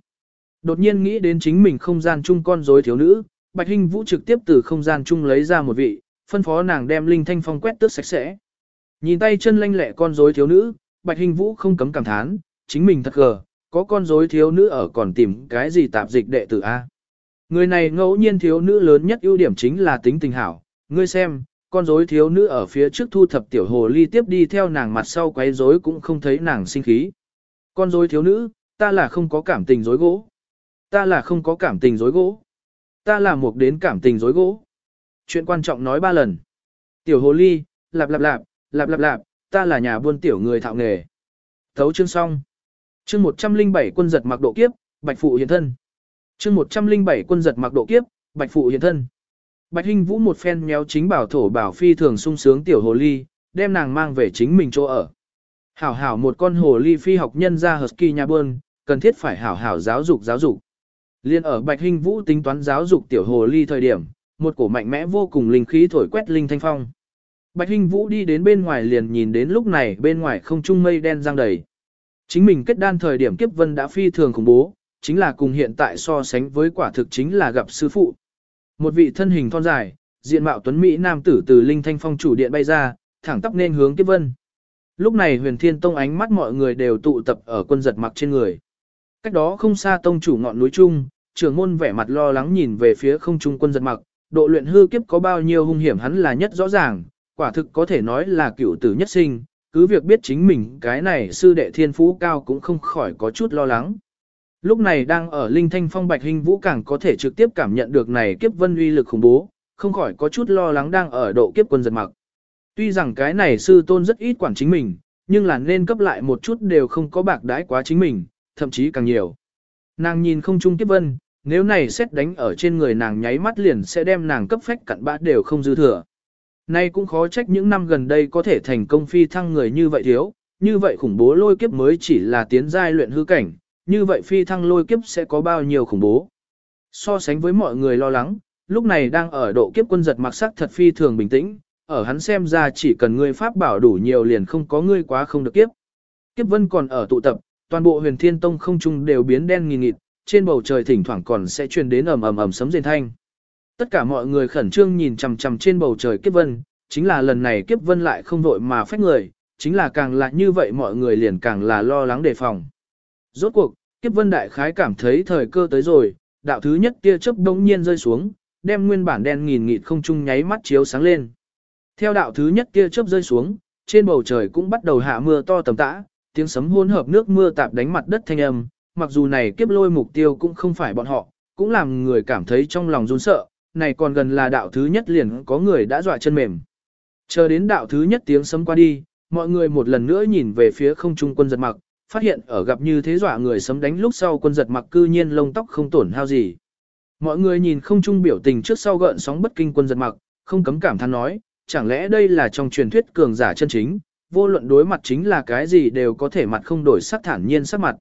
Đột nhiên nghĩ đến chính mình không gian chung con rối thiếu nữ, Bạch Hinh Vũ trực tiếp từ không gian chung lấy ra một vị, phân phó nàng đem Linh Thanh Phong quét tước sạch sẽ. Nhìn tay chân lanh lẹ con rối thiếu nữ, Bạch Hinh Vũ không cấm cảm thán, chính mình thật gờ, có con rối thiếu nữ ở còn tìm cái gì tạp dịch đệ tử A. Người này ngẫu nhiên thiếu nữ lớn nhất ưu điểm chính là tính tình hảo, ngươi xem, con rối thiếu nữ ở phía trước thu thập tiểu hồ ly tiếp đi theo nàng mặt sau quấy rối cũng không thấy nàng sinh khí. Con rối thiếu nữ, ta là không có cảm tình rối gỗ. Ta là không có cảm tình rối gỗ. Ta là một đến cảm tình rối gỗ. Chuyện quan trọng nói ba lần. Tiểu hồ ly, lạp lạp lạp, lạp lạp lạp, ta là nhà buôn tiểu người thạo nghề. Thấu chương xong. Chương 107 quân giật mặc độ kiếp, Bạch phụ hiện thân. Chương 107 quân giật mặc độ kiếp, Bạch phụ hiện thân. Bạch Hinh Vũ một phen méo chính bảo thổ bảo phi thường sung sướng tiểu hồ ly, đem nàng mang về chính mình chỗ ở. Hảo hảo một con hồ ly phi học nhân ra husky nhà bơn, cần thiết phải hảo hảo giáo dục giáo dục. Liên ở Bạch Hinh Vũ tính toán giáo dục tiểu hồ ly thời điểm, một cổ mạnh mẽ vô cùng linh khí thổi quét linh thanh phong. Bạch Hinh Vũ đi đến bên ngoài liền nhìn đến lúc này bên ngoài không trung mây đen giăng đầy. Chính mình kết đan thời điểm kiếp vân đã phi thường khủng bố, chính là cùng hiện tại so sánh với quả thực chính là gặp sư phụ. Một vị thân hình thon dài, diện mạo tuấn Mỹ nam tử từ linh thanh phong chủ điện bay ra, thẳng tắp nên hướng kiếp vân. Lúc này huyền thiên tông ánh mắt mọi người đều tụ tập ở quân giật mặc trên người. Cách đó không xa tông chủ ngọn núi trung, trưởng môn vẻ mặt lo lắng nhìn về phía không trung quân giật mặc, độ luyện hư kiếp có bao nhiêu hung hiểm hắn là nhất rõ ràng, quả thực có thể nói là cựu tử nhất sinh, cứ việc biết chính mình cái này sư đệ thiên phú cao cũng không khỏi có chút lo lắng. Lúc này đang ở linh thanh phong bạch hình vũ càng có thể trực tiếp cảm nhận được này kiếp vân uy lực khủng bố, không khỏi có chút lo lắng đang ở độ kiếp quân giật mặc. Tuy rằng cái này sư tôn rất ít quản chính mình, nhưng là nên cấp lại một chút đều không có bạc đãi quá chính mình, thậm chí càng nhiều. Nàng nhìn không chung kiếp vân, nếu này xét đánh ở trên người nàng nháy mắt liền sẽ đem nàng cấp phách cặn bã đều không dư thừa. Nay cũng khó trách những năm gần đây có thể thành công phi thăng người như vậy thiếu, như vậy khủng bố lôi kiếp mới chỉ là tiến giai luyện hư cảnh, như vậy phi thăng lôi kiếp sẽ có bao nhiêu khủng bố. So sánh với mọi người lo lắng, lúc này đang ở độ kiếp quân giật mặc sắc thật phi thường bình tĩnh, ở hắn xem ra chỉ cần ngươi pháp bảo đủ nhiều liền không có ngươi quá không được kiếp. Kiếp vân còn ở tụ tập, toàn bộ huyền thiên tông không trung đều biến đen nghìn nghịt, trên bầu trời thỉnh thoảng còn sẽ truyền đến ầm ầm ầm sấm rền thanh. Tất cả mọi người khẩn trương nhìn chằm chằm trên bầu trời kiếp vân, chính là lần này kiếp vân lại không vội mà phách người, chính là càng là như vậy mọi người liền càng là lo lắng đề phòng. Rốt cuộc, kiếp vân đại khái cảm thấy thời cơ tới rồi, đạo thứ nhất tia chớp bỗng nhiên rơi xuống, đem nguyên bản đen nghìn nghịt không trung nháy mắt chiếu sáng lên. Theo đạo thứ nhất tia chớp rơi xuống, trên bầu trời cũng bắt đầu hạ mưa to tầm tã, tiếng sấm hỗn hợp nước mưa tạp đánh mặt đất thanh âm, mặc dù này kiếp lôi mục tiêu cũng không phải bọn họ, cũng làm người cảm thấy trong lòng run sợ, này còn gần là đạo thứ nhất liền có người đã dọa chân mềm. Chờ đến đạo thứ nhất tiếng sấm qua đi, mọi người một lần nữa nhìn về phía không trung quân giật mặc, phát hiện ở gặp như thế dọa người sấm đánh lúc sau quân giật mặc cư nhiên lông tóc không tổn hao gì. Mọi người nhìn không trung biểu tình trước sau gợn sóng bất kinh quân giật mặc, không cấm cảm than nói, chẳng lẽ đây là trong truyền thuyết cường giả chân chính, vô luận đối mặt chính là cái gì đều có thể mặt không đổi sắc thản nhiên sắc mặt.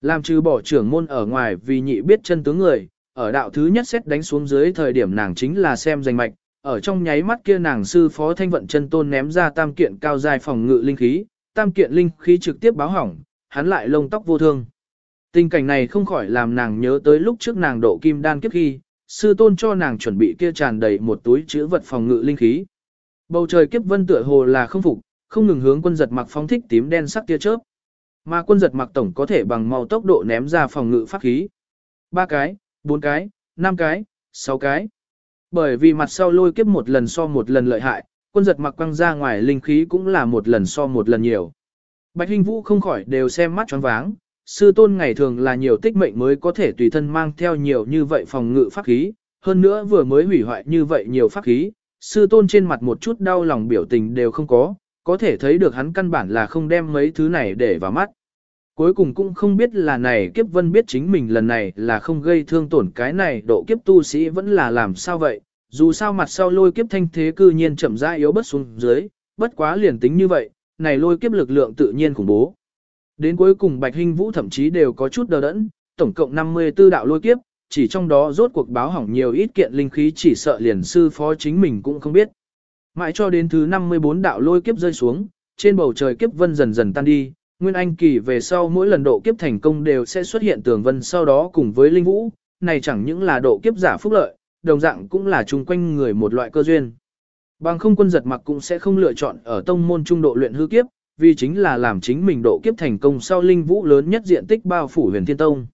Làm trừ bỏ trưởng môn ở ngoài vì nhị biết chân tướng người, ở đạo thứ nhất xét đánh xuống dưới thời điểm nàng chính là xem danh mạch, ở trong nháy mắt kia nàng sư phó thanh vận chân tôn ném ra tam kiện cao dài phòng ngự linh khí, tam kiện linh khí trực tiếp báo hỏng, hắn lại lông tóc vô thương. Tình cảnh này không khỏi làm nàng nhớ tới lúc trước nàng độ kim đan kiếp khi, sư tôn cho nàng chuẩn bị kia tràn đầy một túi chứa vật phòng ngự linh khí. Bầu trời kiếp vân tựa hồ là không phục, không ngừng hướng quân giật mặc phóng thích tím đen sắc tia chớp. Mà quân giật mặc tổng có thể bằng mau tốc độ ném ra phòng ngự pháp khí. ba cái, bốn cái, năm cái, sáu cái. Bởi vì mặt sau lôi kiếp một lần so một lần lợi hại, quân giật mặc quăng ra ngoài linh khí cũng là một lần so một lần nhiều. Bạch Hinh Vũ không khỏi đều xem mắt choáng váng, sư tôn ngày thường là nhiều tích mệnh mới có thể tùy thân mang theo nhiều như vậy phòng ngự pháp khí, hơn nữa vừa mới hủy hoại như vậy nhiều pháp khí, sư tôn trên mặt một chút đau lòng biểu tình đều không có, có thể thấy được hắn căn bản là không đem mấy thứ này để vào mắt. Cuối cùng cũng không biết là này kiếp vân biết chính mình lần này là không gây thương tổn cái này độ kiếp tu sĩ vẫn là làm sao vậy, dù sao mặt sau lôi kiếp thanh thế cư nhiên chậm rãi yếu bất xuống dưới, bất quá liền tính như vậy, này lôi kiếp lực lượng tự nhiên khủng bố. Đến cuối cùng Bạch Hinh Vũ thậm chí đều có chút đờ đẫn, tổng cộng 54 đạo lôi kiếp, chỉ trong đó rốt cuộc báo hỏng nhiều ít kiện linh khí chỉ sợ liền sư phó chính mình cũng không biết. Mãi cho đến thứ 54 đạo lôi kiếp rơi xuống, trên bầu trời kiếp vân dần dần tan đi, Nguyên Anh kỳ về sau mỗi lần độ kiếp thành công đều sẽ xuất hiện tường vân sau đó cùng với linh vũ, này chẳng những là độ kiếp giả phúc lợi, đồng dạng cũng là chung quanh người một loại cơ duyên. Bằng không quân giật mặc cũng sẽ không lựa chọn ở tông môn trung độ luyện hư kiếp, vì chính là làm chính mình độ kiếp thành công sau linh vũ lớn nhất diện tích bao phủ huyền thiên tông.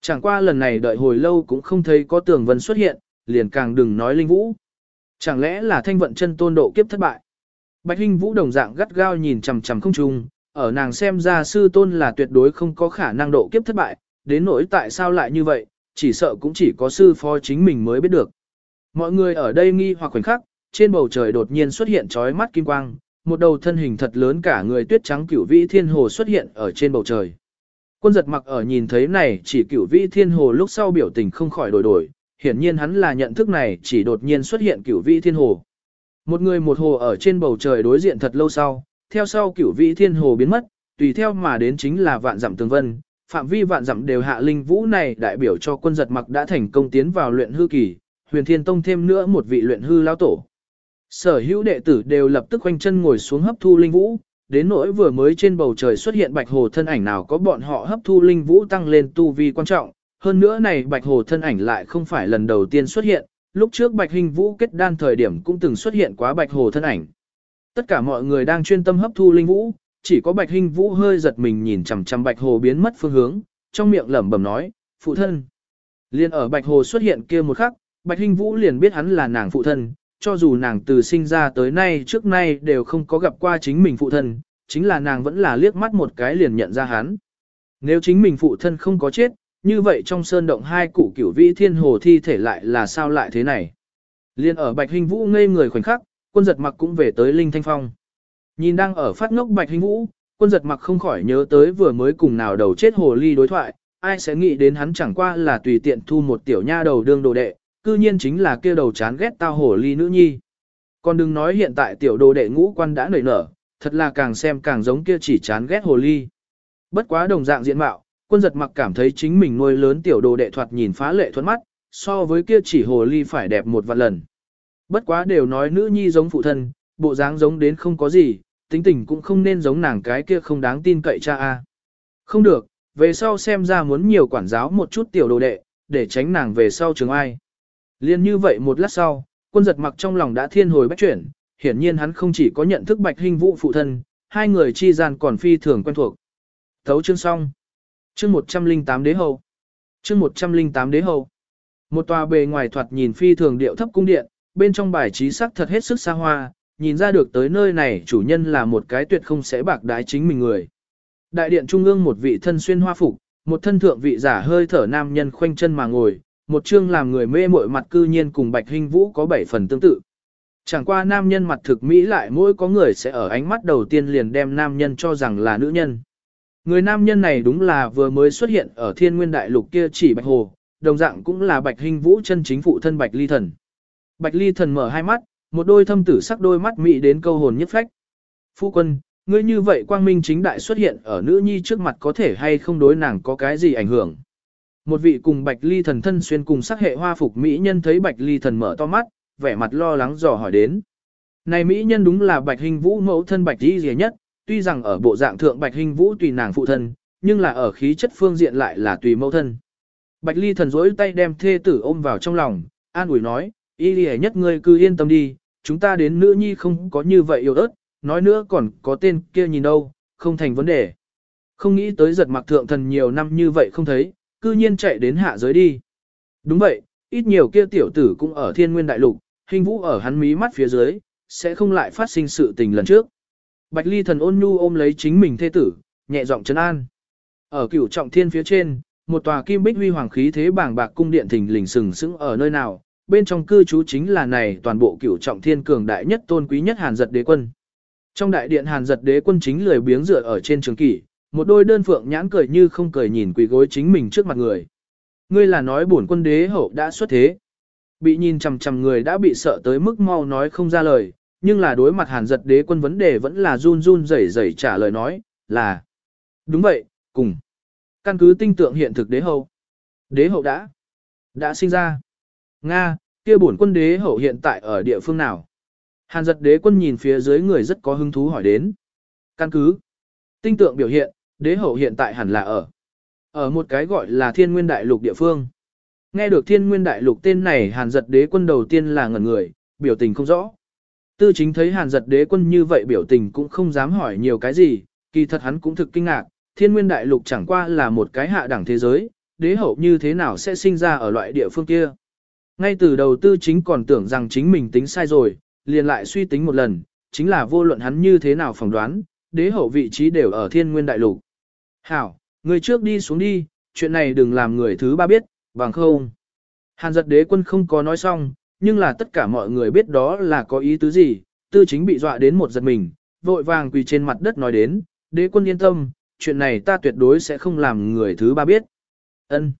Chẳng qua lần này đợi hồi lâu cũng không thấy có tường vân xuất hiện, liền càng đừng nói linh vũ. Chẳng lẽ là thanh vận chân tôn độ kiếp thất bại? Bạch Hinh Vũ đồng dạng gắt gao nhìn chằm chằm không trung, ở nàng xem ra sư tôn là tuyệt đối không có khả năng độ kiếp thất bại, đến nỗi tại sao lại như vậy, chỉ sợ cũng chỉ có sư phó chính mình mới biết được. Mọi người ở đây nghi hoặc khoảnh khắc, trên bầu trời đột nhiên xuất hiện chói mắt kim quang, một đầu thân hình thật lớn cả người tuyết trắng cửu vĩ thiên hồ xuất hiện ở trên bầu trời. Quân giật mặc ở nhìn thấy này chỉ cửu vĩ thiên hồ lúc sau biểu tình không khỏi đổi đổi, hiển nhiên hắn là nhận thức này chỉ đột nhiên xuất hiện cửu vĩ thiên hồ. Một người một hồ ở trên bầu trời đối diện thật lâu sau, theo sau cửu vĩ thiên hồ biến mất, tùy theo mà đến chính là vạn dặm tường vân, phạm vi vạn dặm đều hạ linh vũ này đại biểu cho quân giật mặc đã thành công tiến vào luyện hư kỳ, huyền thiên tông thêm nữa một vị luyện hư lão tổ. Sở hữu đệ tử đều lập tức quanh chân ngồi xuống hấp thu linh vũ, đến nỗi vừa mới trên bầu trời xuất hiện bạch hồ thân ảnh nào có bọn họ hấp thu linh vũ tăng lên tu vi quan trọng, hơn nữa này bạch hồ thân ảnh lại không phải lần đầu tiên xuất hiện, lúc trước bạch hình vũ kết đan thời điểm cũng từng xuất hiện quá bạch hồ thân ảnh. Tất cả mọi người đang chuyên tâm hấp thu linh vũ, chỉ có bạch hình vũ hơi giật mình nhìn chằm chằm bạch hồ biến mất phương hướng, trong miệng lẩm bẩm nói, phụ thân. Liên ở bạch hồ xuất hiện kia một khắc, bạch hình vũ liền biết hắn là nàng phụ thân, cho dù nàng từ sinh ra tới nay trước nay đều không có gặp qua chính mình phụ thân, chính là nàng vẫn là liếc mắt một cái liền nhận ra hắn. Nếu chính mình phụ thân không có chết, như vậy trong sơn động hai cụ cửu vĩ thiên hồ thi thể lại là sao lại thế này. Liên ở Bạch Hình Vũ ngây người khoảnh khắc, quân giật mặc cũng về tới Linh Thanh Phong. Nhìn đang ở phát ngốc Bạch Hình Vũ, quân giật mặc không khỏi nhớ tới vừa mới cùng nào đầu chết hồ ly đối thoại, ai sẽ nghĩ đến hắn chẳng qua là tùy tiện thu một tiểu nha đầu đương đồ đệ, cư nhiên chính là kia đầu chán ghét tao hồ ly nữ nhi. Còn đừng nói hiện tại tiểu đồ đệ ngũ quan đã nảy nở, thật là càng xem càng giống kia chỉ chán ghét hồ ly. Bất quá đồng dạng diện mạo, quân giật mặc cảm thấy chính mình nuôi lớn tiểu đồ đệ thoạt nhìn phá lệ thuẫn mắt, so với kia chỉ hồ ly phải đẹp một vạn lần. Bất quá đều nói nữ nhi giống phụ thân, bộ dáng giống đến không có gì, tính tình cũng không nên giống nàng cái kia không đáng tin cậy cha a. Không được, về sau xem ra muốn nhiều quản giáo một chút tiểu đồ đệ, để tránh nàng về sau trường ai. Liên như vậy một lát sau, quân giật mặc trong lòng đã thiên hồi bách chuyển, hiển nhiên hắn không chỉ có nhận thức bạch hình vũ phụ thân, hai người chi gian còn phi thường quen thuộc. Thấu chương xong. Chương 108 đế hầu. Chương 108 đế hầu. Một tòa bề ngoài thoạt nhìn phi thường điệu thấp cung điện, bên trong bài trí sắc thật hết sức xa hoa, nhìn ra được tới nơi này chủ nhân là một cái tuyệt không sẽ bạc đái chính mình người. Đại điện trung ương một vị thân xuyên hoa phục, một thân thượng vị giả hơi thở nam nhân khoanh chân mà ngồi, một chương làm người mê mội mặt cư nhiên cùng Bạch Hinh Vũ có bảy phần tương tự. Chẳng qua nam nhân mặt thực mỹ lại mỗi có người sẽ ở ánh mắt đầu tiên liền đem nam nhân cho rằng là nữ nhân. Người nam nhân này đúng là vừa mới xuất hiện ở thiên nguyên đại lục kia chỉ Bạch Hồ, đồng dạng cũng là Bạch Hinh Vũ chân chính phụ thân Bạch Ly Thần. Bạch Ly Thần mở hai mắt, một đôi thâm tử sắc đôi mắt mị đến câu hồn nhất phách. Phu quân, ngươi như vậy quang minh chính đại xuất hiện ở nữ nhi trước mặt có thể hay không đối nàng có cái gì ảnh hưởng. Một vị cùng Bạch Ly thần thân xuyên cùng sắc hệ hoa phục mỹ nhân thấy Bạch Ly thần mở to mắt, vẻ mặt lo lắng dò hỏi đến. Này mỹ nhân đúng là Bạch Hình Vũ mẫu thân Bạch Ly Dìa nhất, tuy rằng ở bộ dạng thượng Bạch Hình Vũ tùy nàng phụ thân, nhưng là ở khí chất phương diện lại là tùy mẫu thân. Bạch ly thần rỗi tay đem thê tử ôm vào trong lòng, an ủi nói, y lì nhất ngươi cứ yên tâm đi, chúng ta đến nữ nhi không có như vậy yêu ớt, nói nữa còn có tên kia nhìn đâu, không thành vấn đề. Không nghĩ tới giật mặc thượng thần nhiều năm như vậy không thấy, cư nhiên chạy đến hạ giới đi. Đúng vậy, ít nhiều kia tiểu tử cũng ở thiên nguyên đại lục, hình vũ ở hắn mí mắt phía dưới, sẽ không lại phát sinh sự tình lần trước. Bạch ly thần ôn nhu ôm lấy chính mình thê tử, nhẹ giọng trấn an. Ở cửu trọng thiên phía trên, một tòa kim bích huy hoàng khí thế bảng bạc cung điện thình lình sừng sững ở nơi nào, bên trong cư trú chính là này toàn bộ cửu trọng thiên cường đại nhất tôn quý nhất hàn giật đế quân. Trong đại điện hàn giật đế quân chính lười biếng dựa ở trên trường kỷ, một đôi đơn phượng nhãn cười như không cười nhìn quỳ gối chính mình trước mặt người. Ngươi là nói bổn quân đế hậu đã xuất thế. Bị nhìn chằm chằm người đã bị sợ tới mức mau nói không ra lời, nhưng là đối mặt hàn giật đế quân vấn đề vẫn là run run rẩy rẩy trả lời nói, là Đúng vậy, cùng. Căn cứ tinh tượng hiện thực đế hậu. Đế hậu đã, đã sinh ra. Nga, kia bổn quân đế hậu hiện tại ở địa phương nào? Hàn giật đế quân nhìn phía dưới người rất có hứng thú hỏi đến. Căn cứ. Tinh tượng biểu hiện, đế hậu hiện tại hẳn là ở. Ở một cái gọi là thiên nguyên đại lục địa phương. Nghe được thiên nguyên đại lục tên này hàn giật đế quân đầu tiên là ngẩn người, biểu tình không rõ. Tư chính thấy hàn giật đế quân như vậy biểu tình cũng không dám hỏi nhiều cái gì, kỳ thật hắn cũng thực kinh ngạc, thiên nguyên đại lục chẳng qua là một cái hạ đẳng thế giới, đế hậu như thế nào sẽ sinh ra ở loại địa phương kia. Ngay từ đầu tư chính còn tưởng rằng chính mình tính sai rồi, liền lại suy tính một lần, chính là vô luận hắn như thế nào phỏng đoán, đế hậu vị trí đều ở thiên nguyên đại lục. Hảo, người trước đi xuống đi, chuyện này đừng làm người thứ ba biết, bằng không. Hàn giật đế quân không có nói xong, nhưng là tất cả mọi người biết đó là có ý tứ gì, tư chính bị dọa đến một giật mình, vội vàng quỳ trên mặt đất nói đến, đế quân yên tâm, chuyện này ta tuyệt đối sẽ không làm người thứ ba biết. Ân.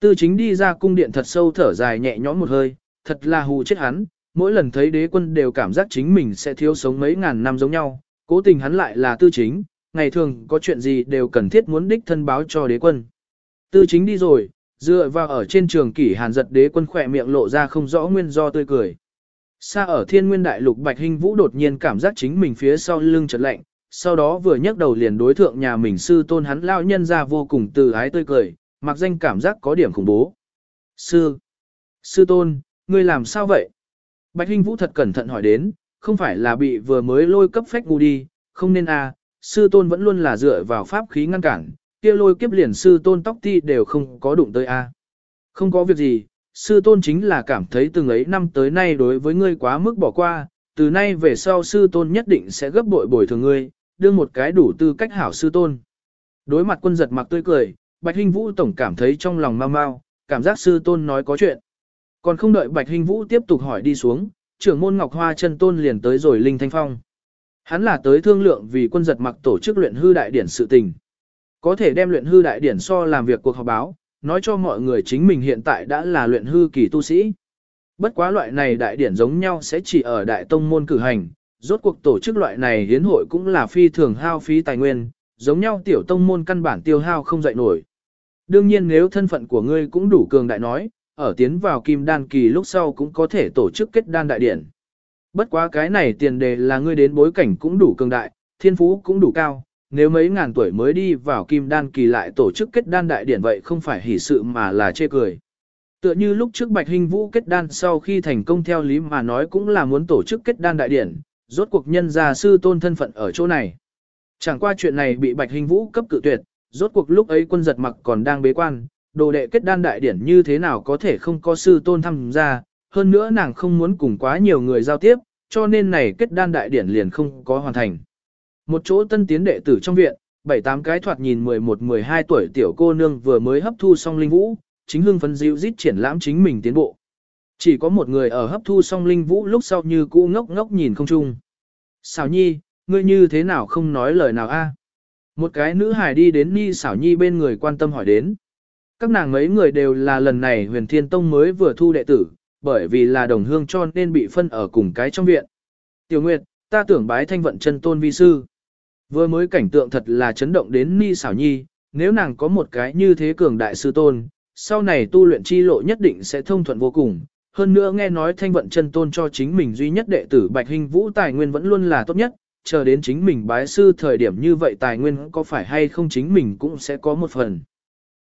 Tư chính đi ra cung điện thật sâu thở dài nhẹ nhõm một hơi, thật là hù chết hắn, mỗi lần thấy đế quân đều cảm giác chính mình sẽ thiếu sống mấy ngàn năm giống nhau, cố tình hắn lại là tư chính, ngày thường có chuyện gì đều cần thiết muốn đích thân báo cho đế quân. Tư chính đi rồi, dựa vào ở trên trường kỷ hàn giật đế quân khỏe miệng lộ ra không rõ nguyên do tươi cười. Xa ở thiên nguyên đại lục bạch hình vũ đột nhiên cảm giác chính mình phía sau lưng chợt lạnh, sau đó vừa nhấc đầu liền đối thượng nhà mình sư tôn hắn lao nhân ra vô cùng từ ái tươi cười, mặc danh cảm giác có điểm khủng bố. Sư! Sư tôn, ngươi làm sao vậy? Bạch Hinh Vũ thật cẩn thận hỏi đến, không phải là bị vừa mới lôi cấp phách ngu đi, không nên à, sư tôn vẫn luôn là dựa vào pháp khí ngăn cản, kia lôi kiếp liền sư tôn tóc ti đều không có đụng tới a. À. Không có việc gì, sư tôn chính là cảm thấy từng ấy năm tới nay đối với ngươi quá mức bỏ qua, từ nay về sau sư tôn nhất định sẽ gấp bội bồi thường ngươi, đưa một cái đủ tư cách hảo sư tôn. Đối mặt quân giật mặc tươi cười, Bạch Hinh Vũ tổng cảm thấy trong lòng mau mau, cảm giác sư tôn nói có chuyện. Còn không đợi Bạch Hinh Vũ tiếp tục hỏi đi xuống, trưởng môn Ngọc Hoa chân tôn liền tới rồi Linh Thanh Phong. Hắn là tới thương lượng vì quân giật mặc tổ chức luyện hư đại điển sự tình. Có thể đem luyện hư đại điển so làm việc cuộc họp báo, nói cho mọi người chính mình hiện tại đã là luyện hư kỳ tu sĩ. Bất quá loại này đại điển giống nhau sẽ chỉ ở đại tông môn cử hành, rốt cuộc tổ chức loại này hiến hội cũng là phi thường hao phí tài nguyên, giống nhau tiểu tông môn căn bản tiêu hao không dậy nổi. Đương nhiên nếu thân phận của ngươi cũng đủ cường đại nói, ở tiến vào kim đan kỳ lúc sau cũng có thể tổ chức kết đan đại điển. Bất quá cái này tiền đề là ngươi đến bối cảnh cũng đủ cường đại, thiên phú cũng đủ cao, nếu mấy ngàn tuổi mới đi vào kim đan kỳ lại tổ chức kết đan đại điển vậy không phải hỷ sự mà là chê cười. Tựa như lúc trước Bạch Hình Vũ kết đan sau khi thành công theo lý mà nói cũng là muốn tổ chức kết đan đại điển, rốt cuộc nhân gia sư tôn thân phận ở chỗ này. Chẳng qua chuyện này bị Bạch Hình Vũ cấp cự tuyệt, rốt cuộc lúc ấy quân giật mặc còn đang bế quan, đồ đệ kết đan đại điển như thế nào có thể không có sư tôn tham gia, hơn nữa nàng không muốn cùng quá nhiều người giao tiếp, cho nên này kết đan đại điển liền không có hoàn thành. Một chỗ tân tiến đệ tử trong viện, bảy tám cái thoạt nhìn 11-12 tuổi tiểu cô nương vừa mới hấp thu xong linh vũ, chính hương phấn dịu dít triển lãm chính mình tiến bộ. Chỉ có một người ở hấp thu xong linh vũ lúc sau như cũ ngốc ngốc nhìn không chung. Xào nhi, ngươi như thế nào không nói lời nào a? Một cái nữ hài đi đến Ni Sảo nhi bên người quan tâm hỏi đến. Các nàng mấy người đều là lần này huyền thiên tông mới vừa thu đệ tử, bởi vì là đồng hương cho nên bị phân ở cùng cái trong viện. Tiểu Nguyệt, ta tưởng bái thanh vận chân tôn vi sư. Vừa mới cảnh tượng thật là chấn động đến Ni Sảo nhi, nếu nàng có một cái như thế cường đại sư tôn, sau này tu luyện chi lộ nhất định sẽ thông thuận vô cùng. Hơn nữa nghe nói thanh vận chân tôn cho chính mình duy nhất đệ tử Bạch Hình Vũ tài nguyên vẫn luôn là tốt nhất, chờ đến chính mình bái sư thời điểm như vậy tài nguyên có phải hay không chính mình cũng sẽ có một phần.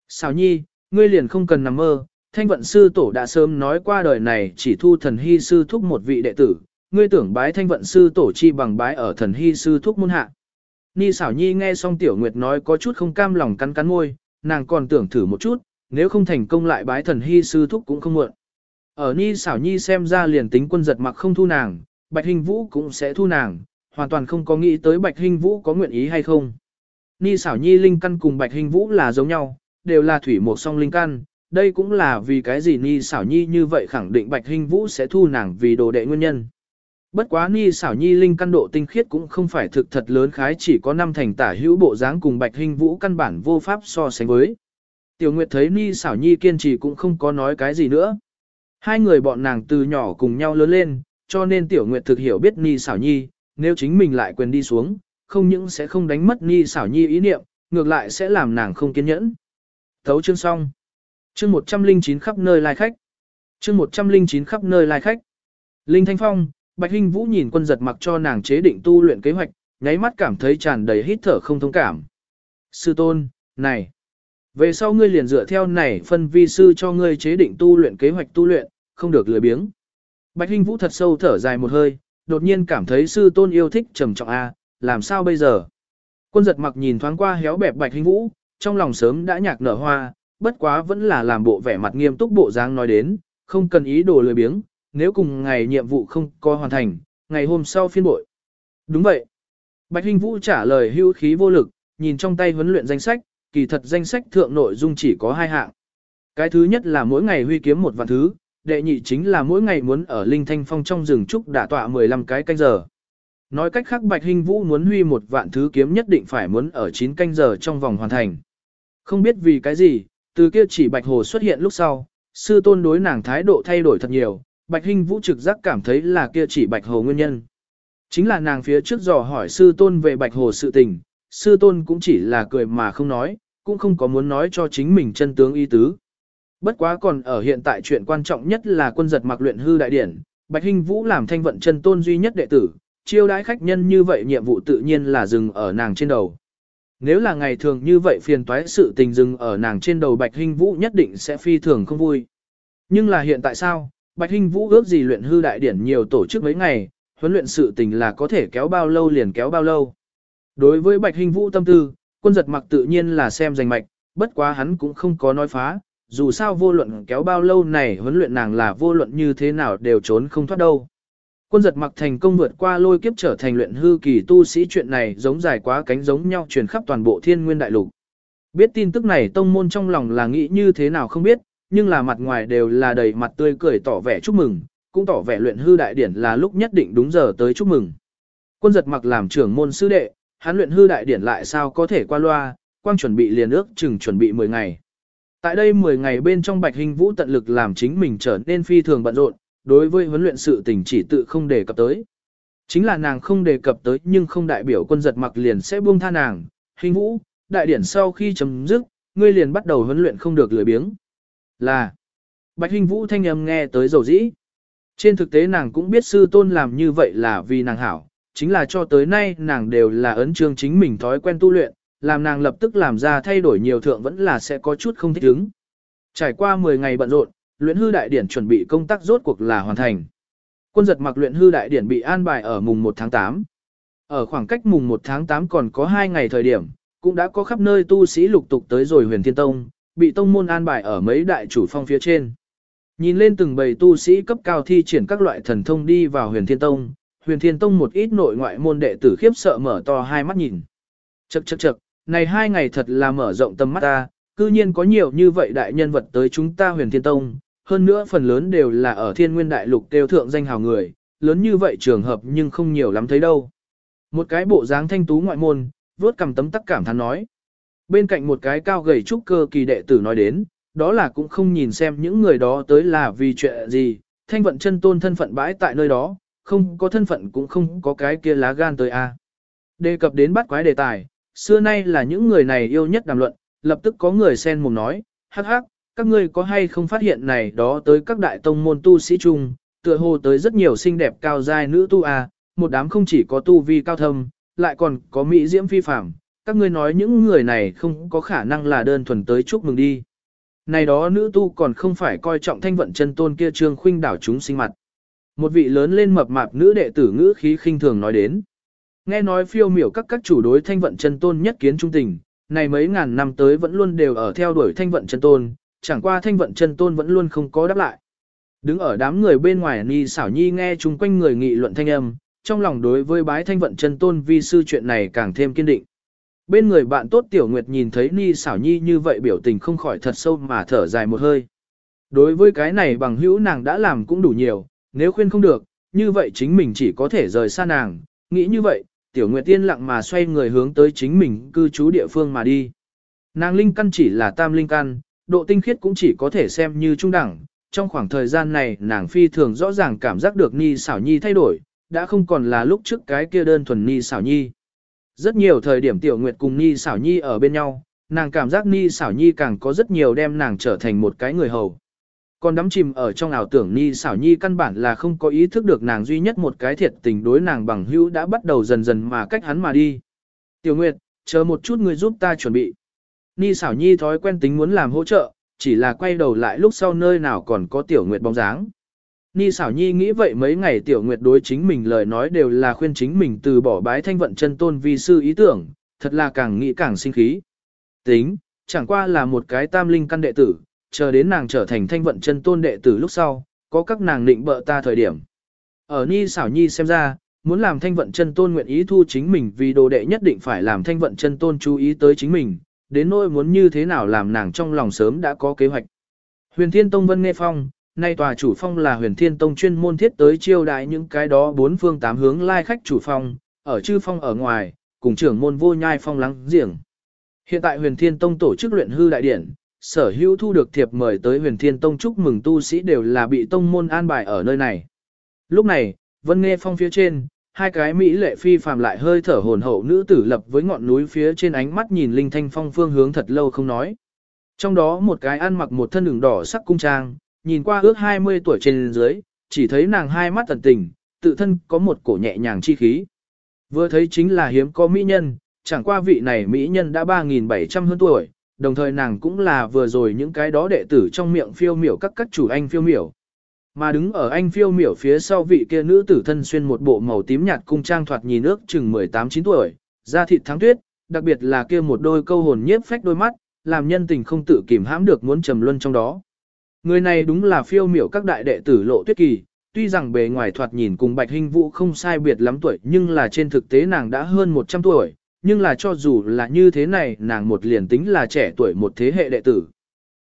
Xảo nhi, ngươi liền không cần nằm mơ, thanh vận sư tổ đã sớm nói qua đời này chỉ thu thần hy sư thúc một vị đệ tử, ngươi tưởng bái thanh vận sư tổ chi bằng bái ở thần hy sư thúc môn hạ. Ni xảo nhi nghe xong tiểu nguyệt nói có chút không cam lòng cắn cắn môi, nàng còn tưởng thử một chút, nếu không thành công lại bái thần hy sư thúc cũng không muộn. Ở Ni xảo nhi xem ra liền tính quân giật mặc không thu nàng, Bạch Hình Vũ cũng sẽ thu nàng, hoàn toàn không có nghĩ tới Bạch Hình Vũ có nguyện ý hay không. Ni xảo nhi linh căn cùng Bạch Hình Vũ là giống nhau, đều là thủy một song linh căn, đây cũng là vì cái gì Ni xảo nhi như vậy khẳng định Bạch Hình Vũ sẽ thu nàng vì đồ đệ nguyên nhân. Bất quá Ni xảo nhi linh căn độ tinh khiết cũng không phải thực thật lớn khái chỉ có năm thành tả hữu bộ dáng cùng Bạch Hình Vũ căn bản vô pháp so sánh với. Tiểu Nguyệt thấy Ni xảo nhi kiên trì cũng không có nói cái gì nữa. Hai người bọn nàng từ nhỏ cùng nhau lớn lên, cho nên Tiểu Nguyệt thực hiểu biết Ni xảo nhi, nếu chính mình lại quyền đi xuống, không những sẽ không đánh mất Ni xảo nhi ý niệm, ngược lại sẽ làm nàng không kiên nhẫn. Thấu chương xong. Chương 109 khắp nơi lai khách. Chương 109 khắp nơi lai khách. Linh Thanh Phong, Bạch Hinh Vũ nhìn quân giật mặc cho nàng chế định tu luyện kế hoạch, nháy mắt cảm thấy tràn đầy hít thở không thông cảm. Sư tôn, này. Về sau ngươi liền dựa theo này phân vi sư cho ngươi chế định tu luyện kế hoạch tu luyện, không được lười biếng. Bạch Hinh Vũ thật sâu thở dài một hơi, đột nhiên cảm thấy sư tôn yêu thích trầm trọng A, làm sao bây giờ? Quân giật mặc nhìn thoáng qua héo bẹp Bạch Hinh Vũ, trong lòng sớm đã nhạc nở hoa, bất quá vẫn là làm bộ vẻ mặt nghiêm túc bộ dáng nói đến, không cần ý đồ lười biếng, nếu cùng ngày nhiệm vụ không có hoàn thành, ngày hôm sau phiên bội. Đúng vậy. Bạch Hinh Vũ trả lời hưu khí vô lực, nhìn trong tay huấn luyện danh sách, kỳ thật danh sách thượng nội dung chỉ có hai hạng. Cái thứ nhất là mỗi ngày huy kiếm một vạn thứ, đệ nhị chính là mỗi ngày muốn ở Linh Thanh Phong trong rừng trúc đả tọa 15 cái canh giờ. Nói cách khác Bạch Hinh Vũ muốn huy một vạn thứ kiếm nhất định phải muốn ở 9 canh giờ trong vòng hoàn thành. Không biết vì cái gì, từ kia chỉ Bạch Hồ xuất hiện lúc sau, sư tôn đối nàng thái độ thay đổi thật nhiều, Bạch Hinh Vũ trực giác cảm thấy là kia chỉ Bạch Hồ nguyên nhân. Chính là nàng phía trước dò hỏi sư tôn về Bạch Hồ sự tình, sư tôn cũng chỉ là cười mà không nói, cũng không có muốn nói cho chính mình chân tướng y tứ. Bất quá còn ở hiện tại chuyện quan trọng nhất là quân giật mặc luyện hư đại điển, Bạch Hinh Vũ làm thanh vận chân tôn duy nhất đệ tử, chiêu đãi khách nhân như vậy nhiệm vụ tự nhiên là dừng ở nàng trên đầu. Nếu là ngày thường như vậy phiền toái sự tình dừng ở nàng trên đầu Bạch Hinh Vũ nhất định sẽ phi thường không vui. Nhưng là hiện tại sao, Bạch Hinh Vũ ước gì luyện hư đại điển nhiều tổ chức mấy ngày, huấn luyện sự tình là có thể kéo bao lâu liền kéo bao lâu. Đối với Bạch Hinh Vũ tâm tư, quân giật mặc tự nhiên là xem giành mạch, bất quá hắn cũng không có nói phá, dù sao vô luận kéo bao lâu này huấn luyện nàng là vô luận như thế nào đều trốn không thoát đâu. Quân giật mặc thành công vượt qua lôi kiếp trở thành luyện hư kỳ tu sĩ chuyện này giống dài quá cánh giống nhau truyền khắp toàn bộ thiên nguyên đại lục. Biết tin tức này tông môn trong lòng là nghĩ như thế nào không biết, nhưng là mặt ngoài đều là đầy mặt tươi cười tỏ vẻ chúc mừng, cũng tỏ vẻ luyện hư đại điển là lúc nhất định đúng giờ tới chúc mừng. Quân giật mặc làm trưởng môn sư đệ, hắn luyện hư đại điển lại sao có thể qua loa, quang chuẩn bị liền ước chừng chuẩn bị 10 ngày. Tại đây 10 ngày bên trong Bạch Hình Vũ tận lực làm chính mình trở nên phi thường bận rộn, đối với huấn luyện sự tình chỉ tự không đề cập tới. Chính là nàng không đề cập tới nhưng không đại biểu quân giật mặc liền sẽ buông tha nàng. Hình Vũ, đại điển sau khi chấm dứt, ngươi liền bắt đầu huấn luyện không được lười biếng. Là, Bạch Hình Vũ thanh âm nghe tới dầu dĩ. Trên thực tế nàng cũng biết sư tôn làm như vậy là vì nàng hảo, chính là cho tới nay nàng đều là ấn trương chính mình thói quen tu luyện, làm nàng lập tức làm ra thay đổi nhiều thượng vẫn là sẽ có chút không thích ứng. Trải qua 10 ngày bận rộn, luyện hư đại điển chuẩn bị công tác rốt cuộc là hoàn thành. Quân giật mặc luyện hư đại điển bị an bài ở mùng 1 tháng 8. Ở khoảng cách mùng 1 tháng 8 còn có 2 ngày thời điểm, cũng đã có khắp nơi tu sĩ lục tục tới rồi huyền thiên tông, bị tông môn an bài ở mấy đại chủ phong phía trên. Nhìn lên từng bầy tu sĩ cấp cao thi triển các loại thần thông đi vào huyền thiên tông, huyền thiên tông một ít nội ngoại môn đệ tử khiếp sợ mở to hai mắt nhìn. Chậc chậc chậc, này hai ngày thật là mở rộng tầm mắt ta, cư nhiên có nhiều như vậy đại nhân vật tới chúng ta huyền thiên tông, hơn nữa phần lớn đều là ở thiên nguyên đại lục tiêu thượng danh hào người, lớn như vậy trường hợp nhưng không nhiều lắm thấy đâu. Một cái bộ dáng thanh tú ngoại môn, vốt cầm tấm tắc cảm thán nói. Bên cạnh một cái cao gầy trúc cơ kỳ đệ tử nói đến, đó là cũng không nhìn xem những người đó tới là vì chuyện gì, thanh vận chân tôn thân phận bãi tại nơi đó, không có thân phận cũng không có cái kia lá gan tới a. Đề cập đến bắt quái đề tài, xưa nay là những người này yêu nhất đàm luận, lập tức có người sen mồm nói, hắc hắc, các ngươi có hay không phát hiện này đó tới các đại tông môn tu sĩ chung, tựa hồ tới rất nhiều xinh đẹp cao giai nữ tu a, một đám không chỉ có tu vi cao thâm, lại còn có mỹ diễm phi phạm, các ngươi nói những người này không có khả năng là đơn thuần tới chúc mừng đi. Này đó nữ tu còn không phải coi trọng thanh vận chân tôn kia trương khuynh đảo chúng sinh mặt. Một vị lớn lên mập mạp nữ đệ tử ngữ khí khinh thường nói đến. Nghe nói phiêu miểu các các chủ đối thanh vận chân tôn nhất kiến trung tình, này mấy ngàn năm tới vẫn luôn đều ở theo đuổi thanh vận chân tôn, chẳng qua thanh vận chân tôn vẫn luôn không có đáp lại. Đứng ở đám người bên ngoài Ni xảo nhi nghe chung quanh người nghị luận thanh âm, trong lòng đối với bái thanh vận chân tôn vi sư chuyện này càng thêm kiên định. Bên người bạn tốt Tiểu Nguyệt nhìn thấy Ni xảo nhi như vậy biểu tình không khỏi thật sâu mà thở dài một hơi. Đối với cái này bằng hữu nàng đã làm cũng đủ nhiều, nếu khuyên không được, như vậy chính mình chỉ có thể rời xa nàng, nghĩ như vậy, Tiểu Nguyệt tiên lặng mà xoay người hướng tới chính mình cư trú địa phương mà đi. Nàng linh căn chỉ là tam linh căn, độ tinh khiết cũng chỉ có thể xem như trung đẳng. Trong khoảng thời gian này nàng phi thường rõ ràng cảm giác được Ni xảo nhi thay đổi, đã không còn là lúc trước cái kia đơn thuần Ni xảo nhi. Rất nhiều thời điểm Tiểu Nguyệt cùng Ni xảo nhi ở bên nhau, nàng cảm giác Ni xảo nhi càng có rất nhiều đem nàng trở thành một cái người hầu. Còn đắm chìm ở trong ảo tưởng Ni xảo nhi căn bản là không có ý thức được nàng duy nhất một cái thiệt tình đối nàng bằng hữu đã bắt đầu dần dần mà cách hắn mà đi. Tiểu Nguyệt, chờ một chút người giúp ta chuẩn bị. Ni xảo nhi thói quen tính muốn làm hỗ trợ, chỉ là quay đầu lại lúc sau nơi nào còn có tiểu nguyệt bóng dáng. Ni xảo nhi nghĩ vậy mấy ngày tiểu nguyệt đối chính mình lời nói đều là khuyên chính mình từ bỏ bái thanh vận chân tôn vi sư ý tưởng, thật là càng nghĩ càng sinh khí. Tính, chẳng qua là một cái tam linh căn đệ tử, chờ đến nàng trở thành thanh vận chân tôn đệ tử lúc sau, có các nàng định bợ ta thời điểm. Ở Ni xảo nhi xem ra, muốn làm thanh vận chân tôn nguyện ý thu chính mình vì đồ đệ nhất định phải làm thanh vận chân tôn chú ý tới chính mình, đến nỗi muốn như thế nào làm nàng trong lòng sớm đã có kế hoạch. Huyền Thiên Tông Vân Nghe Phong, nay tòa chủ phong là Huyền Thiên Tông chuyên môn thiết tới chiêu đại những cái đó bốn phương tám hướng lai khách chủ phong, ở chư phong ở ngoài, cùng trưởng môn vô nhai phong lắng giềng. Hiện tại Huyền Thiên Tông tổ chức luyện hư đại điển, sở hữu thu được thiệp mời tới Huyền Thiên Tông chúc mừng tu sĩ đều là bị tông môn an bài ở nơi này. Lúc này, Vân Nghe Phong phía trên, hai cái mỹ lệ phi phàm lại hơi thở hồn hậu nữ tử lập với ngọn núi phía trên ánh mắt nhìn linh thanh phong phương hướng thật lâu không nói. Trong đó một cái ăn mặc một thân đường đỏ sắc cung trang, nhìn qua ước 20 tuổi trên dưới, chỉ thấy nàng hai mắt tần tình, tự thân có một cổ nhẹ nhàng chi khí. Vừa thấy chính là hiếm có mỹ nhân, chẳng qua vị này mỹ nhân đã 3.700 hơn tuổi, đồng thời nàng cũng là vừa rồi những cái đó đệ tử trong miệng phiêu miểu các các chủ anh phiêu miểu. Mà đứng ở anh phiêu miểu phía sau vị kia nữ tử thân xuyên một bộ màu tím nhạt cung trang thoạt nhìn ước chừng 18-9 tuổi, da thịt thắng tuyết, đặc biệt là kia một đôi câu hồn nhiếp phách đôi mắt, làm nhân tình không tự kìm hãm được muốn trầm luân trong đó. Người này đúng là phiêu miểu các đại đệ tử lộ tuyết kỳ, tuy rằng bề ngoài thoạt nhìn cùng bạch hình vũ không sai biệt lắm tuổi nhưng là trên thực tế nàng đã hơn 100 tuổi, nhưng là cho dù là như thế này nàng một liền tính là trẻ tuổi một thế hệ đệ tử.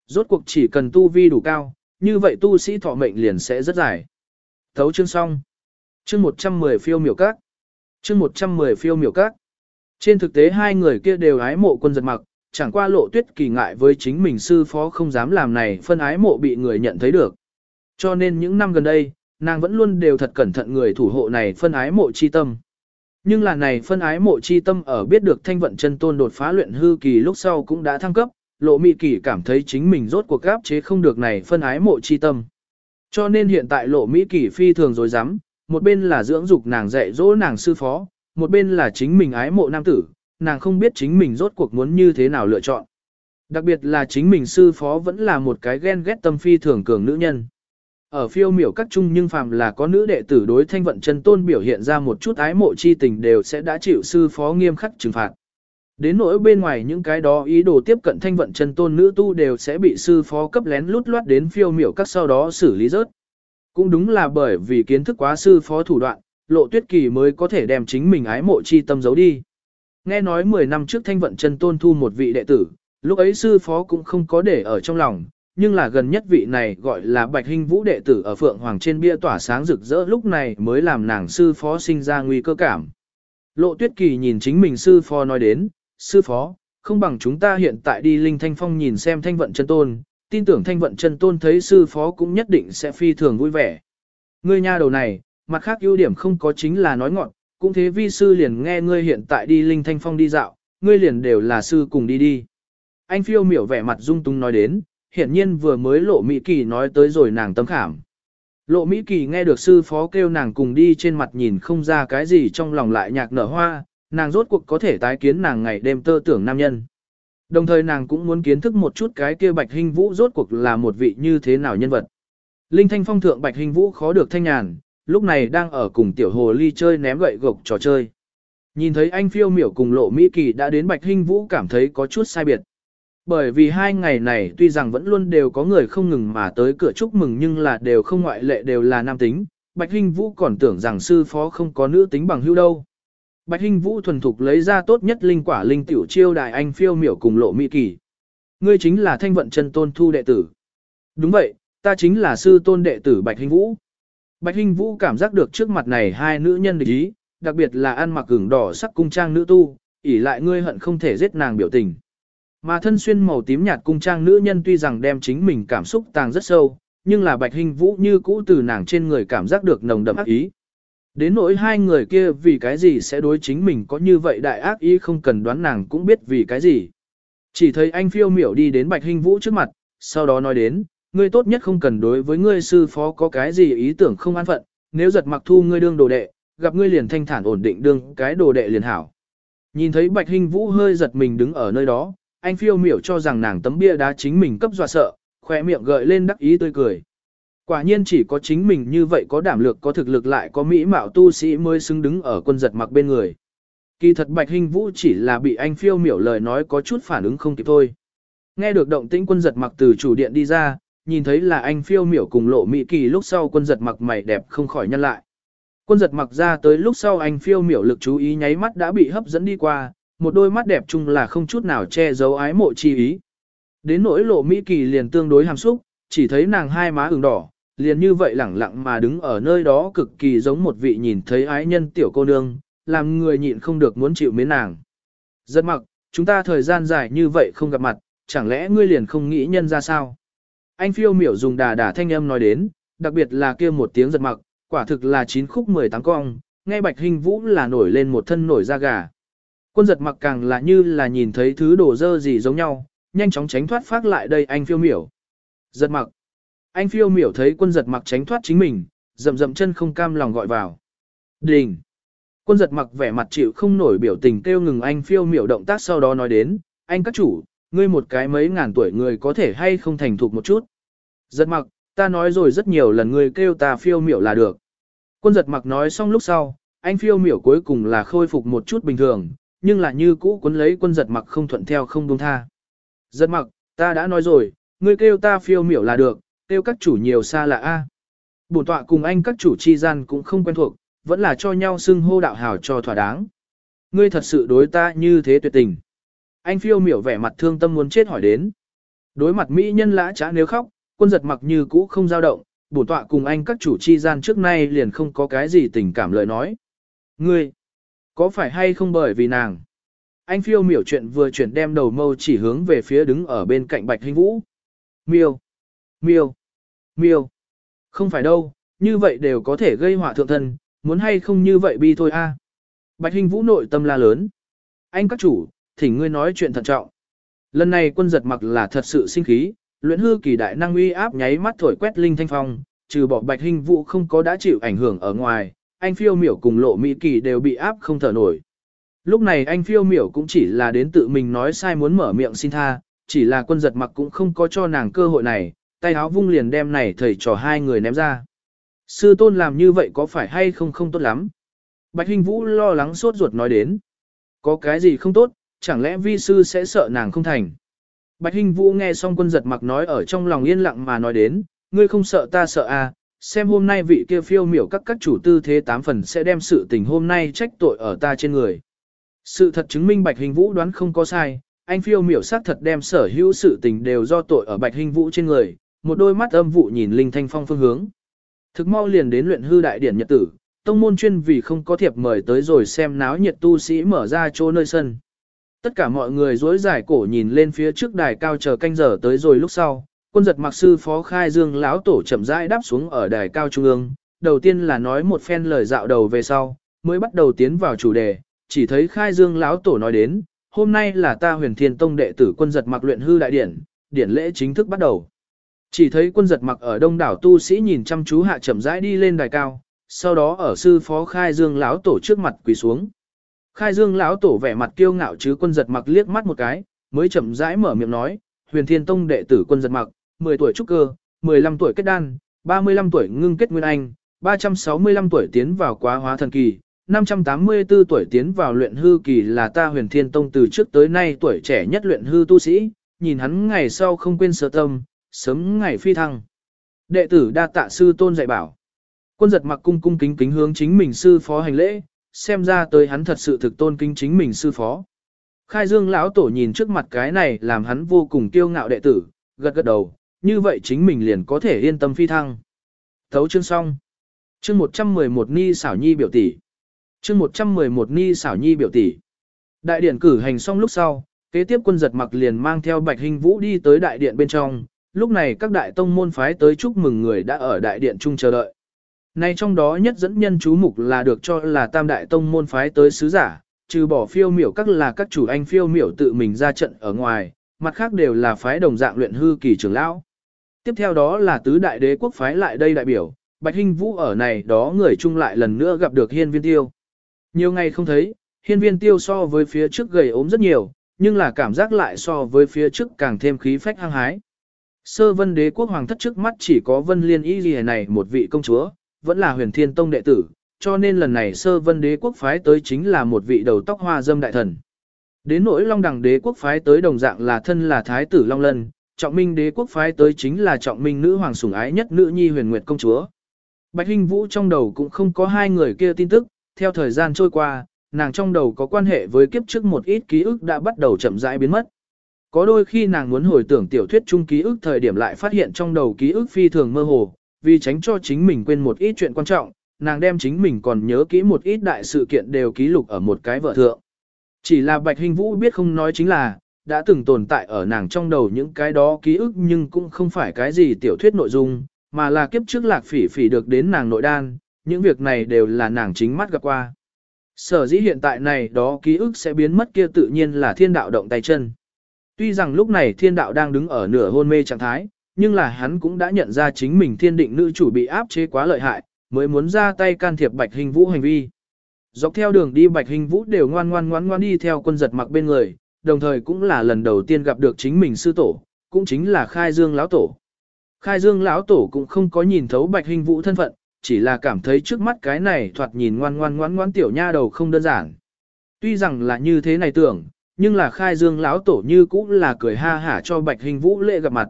Rốt cuộc chỉ cần tu vi đủ cao, như vậy tu sĩ thọ mệnh liền sẽ rất dài. Thấu chương xong. Chương 110 phiêu miểu các. Chương 110 phiêu miểu các. Trên thực tế hai người kia đều ái mộ quân giật mặc, chẳng qua lộ tuyết kỳ ngại với chính mình sư phó không dám làm này phân ái mộ bị người nhận thấy được. Cho nên những năm gần đây, nàng vẫn luôn đều thật cẩn thận người thủ hộ này phân ái mộ chi tâm. Nhưng là này phân ái mộ chi tâm ở biết được thanh vận chân tôn đột phá luyện hư kỳ lúc sau cũng đã thăng cấp, lộ mị kỳ cảm thấy chính mình rốt cuộc gáp chế không được này phân ái mộ chi tâm. Cho nên hiện tại lộ mỹ kỳ phi thường dối rắm một bên là dưỡng dục nàng dạy dỗ nàng sư phó, một bên là chính mình ái mộ nam tử, nàng không biết chính mình rốt cuộc muốn như thế nào lựa chọn. Đặc biệt là chính mình sư phó vẫn là một cái ghen ghét tâm phi thường cường nữ nhân. Ở phiêu miểu các trung nhưng phàm là có nữ đệ tử đối thanh vận chân tôn biểu hiện ra một chút ái mộ chi tình đều sẽ đã chịu sư phó nghiêm khắc trừng phạt. Đến nỗi bên ngoài những cái đó ý đồ tiếp cận thanh vận chân tôn nữ tu đều sẽ bị sư phó cấp lén lút loát đến phiêu miểu các sau đó xử lý rớt. Cũng đúng là bởi vì kiến thức quá sư phó thủ đoạn, lộ tuyết kỳ mới có thể đem chính mình ái mộ chi tâm giấu đi. Nghe nói 10 năm trước thanh vận chân tôn thu một vị đệ tử, lúc ấy sư phó cũng không có để ở trong lòng, nhưng là gần nhất vị này gọi là bạch hình vũ đệ tử ở phượng hoàng trên bia tỏa sáng rực rỡ lúc này mới làm nàng sư phó sinh ra nguy cơ cảm. Lộ tuyết kỳ nhìn chính mình sư phó nói đến, sư phó, không bằng chúng ta hiện tại đi linh thanh phong nhìn xem thanh vận chân tôn, tin tưởng thanh vận chân tôn thấy sư phó cũng nhất định sẽ phi thường vui vẻ. Ngươi nha đầu này, mặt khác ưu điểm không có chính là nói ngọn, cũng thế vi sư liền nghe ngươi hiện tại đi linh thanh phong đi dạo, ngươi liền đều là sư cùng đi đi. Anh phiêu miểu vẻ mặt dung tung nói đến, hiển nhiên vừa mới lộ mỹ kỳ nói tới rồi nàng tâm khảm. Lộ Mỹ Kỳ nghe được sư phó kêu nàng cùng đi trên mặt nhìn không ra cái gì trong lòng lại nhạc nở hoa, nàng rốt cuộc có thể tái kiến nàng ngày đêm tơ tưởng nam nhân. Đồng thời nàng cũng muốn kiến thức một chút cái kia Bạch Hình Vũ rốt cuộc là một vị như thế nào nhân vật. Linh Thanh Phong thượng Bạch Hình Vũ khó được thanh nhàn, lúc này đang ở cùng tiểu hồ ly chơi ném gậy gộc trò chơi. Nhìn thấy anh phiêu miểu cùng lộ Mỹ Kỳ đã đến Bạch Hình Vũ cảm thấy có chút sai biệt. Bởi vì hai ngày này tuy rằng vẫn luôn đều có người không ngừng mà tới cửa chúc mừng nhưng là đều không ngoại lệ đều là nam tính, Bạch Hinh Vũ còn tưởng rằng sư phó không có nữ tính bằng hữu đâu. Bạch Hinh Vũ thuần thục lấy ra tốt nhất linh quả linh tiểu chiêu đại anh phiêu miểu cùng lộ mỹ kỳ. Ngươi chính là thanh vận chân tôn thu đệ tử. Đúng vậy, ta chính là sư tôn đệ tử Bạch Hinh Vũ. Bạch Hinh Vũ cảm giác được trước mặt này hai nữ nhân địch ý, đặc biệt là ăn mặc gừng đỏ sắc cung trang nữ tu, ỉ lại ngươi hận không thể giết nàng biểu tình. Mà thân xuyên màu tím nhạt cung trang nữ nhân tuy rằng đem chính mình cảm xúc tàng rất sâu, nhưng là bạch hình vũ như cũ từ nàng trên người cảm giác được nồng đậm ác ý. Đến nỗi hai người kia vì cái gì sẽ đối chính mình có như vậy đại ác ý không cần đoán nàng cũng biết vì cái gì. Chỉ thấy anh phiêu miểu đi đến bạch hình vũ trước mặt, sau đó nói đến, ngươi tốt nhất không cần đối với ngươi sư phó có cái gì ý tưởng không an phận, nếu giật mặc thu ngươi đương đồ đệ, gặp ngươi liền thanh thản ổn định đương cái đồ đệ liền hảo. Nhìn thấy bạch hình vũ hơi giật mình đứng ở nơi đó, anh phiêu miểu cho rằng nàng tấm bia đá chính mình cấp dọa sợ, khỏe miệng gợi lên đắc ý tươi cười. Quả nhiên chỉ có chính mình như vậy có đảm lược có thực lực lại có mỹ mạo tu sĩ mới xứng đứng ở quân giật mặc bên người. Kỳ thật Bạch Hình Vũ chỉ là bị anh phiêu miểu lời nói có chút phản ứng không kịp thôi. Nghe được động tĩnh quân giật mặc từ chủ điện đi ra, nhìn thấy là anh phiêu miểu cùng lộ mỹ kỳ lúc sau quân giật mặc mày đẹp không khỏi nhân lại. Quân giật mặc ra tới lúc sau anh phiêu miểu lực chú ý nháy mắt đã bị hấp dẫn đi qua, một đôi mắt đẹp chung là không chút nào che giấu ái mộ chi ý. Đến nỗi lộ Mỹ Kỳ liền tương đối hàm xúc, chỉ thấy nàng hai má ửng đỏ, liền như vậy lẳng lặng mà đứng ở nơi đó cực kỳ giống một vị nhìn thấy ái nhân tiểu cô nương, làm người nhịn không được muốn chịu mến nàng. Rất mặc, chúng ta thời gian dài như vậy không gặp mặt, chẳng lẽ ngươi liền không nghĩ nhân ra sao? Anh phiêu miểu dùng đà đà thanh âm nói đến, đặc biệt là kia một tiếng giật mặc, quả thực là chín khúc 18 cong, nghe bạch hình vũ là nổi lên một thân nổi da gà. Quân giật mặc càng là như là nhìn thấy thứ đồ dơ gì giống nhau, nhanh chóng tránh thoát phát lại đây anh phiêu miểu. Giật mặc. Anh phiêu miểu thấy quân giật mặc tránh thoát chính mình, rậm rậm chân không cam lòng gọi vào. Đình. Quân giật mặc vẻ mặt chịu không nổi biểu tình kêu ngừng anh phiêu miểu động tác sau đó nói đến, anh các chủ, ngươi một cái mấy ngàn tuổi người có thể hay không thành thục một chút. Giật mặc, ta nói rồi rất nhiều lần ngươi kêu ta phiêu miểu là được. Quân giật mặc nói xong lúc sau, anh phiêu miểu cuối cùng là khôi phục một chút bình thường, nhưng là như cũ cuốn lấy quân giật mặc không thuận theo không buông tha. Giật mặc, ta đã nói rồi, ngươi kêu ta phiêu miểu là được, kêu các chủ nhiều xa là A. Bổn tọa cùng anh các chủ chi gian cũng không quen thuộc, vẫn là cho nhau xưng hô đạo hào cho thỏa đáng. Ngươi thật sự đối ta như thế tuyệt tình. Anh phiêu miểu vẻ mặt thương tâm muốn chết hỏi đến. Đối mặt mỹ nhân lã trả nếu khóc, quân giật mặc như cũ không dao động, bổn tọa cùng anh các chủ chi gian trước nay liền không có cái gì tình cảm lời nói. Ngươi, có phải hay không bởi vì nàng? Anh phiêu miểu chuyện vừa chuyển đem đầu mâu chỉ hướng về phía đứng ở bên cạnh bạch hình vũ. Miêu, miêu, miêu. Không phải đâu, như vậy đều có thể gây họa thượng thân, muốn hay không như vậy bi thôi a. Bạch hình vũ nội tâm la lớn. Anh các chủ, thỉnh ngươi nói chuyện thận trọng. Lần này quân giật mặc là thật sự sinh khí, luyện hư kỳ đại năng uy áp nháy mắt thổi quét linh thanh phong, trừ bỏ bạch hình vũ không có đã chịu ảnh hưởng ở ngoài, anh phiêu miểu cùng lộ mỹ kỳ đều bị áp không thở nổi. Lúc này anh phiêu miểu cũng chỉ là đến tự mình nói sai muốn mở miệng xin tha, chỉ là quân giật mặc cũng không có cho nàng cơ hội này, tay áo vung liền đem này thầy trò hai người ném ra. Sư tôn làm như vậy có phải hay không không tốt lắm? Bạch Hình Vũ lo lắng sốt ruột nói đến. Có cái gì không tốt, chẳng lẽ vi sư sẽ sợ nàng không thành? Bạch Hình Vũ nghe xong quân giật mặc nói ở trong lòng yên lặng mà nói đến, ngươi không sợ ta sợ à, xem hôm nay vị kia phiêu miểu các các chủ tư thế tám phần sẽ đem sự tình hôm nay trách tội ở ta trên người. Sự thật chứng minh Bạch Hình Vũ đoán không có sai, anh phiêu miểu xác thật đem sở hữu sự tình đều do tội ở Bạch Hình Vũ trên người, một đôi mắt âm vụ nhìn Linh Thanh Phong phương hướng. Thực mau liền đến luyện hư đại điển nhật tử, tông môn chuyên vì không có thiệp mời tới rồi xem náo nhiệt tu sĩ mở ra chỗ nơi sân. Tất cả mọi người dối dài cổ nhìn lên phía trước đài cao chờ canh giờ tới rồi lúc sau, quân giật mặc sư phó khai dương lão tổ chậm rãi đáp xuống ở đài cao trung ương, đầu tiên là nói một phen lời dạo đầu về sau, mới bắt đầu tiến vào chủ đề, chỉ thấy khai dương lão tổ nói đến, hôm nay là ta huyền thiên tông đệ tử quân giật mặc luyện hư đại điển, điển lễ chính thức bắt đầu. Chỉ thấy quân giật mặc ở đông đảo tu sĩ nhìn chăm chú hạ chậm rãi đi lên đài cao, sau đó ở sư phó khai dương lão tổ trước mặt quỳ xuống. Khai dương lão tổ vẻ mặt kiêu ngạo chứ quân giật mặc liếc mắt một cái, mới chậm rãi mở miệng nói, huyền thiên tông đệ tử quân giật mặc, 10 tuổi trúc cơ, 15 tuổi kết đan, 35 tuổi ngưng kết nguyên anh, 365 tuổi tiến vào quá hóa thần kỳ, 584 tuổi tiến vào luyện hư kỳ là ta huyền thiên tông từ trước tới nay tuổi trẻ nhất luyện hư tu sĩ, nhìn hắn ngày sau không quên sở tâm, sớm ngày phi thăng. Đệ tử đa tạ sư tôn dạy bảo. Quân giật mặc cung cung kính kính hướng chính mình sư phó hành lễ, xem ra tới hắn thật sự thực tôn kính chính mình sư phó. Khai Dương lão tổ nhìn trước mặt cái này làm hắn vô cùng kiêu ngạo đệ tử, gật gật đầu, như vậy chính mình liền có thể yên tâm phi thăng. Thấu chương xong. Chương 111 Ni xảo nhi biểu tỷ. Chương 111 Ni xảo nhi biểu tỷ. Đại điện cử hành xong lúc sau, kế tiếp quân giật mặc liền mang theo Bạch Hình Vũ đi tới đại điện bên trong, lúc này các đại tông môn phái tới chúc mừng người đã ở đại điện chung chờ đợi. Nay trong đó nhất dẫn nhân chú mục là được cho là tam đại tông môn phái tới sứ giả, trừ bỏ phiêu miểu các là các chủ anh phiêu miểu tự mình ra trận ở ngoài, mặt khác đều là phái đồng dạng luyện hư kỳ trưởng lão. Tiếp theo đó là tứ đại đế quốc phái lại đây đại biểu, Bạch Hinh Vũ ở này đó người chung lại lần nữa gặp được hiên viên tiêu. Nhiều ngày không thấy, hiên viên tiêu so với phía trước gầy ốm rất nhiều, nhưng là cảm giác lại so với phía trước càng thêm khí phách hăng hái. Sơ vân đế quốc hoàng thất trước mắt chỉ có vân liên y gì này một vị công chúa, vẫn là huyền thiên tông đệ tử, cho nên lần này sơ vân đế quốc phái tới chính là một vị đầu tóc hoa dâm đại thần. Đến nỗi long đẳng đế quốc phái tới đồng dạng là thân là thái tử long lân, trọng minh đế quốc phái tới chính là trọng minh nữ hoàng sủng ái nhất nữ nhi huyền nguyệt công chúa. Bạch Hinh Vũ trong đầu cũng không có hai người kia tin tức, theo thời gian trôi qua, nàng trong đầu có quan hệ với kiếp trước một ít ký ức đã bắt đầu chậm rãi biến mất. Có đôi khi nàng muốn hồi tưởng tiểu thuyết chung ký ức thời điểm lại phát hiện trong đầu ký ức phi thường mơ hồ, vì tránh cho chính mình quên một ít chuyện quan trọng, nàng đem chính mình còn nhớ kỹ một ít đại sự kiện đều ký lục ở một cái vợ thượng. Chỉ là Bạch Hình Vũ biết không nói chính là, đã từng tồn tại ở nàng trong đầu những cái đó ký ức nhưng cũng không phải cái gì tiểu thuyết nội dung, mà là kiếp trước lạc phỉ phỉ được đến nàng nội đan, những việc này đều là nàng chính mắt gặp qua. Sở dĩ hiện tại này đó ký ức sẽ biến mất kia tự nhiên là thiên đạo động tay chân. Tuy rằng lúc này thiên đạo đang đứng ở nửa hôn mê trạng thái, nhưng là hắn cũng đã nhận ra chính mình thiên định nữ chủ bị áp chế quá lợi hại, mới muốn ra tay can thiệp bạch hình vũ hành vi. Dọc theo đường đi bạch hình vũ đều ngoan ngoan ngoan ngoan đi theo quân giật mặc bên người, đồng thời cũng là lần đầu tiên gặp được chính mình sư tổ, cũng chính là khai dương lão tổ. Khai dương lão tổ cũng không có nhìn thấu bạch hình vũ thân phận, chỉ là cảm thấy trước mắt cái này thoạt nhìn ngoan ngoan ngoan ngoan tiểu nha đầu không đơn giản. Tuy rằng là như thế này tưởng, nhưng là khai dương lão tổ như cũng là cười ha hả cho bạch hình vũ lễ gặp mặt.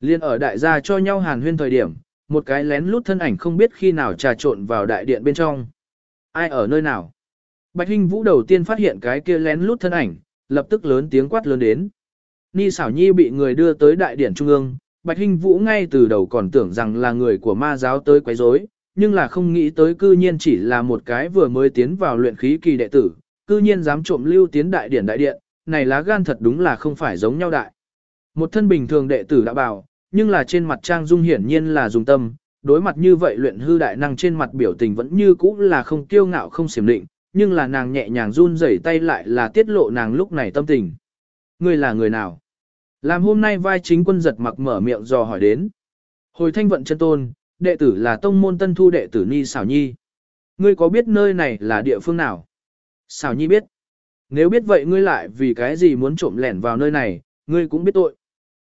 Liên ở đại gia cho nhau hàn huyên thời điểm, một cái lén lút thân ảnh không biết khi nào trà trộn vào đại điện bên trong. Ai ở nơi nào? Bạch Hinh Vũ đầu tiên phát hiện cái kia lén lút thân ảnh, lập tức lớn tiếng quát lớn đến. Ni xảo nhi bị người đưa tới đại điện trung ương, Bạch Hinh Vũ ngay từ đầu còn tưởng rằng là người của ma giáo tới quấy rối, nhưng là không nghĩ tới cư nhiên chỉ là một cái vừa mới tiến vào luyện khí kỳ đệ tử, cư nhiên dám trộm lưu tiến đại điện đại điện, này lá gan thật đúng là không phải giống nhau đại. Một thân bình thường đệ tử đã bảo, nhưng là trên mặt trang dung hiển nhiên là dùng tâm, đối mặt như vậy luyện hư đại năng trên mặt biểu tình vẫn như cũ là không kiêu ngạo không xiểm định, nhưng là nàng nhẹ nhàng run rẩy tay lại là tiết lộ nàng lúc này tâm tình. Ngươi là người nào? Làm hôm nay vai chính quân giật mặc mở miệng dò hỏi đến. Hồi thanh vận chân tôn, đệ tử là tông môn tân thu đệ tử Ni Xảo Nhi. Ngươi có biết nơi này là địa phương nào? Xảo Nhi biết. Nếu biết vậy ngươi lại vì cái gì muốn trộm lẻn vào nơi này, ngươi cũng biết tội.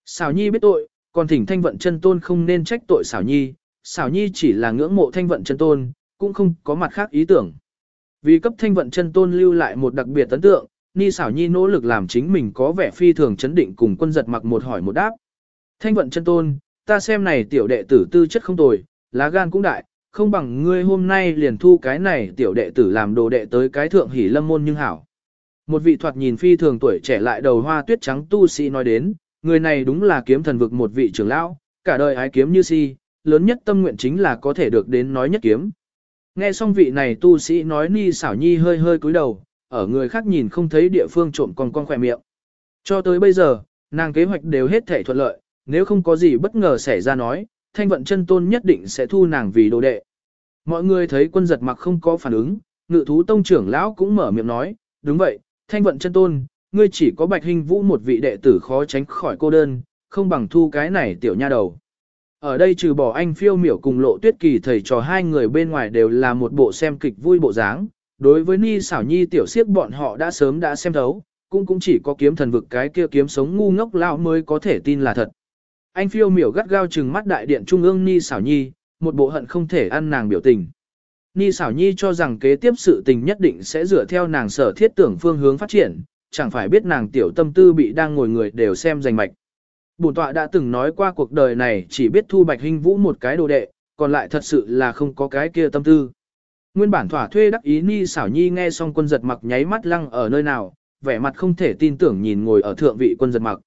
Xảo Nhi biết tội, còn thỉnh thanh vận chân tôn không nên trách tội xảo nhi, xảo nhi chỉ là ngưỡng mộ thanh vận chân tôn, cũng không có mặt khác ý tưởng. Vì cấp thanh vận chân tôn lưu lại một đặc biệt ấn tượng, Ni xảo nhi nỗ lực làm chính mình có vẻ phi thường chấn định cùng quân giật mặc một hỏi một đáp. Thanh vận chân tôn, ta xem này tiểu đệ tử tư chất không tồi, lá gan cũng đại, không bằng ngươi hôm nay liền thu cái này tiểu đệ tử làm đồ đệ tới cái thượng hỉ lâm môn nhưng hảo. Một vị thoạt nhìn phi thường tuổi trẻ lại đầu hoa tuyết trắng tu sĩ nói đến, người này đúng là kiếm thần vực một vị trưởng lão, cả đời ái kiếm như si, lớn nhất tâm nguyện chính là có thể được đến nói nhất kiếm. Nghe xong vị này tu sĩ nói ni xảo nhi hơi hơi cúi đầu, ở người khác nhìn không thấy địa phương trộm con con khỏe miệng. Cho tới bây giờ, nàng kế hoạch đều hết thể thuận lợi, nếu không có gì bất ngờ xảy ra nói, thanh vận chân tôn nhất định sẽ thu nàng vì đồ đệ. Mọi người thấy quân giật mặc không có phản ứng, ngự thú tông trưởng lão cũng mở miệng nói, đúng vậy, thanh vận chân tôn, ngươi chỉ có bạch hình vũ một vị đệ tử khó tránh khỏi cô đơn, không bằng thu cái này tiểu nha đầu. Ở đây trừ bỏ anh phiêu miểu cùng lộ tuyết kỳ thầy trò hai người bên ngoài đều là một bộ xem kịch vui bộ dáng. Đối với Ni xảo nhi tiểu siếp bọn họ đã sớm đã xem thấu, cũng cũng chỉ có kiếm thần vực cái kia kiếm sống ngu ngốc lão mới có thể tin là thật. Anh phiêu miểu gắt gao trừng mắt đại điện trung ương Ni xảo nhi, một bộ hận không thể ăn nàng biểu tình. Ni xảo nhi cho rằng kế tiếp sự tình nhất định sẽ dựa theo nàng sở thiết tưởng phương hướng phát triển, chẳng phải biết nàng tiểu tâm tư bị đang ngồi người đều xem rành mạch. Bổn tọa đã từng nói qua cuộc đời này chỉ biết thu bạch hình vũ một cái đồ đệ, còn lại thật sự là không có cái kia tâm tư. Nguyên bản thỏa thuê đắc ý ni xảo nhi nghe xong quân giật mặc nháy mắt lăng ở nơi nào, vẻ mặt không thể tin tưởng nhìn ngồi ở thượng vị quân giật mặc.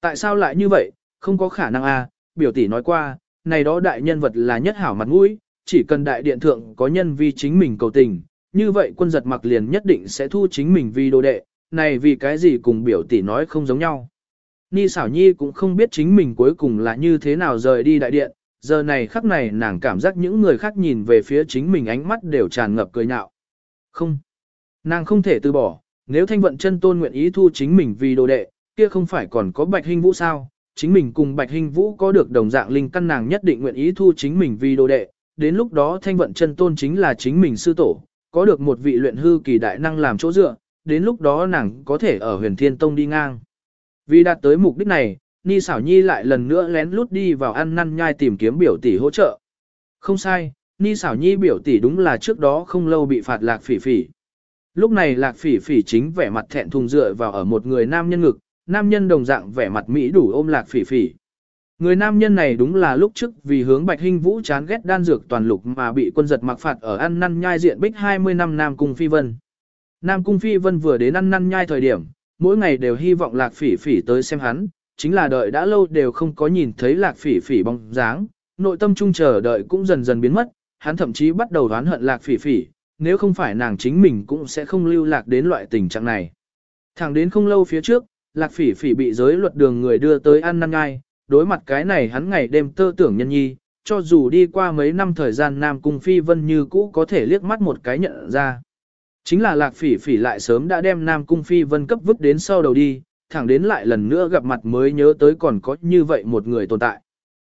Tại sao lại như vậy, không có khả năng a à? biểu tỷ nói qua, này đó đại nhân vật là nhất hảo mặt mũi, chỉ cần đại điện thượng có nhân vi chính mình cầu tình, như vậy quân giật mặc liền nhất định sẽ thu chính mình vì đồ đệ, này vì cái gì cùng biểu tỷ nói không giống nhau. Ni xảo nhi cũng không biết chính mình cuối cùng là như thế nào rời đi đại điện, giờ này khắc này nàng cảm giác những người khác nhìn về phía chính mình ánh mắt đều tràn ngập cười nhạo. Không, nàng không thể từ bỏ, nếu thanh vận chân tôn nguyện ý thu chính mình vì đồ đệ, kia không phải còn có bạch hình vũ sao, chính mình cùng bạch hình vũ có được đồng dạng linh căn nàng nhất định nguyện ý thu chính mình vì đồ đệ, đến lúc đó thanh vận chân tôn chính là chính mình sư tổ, có được một vị luyện hư kỳ đại năng làm chỗ dựa, đến lúc đó nàng có thể ở huyền thiên tông đi ngang. Vì đạt tới mục đích này, Ni Sảo nhi lại lần nữa lén lút đi vào ăn năn nhai tìm kiếm biểu tỷ hỗ trợ. Không sai, Ni Sảo nhi biểu tỷ đúng là trước đó không lâu bị phạt lạc phỉ phỉ. Lúc này lạc phỉ phỉ chính vẻ mặt thẹn thùng dựa vào ở một người nam nhân ngực, nam nhân đồng dạng vẻ mặt mỹ đủ ôm lạc phỉ phỉ. Người nam nhân này đúng là lúc trước vì hướng Bạch hình Vũ chán ghét đan dược toàn lục mà bị quân giật mặc phạt ở ăn năn nhai diện bích 20 năm Nam Cung Phi Vân. Nam Cung Phi Vân vừa đến ăn năn nhai thời điểm, mỗi ngày đều hy vọng Lạc Phỉ Phỉ tới xem hắn, chính là đợi đã lâu đều không có nhìn thấy Lạc Phỉ Phỉ bóng dáng, nội tâm trung chờ đợi cũng dần dần biến mất, hắn thậm chí bắt đầu đoán hận Lạc Phỉ Phỉ, nếu không phải nàng chính mình cũng sẽ không lưu lạc đến loại tình trạng này. Thẳng đến không lâu phía trước, Lạc Phỉ Phỉ bị giới luật đường người đưa tới ăn năn ngai, đối mặt cái này hắn ngày đêm tơ tưởng nhân nhi, cho dù đi qua mấy năm thời gian Nam Cung Phi Vân như cũ có thể liếc mắt một cái nhận ra. Chính là Lạc Phỉ Phỉ lại sớm đã đem Nam Cung Phi Vân cấp vứt đến sau đầu đi, thẳng đến lại lần nữa gặp mặt mới nhớ tới còn có như vậy một người tồn tại.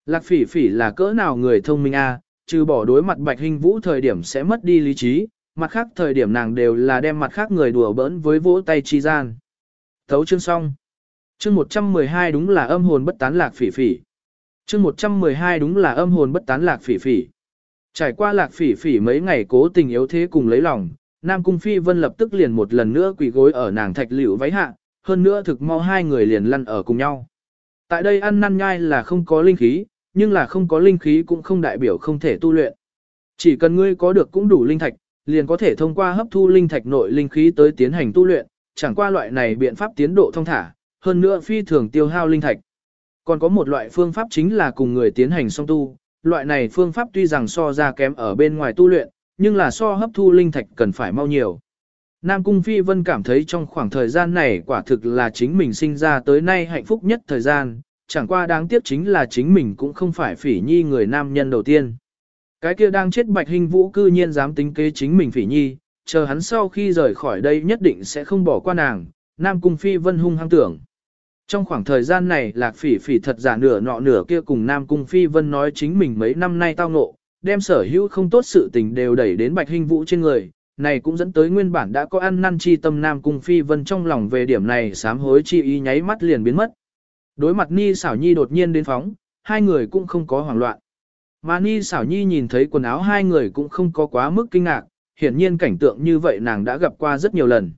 Lạc Phỉ Phỉ là cỡ nào người thông minh a, trừ bỏ đối mặt Bạch Hình Vũ thời điểm sẽ mất đi lý trí, mặt khác thời điểm nàng đều là đem mặt khác người đùa bỡn với vỗ tay chi gian. Thấu chương xong. Chương 112 đúng là âm hồn bất tán Lạc Phỉ Phỉ. Chương 112 đúng là âm hồn bất tán Lạc Phỉ Phỉ. Trải qua Lạc Phỉ Phỉ mấy ngày cố tình yếu thế cùng lấy lòng, Nam Cung Phi Vân lập tức liền một lần nữa quỳ gối ở nàng thạch liễu váy hạ, hơn nữa thực mau hai người liền lăn ở cùng nhau. Tại đây ăn năn nhai là không có linh khí, nhưng là không có linh khí cũng không đại biểu không thể tu luyện. Chỉ cần ngươi có được cũng đủ linh thạch, liền có thể thông qua hấp thu linh thạch nội linh khí tới tiến hành tu luyện, chẳng qua loại này biện pháp tiến độ thông thả, hơn nữa phi thường tiêu hao linh thạch. Còn có một loại phương pháp chính là cùng người tiến hành song tu, loại này phương pháp tuy rằng so ra kém ở bên ngoài tu luyện, nhưng là so hấp thu linh thạch cần phải mau nhiều. Nam Cung Phi Vân cảm thấy trong khoảng thời gian này quả thực là chính mình sinh ra tới nay hạnh phúc nhất thời gian, chẳng qua đáng tiếc chính là chính mình cũng không phải phỉ nhi người nam nhân đầu tiên. Cái kia đang chết bạch hình vũ cư nhiên dám tính kế chính mình phỉ nhi, chờ hắn sau khi rời khỏi đây nhất định sẽ không bỏ qua nàng, Nam Cung Phi Vân hung hăng tưởng. Trong khoảng thời gian này lạc phỉ phỉ thật giả nửa nọ nửa kia cùng Nam Cung Phi Vân nói chính mình mấy năm nay tao ngộ, đem sở hữu không tốt sự tình đều đẩy đến bạch hình vũ trên người, này cũng dẫn tới nguyên bản đã có ăn năn chi tâm Nam Cung Phi Vân trong lòng về điểm này sám hối chi ý nháy mắt liền biến mất. Đối mặt Ni xảo nhi đột nhiên đến phóng, hai người cũng không có hoảng loạn. Mà Ni xảo nhi nhìn thấy quần áo hai người cũng không có quá mức kinh ngạc, hiển nhiên cảnh tượng như vậy nàng đã gặp qua rất nhiều lần.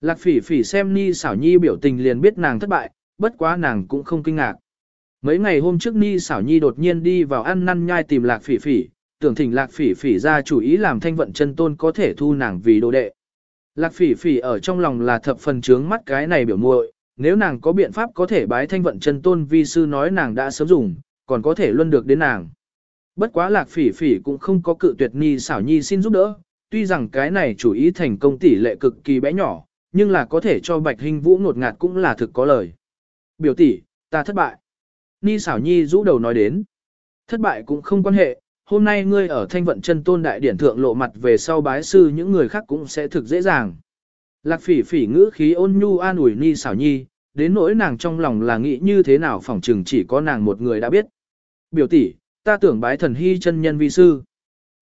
Lạc phỉ phỉ xem Ni xảo nhi biểu tình liền biết nàng thất bại, bất quá nàng cũng không kinh ngạc. Mấy ngày hôm trước Ni xảo nhi đột nhiên đi vào ăn năn nhai tìm lạc phỉ phỉ, tưởng thỉnh lạc phỉ phỉ ra chủ ý làm thanh vận chân tôn có thể thu nàng vì đồ đệ. Lạc phỉ phỉ ở trong lòng là thập phần trướng mắt cái này biểu muội, nếu nàng có biện pháp có thể bái thanh vận chân tôn vi sư nói nàng đã sớm dùng, còn có thể luân được đến nàng. Bất quá lạc phỉ phỉ cũng không có cự tuyệt ni xảo nhi xin giúp đỡ, tuy rằng cái này chủ ý thành công tỷ lệ cực kỳ bé nhỏ, nhưng là có thể cho bạch hình vũ ngột ngạt cũng là thực có lời. Biểu tỷ, ta thất bại. Ni xảo nhi rũ đầu nói đến. Thất bại cũng không quan hệ, hôm nay ngươi ở thanh vận chân tôn đại điển thượng lộ mặt về sau bái sư những người khác cũng sẽ thực dễ dàng. Lạc phỉ phỉ ngữ khí ôn nhu an ủi ni xảo nhi, đến nỗi nàng trong lòng là nghĩ như thế nào phỏng chừng chỉ có nàng một người đã biết. biểu tỷ, ta tưởng bái thần hy chân nhân vi sư.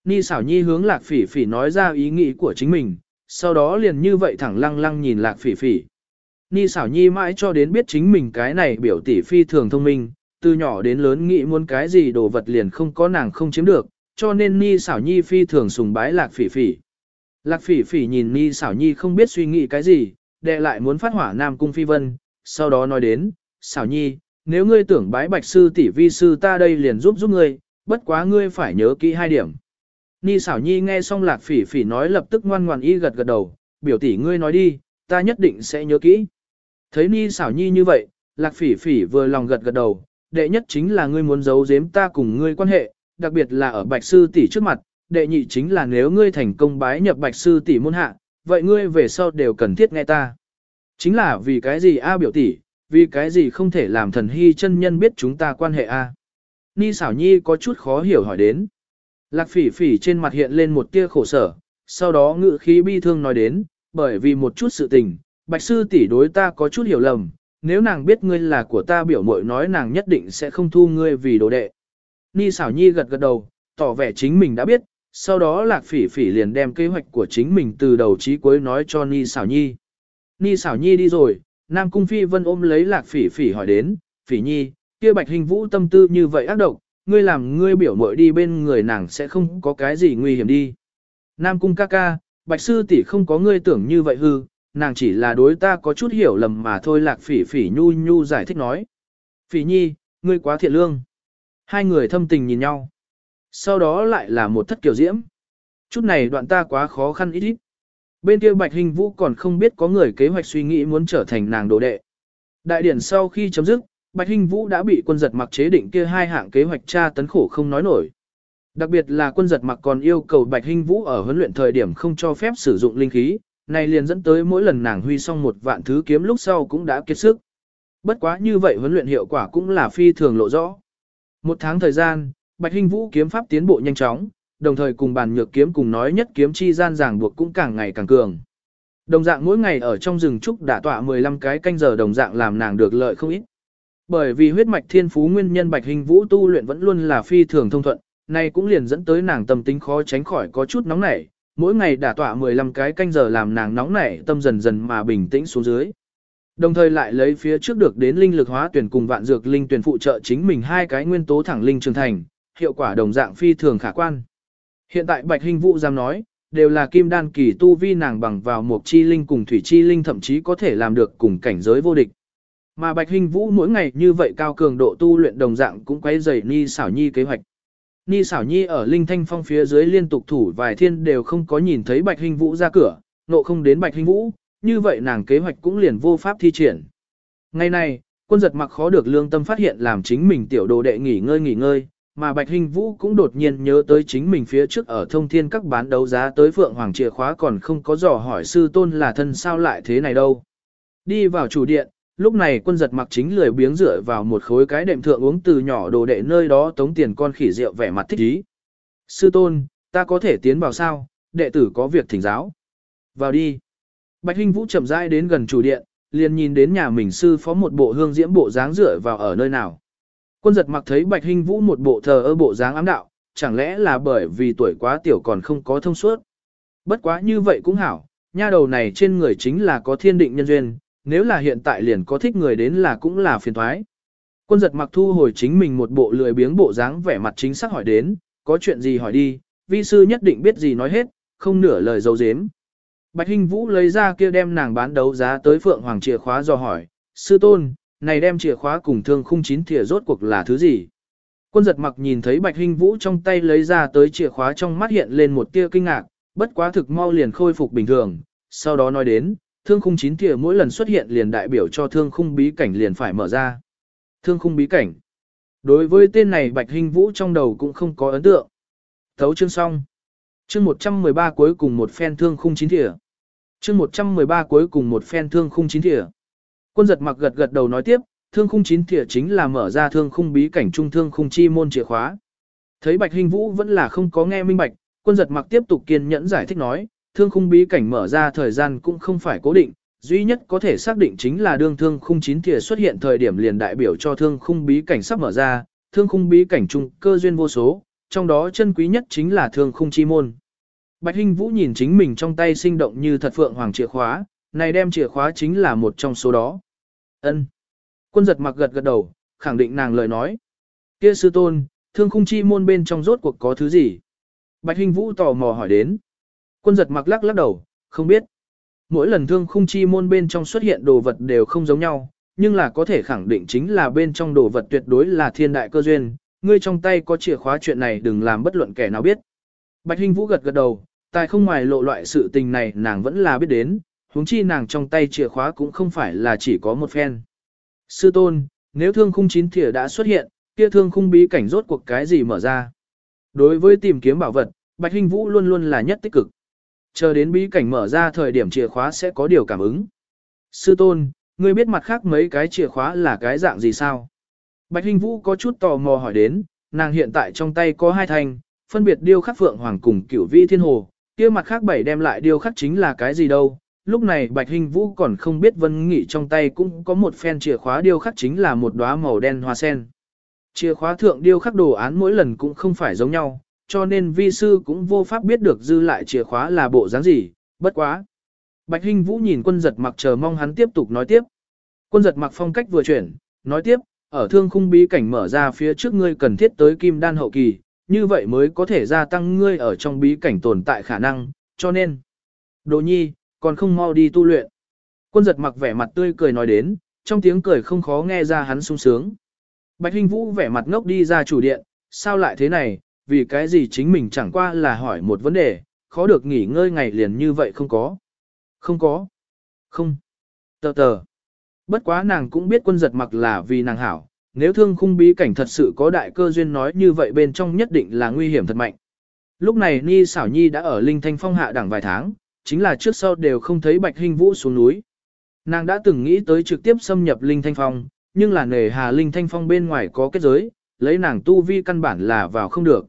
Ni xảo nhi hướng lạc phỉ phỉ nói ra ý nghĩ của chính mình, sau đó liền như vậy thẳng lăng lăng nhìn lạc phỉ phỉ. Ni xảo nhi mãi cho đến biết chính mình cái này biểu tỷ phi thường thông minh, từ nhỏ đến lớn nghĩ muốn cái gì đồ vật liền không có nàng không chiếm được, cho nên Ni xảo nhi phi thường sùng bái lạc phỉ phỉ. Lạc phỉ phỉ nhìn Ni xảo nhi không biết suy nghĩ cái gì, đệ lại muốn phát hỏa nam cung phi vân, sau đó nói đến, xảo nhi, nếu ngươi tưởng bái bạch sư tỷ vi sư ta đây liền giúp giúp ngươi, bất quá ngươi phải nhớ kỹ hai điểm. Ni xảo nhi nghe xong lạc phỉ phỉ nói lập tức ngoan ngoan y gật gật đầu, biểu tỷ ngươi nói đi, ta nhất định sẽ nhớ kỹ. Thấy Ni xảo nhi như vậy, lạc phỉ phỉ vừa lòng gật gật đầu, đệ nhất chính là ngươi muốn giấu giếm ta cùng ngươi quan hệ, đặc biệt là ở bạch sư tỷ trước mặt, đệ nhị chính là nếu ngươi thành công bái nhập bạch sư tỷ môn hạ, vậy ngươi về sau đều cần thiết nghe ta. Chính là vì cái gì a biểu tỷ, vì cái gì không thể làm thần hy chân nhân biết chúng ta quan hệ a? Ni xảo nhi có chút khó hiểu hỏi đến. Lạc phỉ phỉ trên mặt hiện lên một tia khổ sở, sau đó ngự khí bi thương nói đến, bởi vì một chút sự tình, bạch sư tỷ đối ta có chút hiểu lầm, nếu nàng biết ngươi là của ta biểu mội nói nàng nhất định sẽ không thu ngươi vì đồ đệ. Ni xảo nhi gật gật đầu, tỏ vẻ chính mình đã biết, sau đó lạc phỉ phỉ liền đem kế hoạch của chính mình từ đầu chí cuối nói cho Ni xảo nhi. Ni xảo nhi đi rồi, Nam Cung Phi Vân ôm lấy lạc phỉ phỉ hỏi đến, phỉ nhi, kia bạch hình vũ tâm tư như vậy ác độc, ngươi làm ngươi biểu mội đi bên người nàng sẽ không có cái gì nguy hiểm đi. Nam Cung ca ca, bạch sư tỷ không có ngươi tưởng như vậy hư, nàng chỉ là đối ta có chút hiểu lầm mà thôi lạc phỉ phỉ nhu nhu giải thích nói. Phỉ nhi, ngươi quá thiện lương. Hai người thâm tình nhìn nhau. Sau đó lại là một thất kiểu diễm. Chút này đoạn ta quá khó khăn ít ít. Bên kia Bạch Hình Vũ còn không biết có người kế hoạch suy nghĩ muốn trở thành nàng đồ đệ. Đại điển sau khi chấm dứt, Bạch Hình Vũ đã bị quân giật mặc chế định kia hai hạng kế hoạch tra tấn khổ không nói nổi. Đặc biệt là quân giật mặc còn yêu cầu Bạch Hình Vũ ở huấn luyện thời điểm không cho phép sử dụng linh khí, này liền dẫn tới mỗi lần nàng huy xong một vạn thứ kiếm lúc sau cũng đã kiệt sức. Bất quá như vậy huấn luyện hiệu quả cũng là phi thường lộ rõ. Một tháng thời gian, Bạch hinh Vũ kiếm pháp tiến bộ nhanh chóng, đồng thời cùng bàn nhược kiếm cùng nói nhất kiếm chi gian ràng buộc cũng càng ngày càng cường. Đồng dạng mỗi ngày ở trong rừng trúc đã tọa 15 cái canh giờ đồng dạng làm nàng được lợi không ít. Bởi vì huyết mạch thiên phú nguyên nhân Bạch Hình Vũ tu luyện vẫn luôn là phi thường thông thuận, này cũng liền dẫn tới nàng tâm tính khó tránh khỏi có chút nóng nảy, mỗi ngày đả tọa 15 cái canh giờ làm nàng nóng nảy tâm dần dần mà bình tĩnh xuống dưới. Đồng thời lại lấy phía trước được đến linh lực hóa tuyển cùng vạn dược linh tuyển phụ trợ chính mình hai cái nguyên tố thẳng linh trưởng thành, hiệu quả đồng dạng phi thường khả quan. Hiện tại Bạch Hình Vũ dám nói, đều là kim đan kỳ tu vi nàng bằng vào một chi linh cùng thủy chi linh thậm chí có thể làm được cùng cảnh giới vô địch. Mà Bạch Hình Vũ mỗi ngày như vậy cao cường độ tu luyện đồng dạng cũng quấy dày Ni Xảo Nhi kế hoạch. Ni Xảo Nhi ở linh thanh phong phía dưới liên tục thủ vài thiên đều không có nhìn thấy Bạch Hình Vũ ra cửa, nộ không đến Bạch Hình Vũ, như vậy nàng kế hoạch cũng liền vô pháp thi triển. Ngày này, quân giật mặc khó được lương tâm phát hiện làm chính mình tiểu đồ đệ nghỉ ngơi nghỉ ngơi, mà Bạch Hình Vũ cũng đột nhiên nhớ tới chính mình phía trước ở thông thiên các bán đấu giá tới Phượng Hoàng chìa khóa còn không có dò hỏi sư tôn là thân sao lại thế này đâu. Đi vào chủ điện, lúc này quân giật mặc chính lười biếng rửa vào một khối cái đệm thượng uống từ nhỏ đồ đệ nơi đó tống tiền con khỉ rượu vẻ mặt thích ý. Sư tôn, ta có thể tiến vào sao, đệ tử có việc thỉnh giáo. Vào đi. Bạch Hinh Vũ chậm rãi đến gần chủ điện, liền nhìn đến nhà mình sư phó một bộ hương diễm bộ dáng rửa vào ở nơi nào. Quân giật mặc thấy Bạch Hinh Vũ một bộ thờ ơ bộ dáng ám đạo, chẳng lẽ là bởi vì tuổi quá tiểu còn không có thông suốt. Bất quá như vậy cũng hảo, nha đầu này trên người chính là có thiên định nhân duyên, nếu là hiện tại liền có thích người đến là cũng là phiền thoái. Quân giật mặc thu hồi chính mình một bộ lười biếng bộ dáng vẻ mặt chính xác hỏi đến, có chuyện gì hỏi đi, vi sư nhất định biết gì nói hết, không nửa lời dấu dếm. Bạch Hinh Vũ lấy ra kia đem nàng bán đấu giá tới Phượng Hoàng chìa khóa do hỏi, sư tôn, này đem chìa khóa cùng thương khung chín thìa rốt cuộc là thứ gì? Quân giật mặc nhìn thấy Bạch Hinh Vũ trong tay lấy ra tới chìa khóa trong mắt hiện lên một tia kinh ngạc, bất quá thực mau liền khôi phục bình thường, sau đó nói đến, thương khung chín thìa mỗi lần xuất hiện liền đại biểu cho thương khung bí cảnh liền phải mở ra. Thương khung bí cảnh. Đối với tên này Bạch Hinh Vũ trong đầu cũng không có ấn tượng. Thấu chương xong. Chương 113 cuối cùng một phen thương khung chín thìa. Chương 113 cuối cùng một phen thương khung chín thìa. Quân giật mặc gật gật đầu nói tiếp, thương khung chín thìa chính là mở ra thương khung bí cảnh trung thương khung chi môn chìa khóa. Thấy Bạch Hình Vũ vẫn là không có nghe minh bạch, quân giật mặc tiếp tục kiên nhẫn giải thích nói, thương khung bí cảnh mở ra thời gian cũng không phải cố định, duy nhất có thể xác định chính là đương thương khung chín thìa xuất hiện thời điểm liền đại biểu cho thương khung bí cảnh sắp mở ra, thương khung bí cảnh trung cơ duyên vô số, trong đó chân quý nhất chính là thương khung chi môn. Bạch Hinh Vũ nhìn chính mình trong tay sinh động như thật phượng hoàng chìa khóa, này đem chìa khóa chính là một trong số đó. Ân. Quân giật mặc gật gật đầu, khẳng định nàng lời nói. Kia sư tôn, thương khung chi môn bên trong rốt cuộc có thứ gì? Bạch Hinh Vũ tò mò hỏi đến. Quân giật mặc lắc lắc đầu, không biết. Mỗi lần thương khung chi môn bên trong xuất hiện đồ vật đều không giống nhau, nhưng là có thể khẳng định chính là bên trong đồ vật tuyệt đối là thiên đại cơ duyên. Ngươi trong tay có chìa khóa chuyện này đừng làm bất luận kẻ nào biết. Bạch Hinh Vũ gật gật đầu, tài không ngoài lộ loại sự tình này nàng vẫn là biết đến, huống chi nàng trong tay chìa khóa cũng không phải là chỉ có một phen. Sư tôn, nếu thương khung chín thìa đã xuất hiện, kia thương khung bí cảnh rốt cuộc cái gì mở ra. Đối với tìm kiếm bảo vật, Bạch Hinh Vũ luôn luôn là nhất tích cực. Chờ đến bí cảnh mở ra thời điểm chìa khóa sẽ có điều cảm ứng. Sư tôn, ngươi biết mặt khác mấy cái chìa khóa là cái dạng gì sao? Bạch Hinh Vũ có chút tò mò hỏi đến, nàng hiện tại trong tay có hai thanh, phân biệt điêu khắc phượng hoàng cùng cửu vi thiên hồ, kia mặt khác bảy đem lại điêu khắc chính là cái gì đâu. Lúc này Bạch Hinh Vũ còn không biết Vân Nghị trong tay cũng có một phen chìa khóa điêu khắc chính là một đóa màu đen hoa sen. Chìa khóa thượng điêu khắc đồ án mỗi lần cũng không phải giống nhau, cho nên vi sư cũng vô pháp biết được dư lại chìa khóa là bộ dáng gì, bất quá. Bạch Hinh Vũ nhìn quân giật mặc chờ mong hắn tiếp tục nói tiếp. Quân giật mặc phong cách vừa chuyển, nói tiếp, ở thương khung bí cảnh mở ra phía trước ngươi cần thiết tới kim đan hậu kỳ, như vậy mới có thể gia tăng ngươi ở trong bí cảnh tồn tại khả năng, cho nên. Đồ nhi, còn không mau đi tu luyện. Quân giật mặc vẻ mặt tươi cười nói đến, trong tiếng cười không khó nghe ra hắn sung sướng. Bạch Hinh Vũ vẻ mặt ngốc đi ra chủ điện, sao lại thế này, vì cái gì chính mình chẳng qua là hỏi một vấn đề, khó được nghỉ ngơi ngày liền như vậy không có. Không có. Không. Tờ tờ. Bất quá nàng cũng biết quân giật mặc là vì nàng hảo, nếu thương khung bí cảnh thật sự có đại cơ duyên nói như vậy bên trong nhất định là nguy hiểm thật mạnh. Lúc này Ni Sảo nhi đã ở Linh Thanh Phong hạ đẳng vài tháng, chính là trước sau đều không thấy Bạch Hinh Vũ xuống núi. Nàng đã từng nghĩ tới trực tiếp xâm nhập Linh Thanh Phong, nhưng là nề hà Linh Thanh Phong bên ngoài có kết giới, lấy nàng tu vi căn bản là vào không được.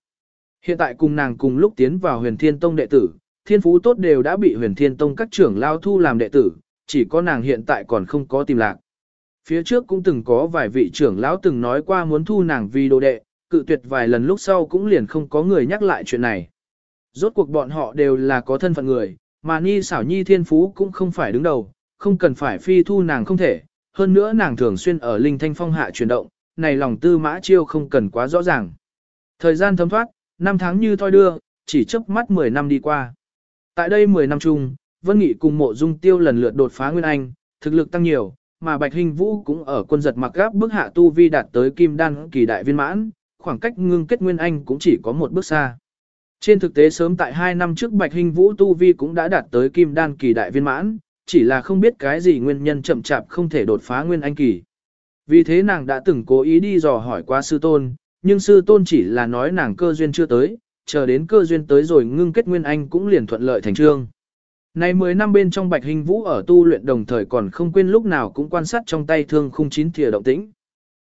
Hiện tại cùng nàng cùng lúc tiến vào huyền thiên tông đệ tử, thiên phú tốt đều đã bị huyền thiên tông các trưởng lao thu làm đệ tử, chỉ có nàng hiện tại còn không có tìm lạc. Phía trước cũng từng có vài vị trưởng lão từng nói qua muốn thu nàng vì đồ đệ, cự tuyệt vài lần lúc sau cũng liền không có người nhắc lại chuyện này. Rốt cuộc bọn họ đều là có thân phận người, mà Nhi xảo Nhi thiên phú cũng không phải đứng đầu, không cần phải phi thu nàng không thể, hơn nữa nàng thường xuyên ở linh thanh phong hạ chuyển động, này lòng tư mã chiêu không cần quá rõ ràng. Thời gian thấm thoát, năm tháng như thoi đưa, chỉ chớp mắt 10 năm đi qua. Tại đây 10 năm chung, Vân Nghị cùng mộ dung tiêu lần lượt đột phá Nguyên Anh, thực lực tăng nhiều, mà Bạch Hình Vũ cũng ở quân giật mặc gáp bước hạ tu vi đạt tới kim đan kỳ đại viên mãn, khoảng cách ngưng kết Nguyên Anh cũng chỉ có một bước xa. Trên thực tế sớm tại 2 năm trước Bạch Hình Vũ tu vi cũng đã đạt tới kim đan kỳ đại viên mãn, chỉ là không biết cái gì nguyên nhân chậm chạp không thể đột phá Nguyên Anh kỳ. Vì thế nàng đã từng cố ý đi dò hỏi qua sư tôn, nhưng sư tôn chỉ là nói nàng cơ duyên chưa tới, chờ đến cơ duyên tới rồi ngưng kết Nguyên Anh cũng liền thuận lợi thành trương. Này 10 năm bên trong Bạch Hình Vũ ở tu luyện đồng thời còn không quên lúc nào cũng quan sát trong tay thương khung chín thìa động tĩnh.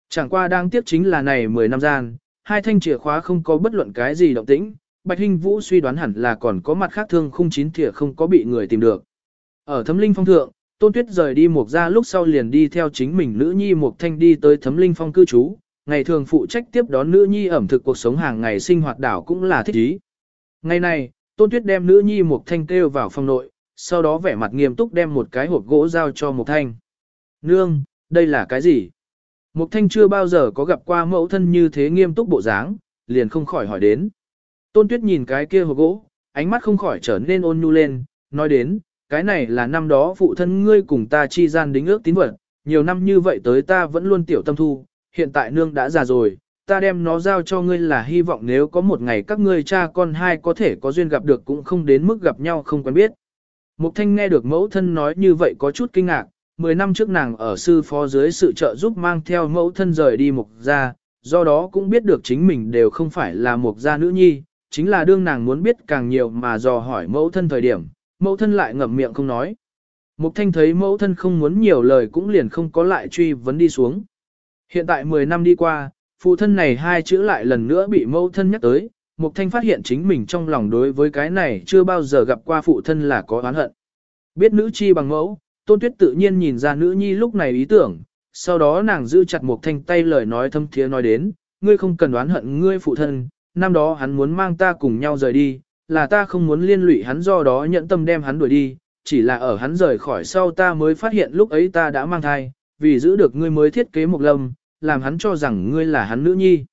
Chẳng qua đang tiếp chính là này 10 năm gian, hai thanh chìa khóa không có bất luận cái gì động tĩnh, Bạch Hình Vũ suy đoán hẳn là còn có mặt khác thương khung chín thìa không có bị người tìm được. Ở Thấm Linh Phong thượng, Tôn Tuyết rời đi một ra lúc sau liền đi theo chính mình nữ nhi một Thanh đi tới Thấm Linh Phong cư trú, ngày thường phụ trách tiếp đón nữ nhi ẩm thực cuộc sống hàng ngày sinh hoạt đảo cũng là thích ý. Ngày này, Tôn Tuyết đem nữ nhi Mục Thanh kêu vào phòng nội, sau đó vẻ mặt nghiêm túc đem một cái hộp gỗ giao cho Mục Thanh. Nương, đây là cái gì? Mục Thanh chưa bao giờ có gặp qua mẫu thân như thế nghiêm túc bộ dáng, liền không khỏi hỏi đến. Tôn Tuyết nhìn cái kia hộp gỗ, ánh mắt không khỏi trở nên ôn nhu lên, nói đến, cái này là năm đó phụ thân ngươi cùng ta chi gian đính ước tín vật, nhiều năm như vậy tới ta vẫn luôn tiểu tâm thu, hiện tại nương đã già rồi, ta đem nó giao cho ngươi là hy vọng nếu có một ngày các ngươi cha con hai có thể có duyên gặp được cũng không đến mức gặp nhau không quen biết. Mục Thanh nghe được mẫu thân nói như vậy có chút kinh ngạc, 10 năm trước nàng ở sư phó dưới sự trợ giúp mang theo mẫu thân rời đi mục gia, do đó cũng biết được chính mình đều không phải là mục gia nữ nhi, chính là đương nàng muốn biết càng nhiều mà dò hỏi mẫu thân thời điểm, mẫu thân lại ngậm miệng không nói. Mục Thanh thấy mẫu thân không muốn nhiều lời cũng liền không có lại truy vấn đi xuống. Hiện tại 10 năm đi qua, phụ thân này hai chữ lại lần nữa bị mẫu thân nhắc tới, Mục Thanh phát hiện chính mình trong lòng đối với cái này chưa bao giờ gặp qua phụ thân là có oán hận. Biết nữ chi bằng mẫu, Tôn Tuyết tự nhiên nhìn ra nữ nhi lúc này ý tưởng, sau đó nàng giữ chặt Mục Thanh tay lời nói thâm thiế nói đến, ngươi không cần oán hận ngươi phụ thân, năm đó hắn muốn mang ta cùng nhau rời đi, là ta không muốn liên lụy hắn do đó nhận tâm đem hắn đuổi đi, chỉ là ở hắn rời khỏi sau ta mới phát hiện lúc ấy ta đã mang thai, vì giữ được ngươi mới thiết kế một lâm, làm hắn cho rằng ngươi là hắn nữ nhi.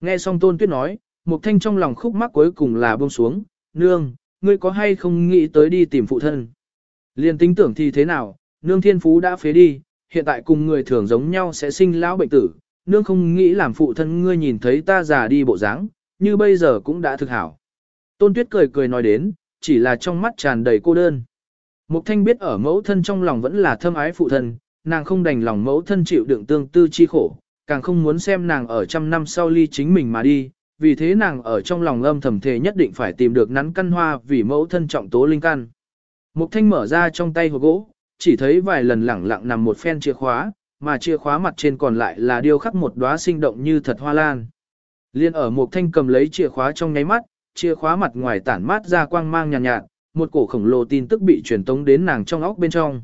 Nghe xong tôn tuyết nói, Mục Thanh trong lòng khúc mắc cuối cùng là buông xuống, nương, ngươi có hay không nghĩ tới đi tìm phụ thân. Liên tính tưởng thì thế nào, nương thiên phú đã phế đi, hiện tại cùng người thường giống nhau sẽ sinh lão bệnh tử, nương không nghĩ làm phụ thân ngươi nhìn thấy ta già đi bộ dáng, như bây giờ cũng đã thực hảo. Tôn Tuyết cười cười nói đến, chỉ là trong mắt tràn đầy cô đơn. Mục Thanh biết ở mẫu thân trong lòng vẫn là thâm ái phụ thân, nàng không đành lòng mẫu thân chịu đựng tương tư chi khổ, càng không muốn xem nàng ở trăm năm sau ly chính mình mà đi, vì thế nàng ở trong lòng âm thầm thề nhất định phải tìm được nắn căn hoa vì mẫu thân trọng tố linh căn. Mục Thanh mở ra trong tay hộp gỗ, chỉ thấy vài lần lẳng lặng nằm một phen chìa khóa, mà chìa khóa mặt trên còn lại là điêu khắc một đóa sinh động như thật hoa lan. Liên ở Mục Thanh cầm lấy chìa khóa trong nháy mắt, chìa khóa mặt ngoài tản mát ra quang mang nhàn nhạt, nhạt, một cổ khổng lồ tin tức bị truyền tống đến nàng trong óc bên trong.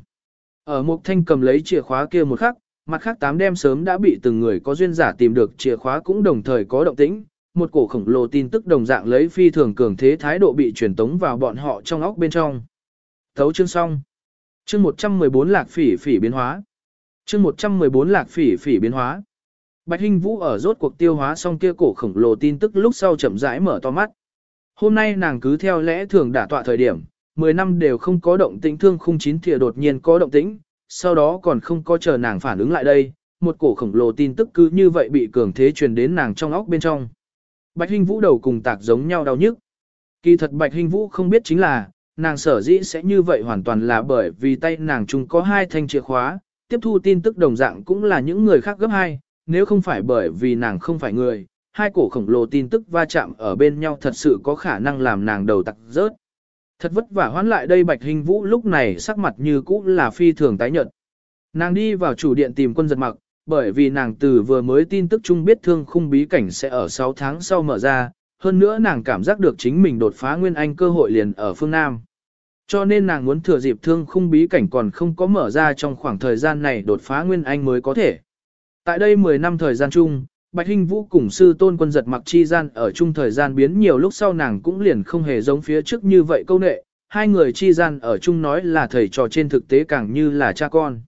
Ở Mục Thanh cầm lấy chìa khóa kia một khắc, mặt khác tám đêm sớm đã bị từng người có duyên giả tìm được chìa khóa cũng đồng thời có động tĩnh, một cổ khổng lồ tin tức đồng dạng lấy phi thường cường thế thái độ bị truyền tống vào bọn họ trong óc bên trong. Thấu chương xong. Chương 114 lạc phỉ phỉ biến hóa. Chương 114 lạc phỉ phỉ biến hóa. Bạch Hinh Vũ ở rốt cuộc tiêu hóa xong kia cổ khổng lồ tin tức lúc sau chậm rãi mở to mắt. Hôm nay nàng cứ theo lẽ thường đả tọa thời điểm, 10 năm đều không có động tĩnh thương khung chín thìa đột nhiên có động tĩnh, sau đó còn không có chờ nàng phản ứng lại đây, một cổ khổng lồ tin tức cứ như vậy bị cường thế truyền đến nàng trong óc bên trong. Bạch Hinh Vũ đầu cùng tạc giống nhau đau nhức. Kỳ thật Bạch Hinh Vũ không biết chính là, nàng sở dĩ sẽ như vậy hoàn toàn là bởi vì tay nàng chung có hai thanh chìa khóa, tiếp thu tin tức đồng dạng cũng là những người khác gấp hai, nếu không phải bởi vì nàng không phải người, hai cổ khổng lồ tin tức va chạm ở bên nhau thật sự có khả năng làm nàng đầu tặc rớt. Thật vất vả hoán lại đây Bạch Hình Vũ lúc này sắc mặt như cũ là phi thường tái nhợt. Nàng đi vào chủ điện tìm quân giật mặc, bởi vì nàng từ vừa mới tin tức chung biết thương khung bí cảnh sẽ ở 6 tháng sau mở ra, hơn nữa nàng cảm giác được chính mình đột phá nguyên anh cơ hội liền ở phương Nam. Cho nên nàng muốn thừa dịp thương khung bí cảnh còn không có mở ra trong khoảng thời gian này đột phá nguyên anh mới có thể. Tại đây 10 năm thời gian chung, Bạch Hinh Vũ cùng sư tôn quân giật mặc chi gian ở chung thời gian biến nhiều lúc sau nàng cũng liền không hề giống phía trước như vậy câu nệ, hai người chi gian ở chung nói là thầy trò trên thực tế càng như là cha con.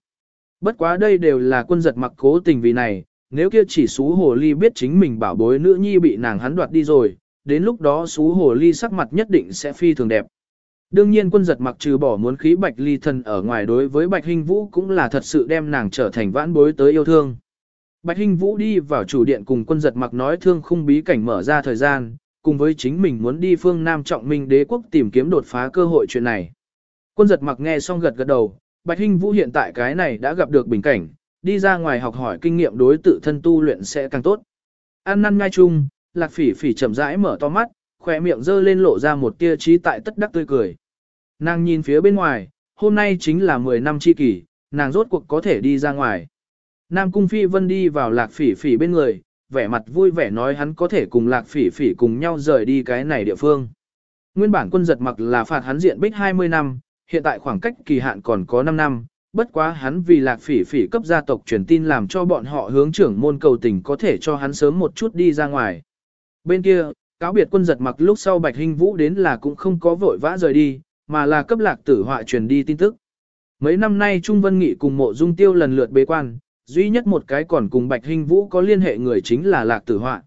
Bất quá đây đều là quân giật mặc cố tình vì này, nếu kia chỉ xú hồ ly biết chính mình bảo bối nữ nhi bị nàng hắn đoạt đi rồi, đến lúc đó xú hồ ly sắc mặt nhất định sẽ phi thường đẹp. Đương nhiên quân giật mặc trừ bỏ muốn khí bạch ly thần ở ngoài đối với bạch hình vũ cũng là thật sự đem nàng trở thành vãn bối tới yêu thương. Bạch Hinh vũ đi vào chủ điện cùng quân giật mặc nói thương khung bí cảnh mở ra thời gian, cùng với chính mình muốn đi phương Nam trọng minh đế quốc tìm kiếm đột phá cơ hội chuyện này. Quân giật mặc nghe xong gật gật đầu, Bạch Hinh Vũ hiện tại cái này đã gặp được bình cảnh, đi ra ngoài học hỏi kinh nghiệm đối tự thân tu luyện sẽ càng tốt. An năn ngay chung, Lạc Phỉ Phỉ chậm rãi mở to mắt, khỏe miệng dơ lên lộ ra một tia trí tại tất đắc tươi cười. Nàng nhìn phía bên ngoài, hôm nay chính là 10 năm chi kỷ, nàng rốt cuộc có thể đi ra ngoài. Nam Cung Phi Vân đi vào Lạc Phỉ Phỉ bên người, vẻ mặt vui vẻ nói hắn có thể cùng Lạc Phỉ Phỉ cùng nhau rời đi cái này địa phương. Nguyên bản quân giật mặc là phạt hắn diện bích 20 năm, hiện tại khoảng cách kỳ hạn còn có 5 năm, bất quá hắn vì lạc phỉ phỉ cấp gia tộc truyền tin làm cho bọn họ hướng trưởng môn cầu tình có thể cho hắn sớm một chút đi ra ngoài. Bên kia, cáo biệt quân giật mặc lúc sau Bạch Hinh Vũ đến là cũng không có vội vã rời đi, mà là cấp lạc tử họa truyền đi tin tức. Mấy năm nay Trung Vân Nghị cùng mộ dung tiêu lần lượt bế quan, duy nhất một cái còn cùng Bạch Hinh Vũ có liên hệ người chính là lạc tử họa.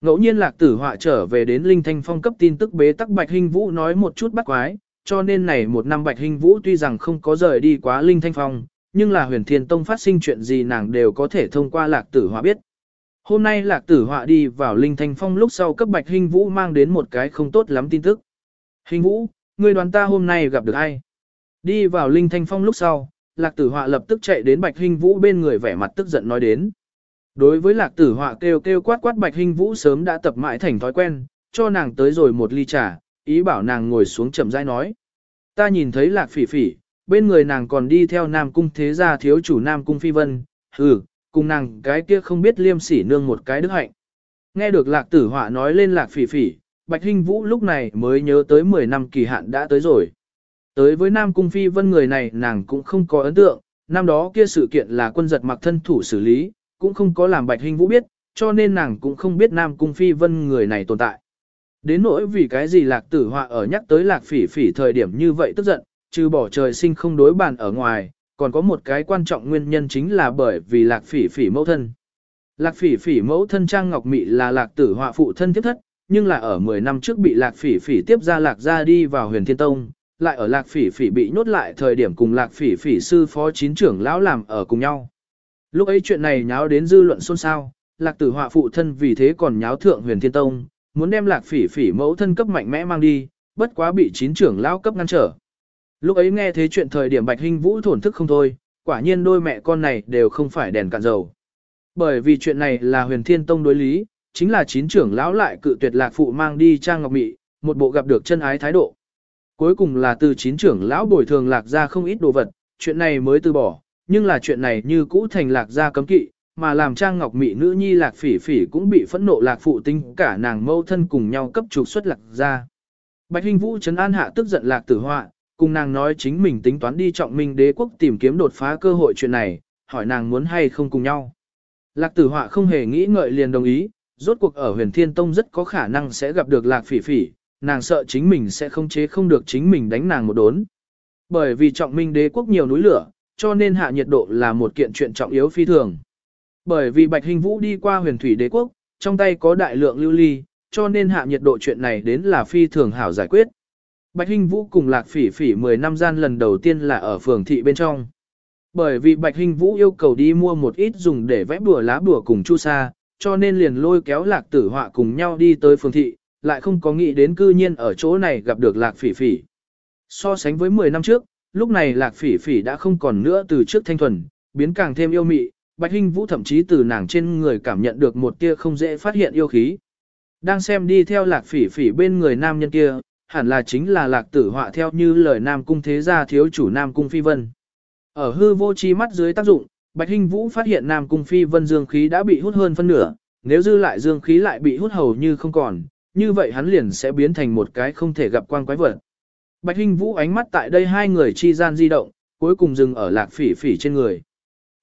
Ngẫu nhiên lạc tử họa trở về đến Linh Thanh Phong cấp tin tức bế tắc Bạch Hinh Vũ nói một chút bắt quái, cho nên này một năm Bạch Hinh Vũ tuy rằng không có rời đi quá Linh Thanh Phong, nhưng là huyền thiên tông phát sinh chuyện gì nàng đều có thể thông qua lạc tử họa biết. Hôm nay lạc tử họa đi vào Linh Thanh Phong lúc sau cấp Bạch Hinh Vũ mang đến một cái không tốt lắm tin tức. Hình Vũ, người đoàn ta hôm nay gặp được ai? Đi vào Linh Thanh Phong lúc sau, lạc tử họa lập tức chạy đến Bạch Hinh Vũ bên người vẻ mặt tức giận nói đến. Đối với lạc tử họa kêu kêu quát quát Bạch Hinh Vũ sớm đã tập mãi thành thói quen, cho nàng tới rồi một ly trà, ý bảo nàng ngồi xuống chậm rãi nói. Ta nhìn thấy lạc phỉ phỉ, bên người nàng còn đi theo nam cung thế gia thiếu chủ nam cung phi vân, hừ, cùng nàng cái kia không biết liêm sỉ nương một cái đức hạnh. Nghe được lạc tử họa nói lên lạc phỉ phỉ, Bạch Hinh Vũ lúc này mới nhớ tới 10 năm kỳ hạn đã tới rồi. Tới với Nam Cung Phi Vân người này nàng cũng không có ấn tượng, năm đó kia sự kiện là quân giật mặc thân thủ xử lý, cũng không có làm Bạch hình Vũ biết, cho nên nàng cũng không biết Nam Cung Phi Vân người này tồn tại. Đến nỗi vì cái gì lạc tử họa ở nhắc tới lạc phỉ phỉ thời điểm như vậy tức giận, trừ bỏ trời sinh không đối bàn ở ngoài, còn có một cái quan trọng nguyên nhân chính là bởi vì lạc phỉ phỉ mẫu thân. Lạc phỉ phỉ mẫu thân Trang Ngọc Mị là lạc tử họa phụ thân tiếp thất, nhưng là ở 10 năm trước bị lạc phỉ phỉ tiếp ra lạc ra đi vào huyền thiên tông, lại ở lạc phỉ phỉ bị nhốt lại thời điểm cùng lạc phỉ phỉ sư phó chín trưởng lão làm ở cùng nhau. Lúc ấy chuyện này nháo đến dư luận xôn xao, lạc tử họa phụ thân vì thế còn nháo thượng huyền thiên tông, muốn đem lạc phỉ phỉ mẫu thân cấp mạnh mẽ mang đi, bất quá bị chín trưởng lão cấp ngăn trở. Lúc ấy nghe thế chuyện thời điểm bạch hình vũ thổn thức không thôi, quả nhiên đôi mẹ con này đều không phải đèn cạn dầu. Bởi vì chuyện này là huyền thiên tông đối lý, chính là chín trưởng lão lại cự tuyệt lạc phụ mang đi trang ngọc mị, một bộ gặp được chân ái thái độ. Cuối cùng là từ chín trưởng lão bồi thường lạc ra không ít đồ vật, chuyện này mới từ bỏ, nhưng là chuyện này như cũ thành lạc ra cấm kỵ, mà làm trang ngọc mị nữ nhi lạc phỉ phỉ cũng bị phẫn nộ lạc phụ tinh cả nàng mâu thân cùng nhau cấp trục xuất lạc ra. Bạch Hinh Vũ trấn an hạ tức giận lạc tử họa, cùng nàng nói chính mình tính toán đi trọng minh đế quốc tìm kiếm đột phá cơ hội chuyện này, hỏi nàng muốn hay không cùng nhau. Lạc tử họa không hề nghĩ ngợi liền đồng ý, rốt cuộc ở huyền thiên tông rất có khả năng sẽ gặp được lạc phỉ phỉ, nàng sợ chính mình sẽ không chế không được chính mình đánh nàng một đốn. Bởi vì trọng minh đế quốc nhiều núi lửa, cho nên hạ nhiệt độ là một kiện chuyện trọng yếu phi thường. Bởi vì Bạch Hình Vũ đi qua huyền thủy đế quốc, trong tay có đại lượng lưu ly, cho nên hạ nhiệt độ chuyện này đến là phi thường hảo giải quyết. Bạch Hinh Vũ cùng Lạc Phỉ Phỉ 10 năm gian lần đầu tiên là ở phường thị bên trong. Bởi vì Bạch Hinh Vũ yêu cầu đi mua một ít dùng để vẽ bùa lá bùa cùng chu sa, cho nên liền lôi kéo Lạc Tử Họa cùng nhau đi tới phường thị, lại không có nghĩ đến cư nhiên ở chỗ này gặp được Lạc Phỉ Phỉ. So sánh với 10 năm trước, lúc này Lạc Phỉ Phỉ đã không còn nữa từ trước thanh thuần, biến càng thêm yêu mị, Bạch Hinh Vũ thậm chí từ nàng trên người cảm nhận được một tia không dễ phát hiện yêu khí. Đang xem đi theo Lạc Phỉ Phỉ bên người nam nhân kia, hẳn là chính là Lạc Tử Họa theo như lời Nam cung thế gia thiếu chủ Nam cung Phi Vân. Ở hư vô chi mắt dưới tác dụng, Bạch Hinh Vũ phát hiện Nam cung Phi Vân dương khí đã bị hút hơn phân nửa, nếu dư lại dương khí lại bị hút hầu như không còn, như vậy hắn liền sẽ biến thành một cái không thể gặp quang quái vật. Bạch Hinh Vũ ánh mắt tại đây hai người chi gian di động, cuối cùng dừng ở Lạc Phỉ Phỉ trên người.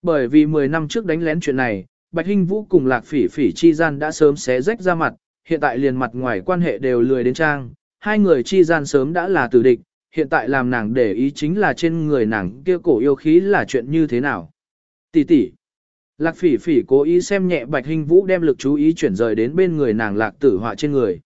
Bởi vì 10 năm trước đánh lén chuyện này, Bạch Hinh Vũ cùng Lạc Phỉ Phỉ chi gian đã sớm xé rách ra mặt, hiện tại liền mặt ngoài quan hệ đều lười đến trang, hai người chi gian sớm đã là tử địch, hiện tại làm nàng để ý chính là trên người nàng kia cổ yêu khí là chuyện như thế nào. Tỷ tỷ. Lạc phỉ phỉ cố ý xem nhẹ bạch hình vũ đem lực chú ý chuyển rời đến bên người nàng lạc tử họa trên người.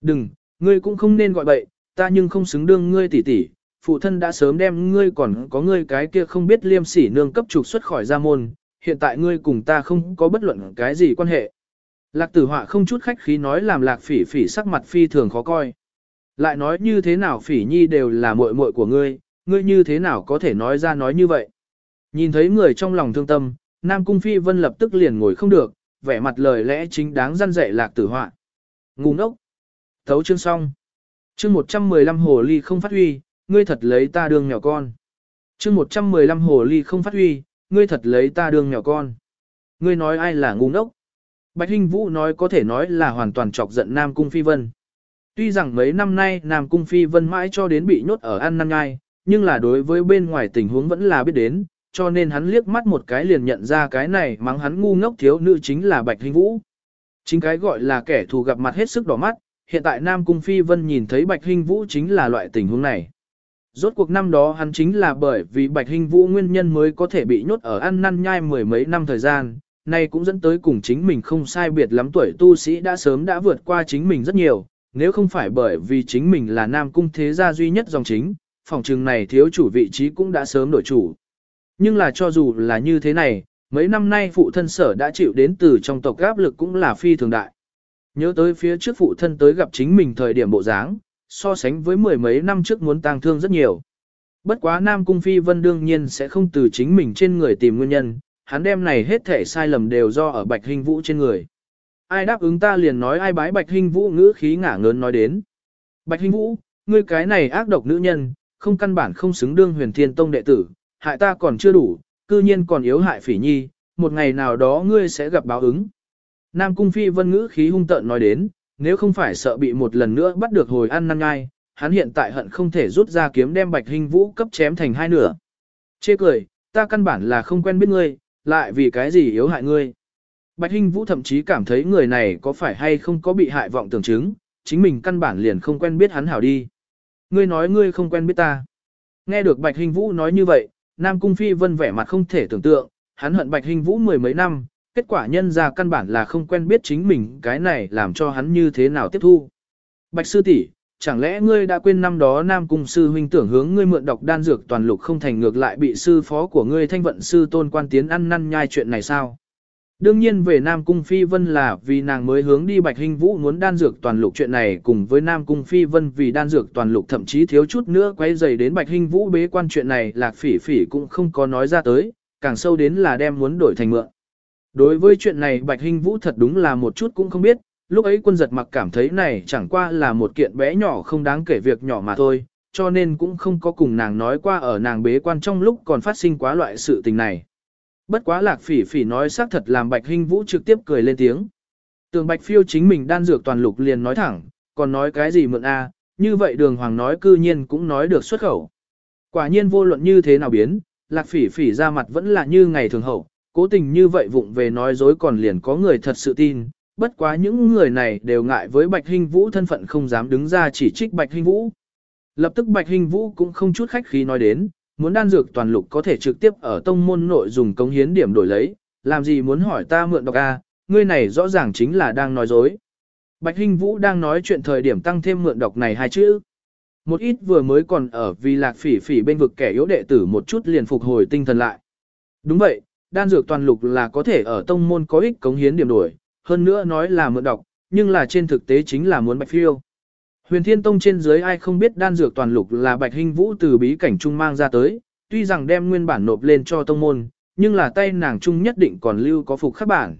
Đừng, ngươi cũng không nên gọi bậy, ta nhưng không xứng đương ngươi tỷ tỷ, phụ thân đã sớm đem ngươi còn có ngươi cái kia không biết liêm sỉ nương cấp trục xuất khỏi gia môn, hiện tại ngươi cùng ta không có bất luận cái gì quan hệ. Lạc tử họa không chút khách khí nói làm lạc phỉ phỉ sắc mặt phi thường khó coi. Lại nói như thế nào phỉ nhi đều là muội muội của ngươi, ngươi như thế nào có thể nói ra nói như vậy. Nhìn thấy người trong lòng thương tâm, Nam Cung Phi Vân lập tức liền ngồi không được, vẻ mặt lời lẽ chính đáng răn dạy lạc tử họa. Ngu ngốc. Thấu chương xong. Chương 115 hồ ly không phát huy, ngươi thật lấy ta đương nhỏ con. Chương 115 hồ ly không phát huy, ngươi thật lấy ta đương nhỏ con. Ngươi nói ai là ngu ngốc? Bạch Hinh Vũ nói có thể nói là hoàn toàn chọc giận Nam Cung Phi Vân. Tuy rằng mấy năm nay Nam Cung Phi Vân mãi cho đến bị nhốt ở ăn năn ngai, nhưng là đối với bên ngoài tình huống vẫn là biết đến, cho nên hắn liếc mắt một cái liền nhận ra cái này mắng hắn ngu ngốc thiếu nữ chính là Bạch Hinh Vũ. Chính cái gọi là kẻ thù gặp mặt hết sức đỏ mắt, hiện tại Nam Cung Phi Vân nhìn thấy Bạch Hinh Vũ chính là loại tình huống này. Rốt cuộc năm đó hắn chính là bởi vì Bạch Hinh Vũ nguyên nhân mới có thể bị nhốt ở ăn năn nhai mười mấy năm thời gian, nay cũng dẫn tới cùng chính mình không sai biệt lắm tuổi tu sĩ đã sớm đã vượt qua chính mình rất nhiều, nếu không phải bởi vì chính mình là nam cung thế gia duy nhất dòng chính, phòng trường này thiếu chủ vị trí cũng đã sớm đổi chủ. Nhưng là cho dù là như thế này, mấy năm nay phụ thân sở đã chịu đến từ trong tộc áp lực cũng là phi thường đại. Nhớ tới phía trước phụ thân tới gặp chính mình thời điểm bộ dáng, so sánh với mười mấy năm trước muốn tang thương rất nhiều. Bất quá Nam Cung Phi Vân đương nhiên sẽ không từ chính mình trên người tìm nguyên nhân, hắn đem này hết thể sai lầm đều do ở Bạch Hình Vũ trên người ai đáp ứng ta liền nói ai bái Bạch Hinh Vũ ngữ khí ngả ngớn nói đến. Bạch Hinh Vũ, ngươi cái này ác độc nữ nhân, không căn bản không xứng đương huyền thiên tông đệ tử, hại ta còn chưa đủ, cư nhiên còn yếu hại phỉ nhi, một ngày nào đó ngươi sẽ gặp báo ứng. Nam Cung Phi vân ngữ khí hung tợn nói đến, nếu không phải sợ bị một lần nữa bắt được hồi ăn năn ngai, hắn hiện tại hận không thể rút ra kiếm đem Bạch hình Vũ cấp chém thành hai nửa. Chê cười, ta căn bản là không quen biết ngươi, lại vì cái gì yếu hại ngươi. Bạch Hinh Vũ thậm chí cảm thấy người này có phải hay không có bị hại vọng tưởng chứng, chính mình căn bản liền không quen biết hắn hảo đi. Ngươi nói ngươi không quen biết ta. Nghe được Bạch Hinh Vũ nói như vậy, Nam Cung Phi Vân vẻ mặt không thể tưởng tượng, hắn hận Bạch Hình Vũ mười mấy năm, kết quả nhân ra căn bản là không quen biết chính mình cái này làm cho hắn như thế nào tiếp thu. Bạch Sư tỷ, chẳng lẽ ngươi đã quên năm đó Nam Cung Sư huynh tưởng hướng ngươi mượn đọc đan dược toàn lục không thành ngược lại bị sư phó của ngươi thanh vận sư tôn quan tiến ăn năn nhai chuyện này sao? Đương nhiên về Nam Cung Phi Vân là vì nàng mới hướng đi Bạch hình Vũ muốn đan dược toàn lục chuyện này cùng với Nam Cung Phi Vân vì đan dược toàn lục thậm chí thiếu chút nữa quay dày đến Bạch hình Vũ bế quan chuyện này lạc phỉ phỉ cũng không có nói ra tới, càng sâu đến là đem muốn đổi thành mượn. Đối với chuyện này Bạch hình Vũ thật đúng là một chút cũng không biết, lúc ấy quân giật mặc cảm thấy này chẳng qua là một kiện bé nhỏ không đáng kể việc nhỏ mà thôi, cho nên cũng không có cùng nàng nói qua ở nàng bế quan trong lúc còn phát sinh quá loại sự tình này. Bất quá lạc phỉ phỉ nói xác thật làm Bạch Hinh Vũ trực tiếp cười lên tiếng. Tường Bạch phiêu chính mình đan dược toàn lục liền nói thẳng, còn nói cái gì mượn a như vậy đường hoàng nói cư nhiên cũng nói được xuất khẩu. Quả nhiên vô luận như thế nào biến, lạc phỉ phỉ ra mặt vẫn là như ngày thường hậu, cố tình như vậy vụng về nói dối còn liền có người thật sự tin, bất quá những người này đều ngại với Bạch Hinh Vũ thân phận không dám đứng ra chỉ trích Bạch Hinh Vũ. Lập tức Bạch Hinh Vũ cũng không chút khách khí nói đến, muốn đan dược toàn lục có thể trực tiếp ở tông môn nội dùng cống hiến điểm đổi lấy, làm gì muốn hỏi ta mượn độc a, ngươi này rõ ràng chính là đang nói dối. Bạch Hinh Vũ đang nói chuyện thời điểm tăng thêm mượn độc này hai chữ. Một ít vừa mới còn ở vì lạc phỉ phỉ bên vực kẻ yếu đệ tử một chút liền phục hồi tinh thần lại. Đúng vậy, đan dược toàn lục là có thể ở tông môn có ích cống hiến điểm đổi, hơn nữa nói là mượn độc, nhưng là trên thực tế chính là muốn bạch phiêu. Huyền Thiên Tông trên dưới ai không biết đan dược toàn lục là Bạch Hinh Vũ từ bí cảnh trung mang ra tới, tuy rằng đem nguyên bản nộp lên cho tông môn, nhưng là tay nàng trung nhất định còn lưu có phục khắc bản.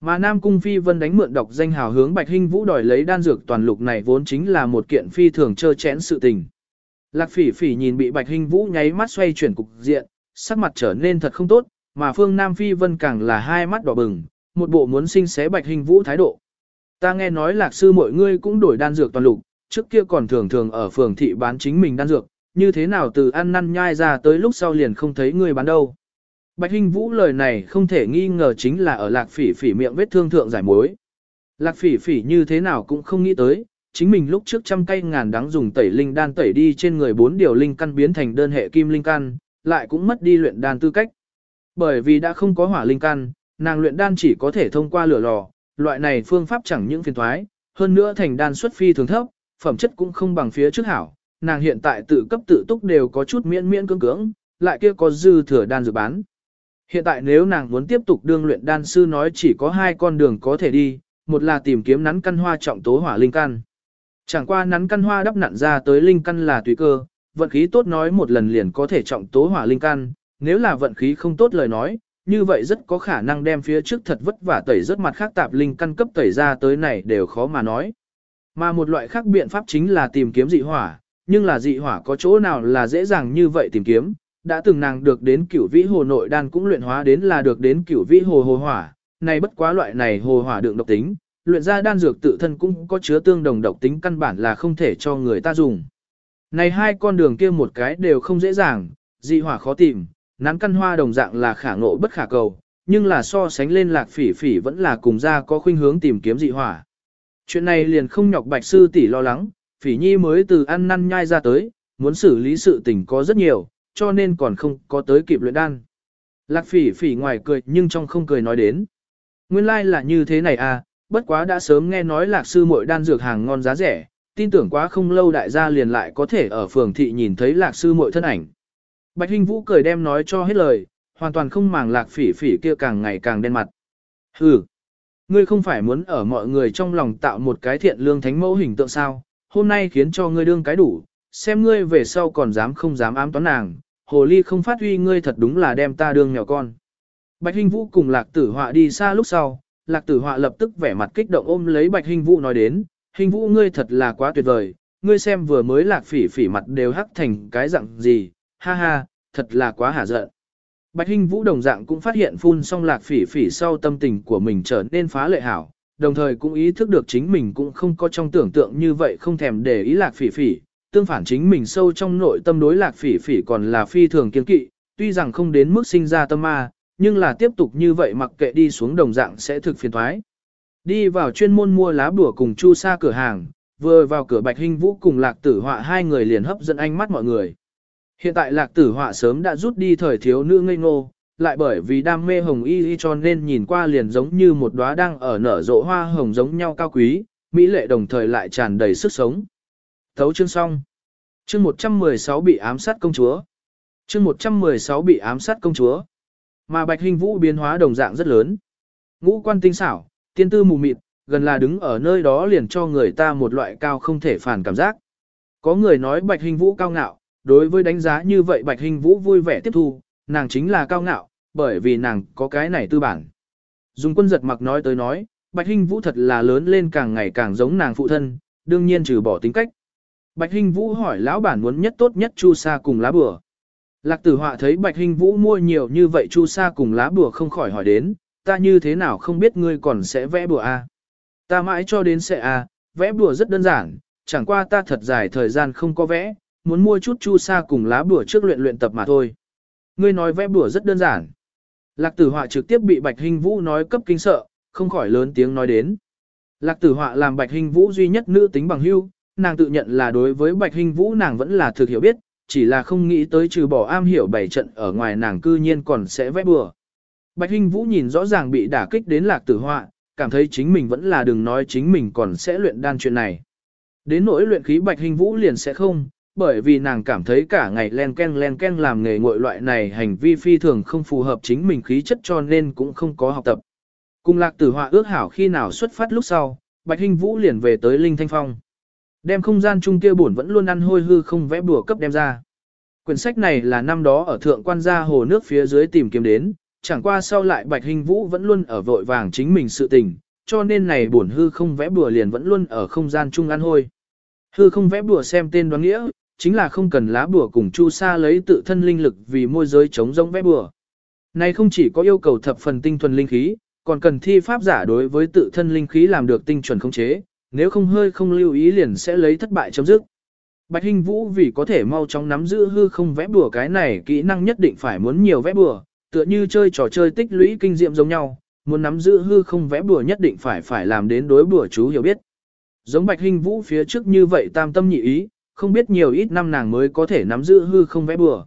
Mà Nam Cung Phi Vân đánh mượn độc danh hào hướng Bạch Hinh Vũ đòi lấy đan dược toàn lục này vốn chính là một kiện phi thường trơ chẽn sự tình. Lạc Phỉ Phỉ nhìn bị Bạch Hinh Vũ nháy mắt xoay chuyển cục diện, sắc mặt trở nên thật không tốt, mà Phương Nam Phi Vân càng là hai mắt đỏ bừng, một bộ muốn sinh xé Bạch Hinh Vũ thái độ. Ta nghe nói Lạc sư mọi ngươi cũng đổi đan dược toàn lục, trước kia còn thường thường ở phường thị bán chính mình đan dược, như thế nào từ ăn năn nhai ra tới lúc sau liền không thấy người bán đâu. Bạch Hinh Vũ lời này không thể nghi ngờ chính là ở lạc phỉ phỉ miệng vết thương thượng giải mối. Lạc phỉ phỉ như thế nào cũng không nghĩ tới, chính mình lúc trước trăm cây ngàn đắng dùng tẩy linh đan tẩy đi trên người bốn điều linh căn biến thành đơn hệ kim linh căn, lại cũng mất đi luyện đan tư cách. Bởi vì đã không có hỏa linh căn, nàng luyện đan chỉ có thể thông qua lửa lò, loại này phương pháp chẳng những phiền thoái, hơn nữa thành đan xuất phi thường thấp, phẩm chất cũng không bằng phía trước hảo, nàng hiện tại tự cấp tự túc đều có chút miễn miễn cưỡng cưỡng, lại kia có dư thừa đan dược bán. Hiện tại nếu nàng muốn tiếp tục đương luyện đan sư nói chỉ có hai con đường có thể đi, một là tìm kiếm nắn căn hoa trọng tố hỏa linh căn. Chẳng qua nắn căn hoa đắp nặn ra tới linh căn là tùy cơ, vận khí tốt nói một lần liền có thể trọng tố hỏa linh căn, nếu là vận khí không tốt lời nói, như vậy rất có khả năng đem phía trước thật vất vả tẩy rất mặt khác tạp linh căn cấp tẩy ra tới này đều khó mà nói. Mà một loại khác biện pháp chính là tìm kiếm dị hỏa, nhưng là dị hỏa có chỗ nào là dễ dàng như vậy tìm kiếm, đã từng nàng được đến cửu vĩ hồ nội đan cũng luyện hóa đến là được đến cửu vĩ hồ hồ hỏa, này bất quá loại này hồ hỏa đựng độc tính, luyện ra đan dược tự thân cũng có chứa tương đồng độc tính căn bản là không thể cho người ta dùng. Này hai con đường kia một cái đều không dễ dàng, dị hỏa khó tìm, nán căn hoa đồng dạng là khả ngộ bất khả cầu, nhưng là so sánh lên lạc phỉ phỉ vẫn là cùng ra có khuynh hướng tìm kiếm dị hỏa. Chuyện này liền không nhọc bạch sư tỷ lo lắng, phỉ nhi mới từ ăn năn nhai ra tới, muốn xử lý sự tình có rất nhiều, cho nên còn không có tới kịp luyện đan. Lạc phỉ phỉ ngoài cười nhưng trong không cười nói đến. Nguyên lai like là như thế này à, bất quá đã sớm nghe nói lạc sư muội đan dược hàng ngon giá rẻ, tin tưởng quá không lâu đại gia liền lại có thể ở phường thị nhìn thấy lạc sư muội thân ảnh. Bạch Hinh Vũ cười đem nói cho hết lời, hoàn toàn không màng lạc phỉ phỉ kia càng ngày càng đen mặt. Hừ, ngươi không phải muốn ở mọi người trong lòng tạo một cái thiện lương thánh mẫu hình tượng sao, hôm nay khiến cho ngươi đương cái đủ, xem ngươi về sau còn dám không dám ám toán nàng, hồ ly không phát huy ngươi thật đúng là đem ta đương nhỏ con. Bạch Hinh Vũ cùng Lạc Tử Họa đi xa lúc sau, Lạc Tử Họa lập tức vẻ mặt kích động ôm lấy Bạch Hinh Vũ nói đến, Hinh Vũ ngươi thật là quá tuyệt vời, ngươi xem vừa mới Lạc Phỉ Phỉ mặt đều hắc thành cái dạng gì, ha ha, thật là quá hả giận. Bạch Hinh Vũ đồng dạng cũng phát hiện phun xong Lạc Phỉ Phỉ sau tâm tình của mình trở nên phá lệ hảo, đồng thời cũng ý thức được chính mình cũng không có trong tưởng tượng như vậy không thèm để ý Lạc Phỉ Phỉ, tương phản chính mình sâu trong nội tâm đối lạc phỉ phỉ còn là phi thường kiên kỵ, tuy rằng không đến mức sinh ra tâm ma, nhưng là tiếp tục như vậy mặc kệ đi xuống đồng dạng sẽ thực phiền thoái. Đi vào chuyên môn mua lá bùa cùng chu sa cửa hàng, vừa vào cửa Bạch Hinh Vũ cùng Lạc Tử Họa hai người liền hấp dẫn ánh mắt mọi người. Hiện tại Lạc Tử Họa sớm đã rút đi thời thiếu nữ ngây ngô, lại bởi vì đam mê hồng y y cho nên nhìn qua liền giống như một đóa đang ở nở rộ hoa hồng giống nhau cao quý, mỹ lệ đồng thời lại tràn đầy sức sống. Thấu chương xong. Chương 116 bị ám sát công chúa. Chương 116 bị ám sát công chúa. Mà Bạch Hình Vũ biến hóa đồng dạng rất lớn. Ngũ quan tinh xảo, tiên tư mù mịt, gần là đứng ở nơi đó liền cho người ta một loại cao không thể phản cảm giác. Có người nói Bạch Hình Vũ cao ngạo, đối với đánh giá như vậy Bạch Hình Vũ vui vẻ tiếp thu, nàng chính là cao ngạo, bởi vì nàng có cái này tư bản. Dùng quân giật mặc nói tới nói, Bạch Hình Vũ thật là lớn lên càng ngày càng giống nàng phụ thân, đương nhiên trừ bỏ tính cách. Bạch Hình Vũ hỏi lão bản muốn nhất tốt nhất chu sa cùng lá bừa. Lạc tử họa thấy Bạch Hình Vũ mua nhiều như vậy chu sa cùng lá bừa không khỏi hỏi đến, ta như thế nào không biết ngươi còn sẽ vẽ bừa a? À? Ta mãi cho đến sẽ a, à, vẽ bừa rất đơn giản, chẳng qua ta thật dài thời gian không có vẽ, muốn mua chút chu sa cùng lá bừa trước luyện luyện tập mà thôi. Ngươi nói vẽ bừa rất đơn giản. Lạc tử họa trực tiếp bị Bạch Hình Vũ nói cấp kinh sợ, không khỏi lớn tiếng nói đến. Lạc tử họa làm Bạch Hình Vũ duy nhất nữ tính bằng hưu, nàng tự nhận là đối với Bạch Hình Vũ nàng vẫn là thực hiểu biết, chỉ là không nghĩ tới trừ bỏ am hiểu bảy trận ở ngoài nàng cư nhiên còn sẽ vẽ bừa. Bạch Hình Vũ nhìn rõ ràng bị đả kích đến lạc tử họa, cảm thấy chính mình vẫn là đừng nói chính mình còn sẽ luyện đan chuyện này. Đến nỗi luyện khí Bạch Hình Vũ liền sẽ không, bởi vì nàng cảm thấy cả ngày len ken len ken làm nghề ngội loại này hành vi phi thường không phù hợp chính mình khí chất cho nên cũng không có học tập. Cùng lạc tử họa ước hảo khi nào xuất phát lúc sau, Bạch Hình Vũ liền về tới Linh Thanh Phong. Đem không gian chung kia buồn vẫn luôn ăn hôi hư không vẽ bùa cấp đem ra. Quyển sách này là năm đó ở thượng quan gia hồ nước phía dưới tìm kiếm đến, chẳng qua sau lại Bạch Hình Vũ vẫn luôn ở vội vàng chính mình sự tình, cho nên này buồn hư không vẽ bùa liền vẫn luôn ở không gian chung ăn hôi. Hư không vẽ bùa xem tên đoán nghĩa, chính là không cần lá bùa cùng chu sa lấy tự thân linh lực vì môi giới chống rỗng vẽ bùa. Này không chỉ có yêu cầu thập phần tinh thuần linh khí, còn cần thi pháp giả đối với tự thân linh khí làm được tinh chuẩn khống chế, nếu không hơi không lưu ý liền sẽ lấy thất bại chấm dứt. Bạch Hinh Vũ vì có thể mau chóng nắm giữ hư không vẽ bùa cái này kỹ năng nhất định phải muốn nhiều vẽ bùa, tựa như chơi trò chơi tích lũy kinh nghiệm giống nhau, muốn nắm giữ hư không vẽ bùa nhất định phải phải làm đến đối bùa chú hiểu biết. Giống Bạch Hinh Vũ phía trước như vậy tam tâm nhị ý, không biết nhiều ít năm nàng mới có thể nắm giữ hư không vẽ bừa.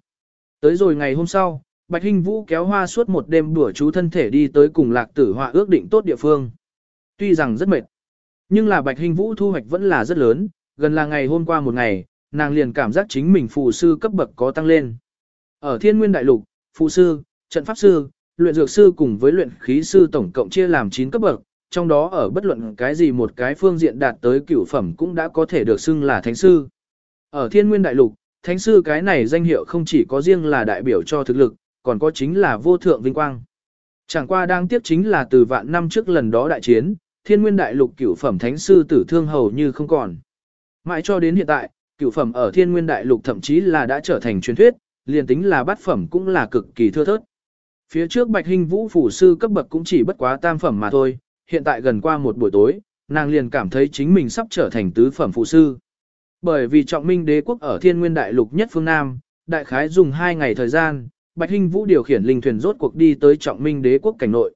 Tới rồi ngày hôm sau, Bạch Hinh Vũ kéo hoa suốt một đêm bữa chú thân thể đi tới cùng lạc tử họa ước định tốt địa phương. Tuy rằng rất mệt, nhưng là Bạch Hinh Vũ thu hoạch vẫn là rất lớn, gần là ngày hôm qua một ngày, nàng liền cảm giác chính mình phù sư cấp bậc có tăng lên. Ở Thiên Nguyên Đại Lục, phù sư, trận pháp sư, luyện dược sư cùng với luyện khí sư tổng cộng chia làm 9 cấp bậc, trong đó ở bất luận cái gì một cái phương diện đạt tới cửu phẩm cũng đã có thể được xưng là thánh sư. Ở Thiên Nguyên Đại Lục, thánh sư cái này danh hiệu không chỉ có riêng là đại biểu cho thực lực, còn có chính là vô thượng vinh quang. Chẳng qua đang tiếp chính là từ vạn năm trước lần đó đại chiến, thiên nguyên đại lục cửu phẩm thánh sư tử thương hầu như không còn. Mãi cho đến hiện tại, cửu phẩm ở thiên nguyên đại lục thậm chí là đã trở thành truyền thuyết, liền tính là bát phẩm cũng là cực kỳ thưa thớt. Phía trước bạch hình vũ phủ sư cấp bậc cũng chỉ bất quá tam phẩm mà thôi, hiện tại gần qua một buổi tối, nàng liền cảm thấy chính mình sắp trở thành tứ phẩm phụ sư. Bởi vì trọng minh đế quốc ở thiên nguyên đại lục nhất phương Nam, đại khái dùng hai ngày thời gian, Bạch Hinh Vũ điều khiển linh thuyền rốt cuộc đi tới trọng minh đế quốc cảnh nội.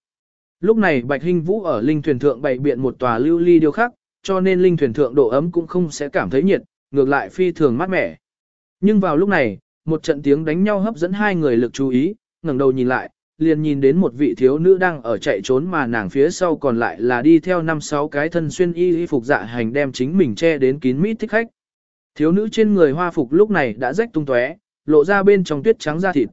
Lúc này Bạch Hinh Vũ ở linh thuyền thượng bày biện một tòa lưu ly điêu khắc, cho nên linh thuyền thượng độ ấm cũng không sẽ cảm thấy nhiệt, ngược lại phi thường mát mẻ. Nhưng vào lúc này, một trận tiếng đánh nhau hấp dẫn hai người lực chú ý, ngẩng đầu nhìn lại, liền nhìn đến một vị thiếu nữ đang ở chạy trốn mà nàng phía sau còn lại là đi theo năm sáu cái thân xuyên y y phục dạ hành đem chính mình che đến kín mít thích khách. Thiếu nữ trên người hoa phục lúc này đã rách tung tóe, lộ ra bên trong tuyết trắng da thịt.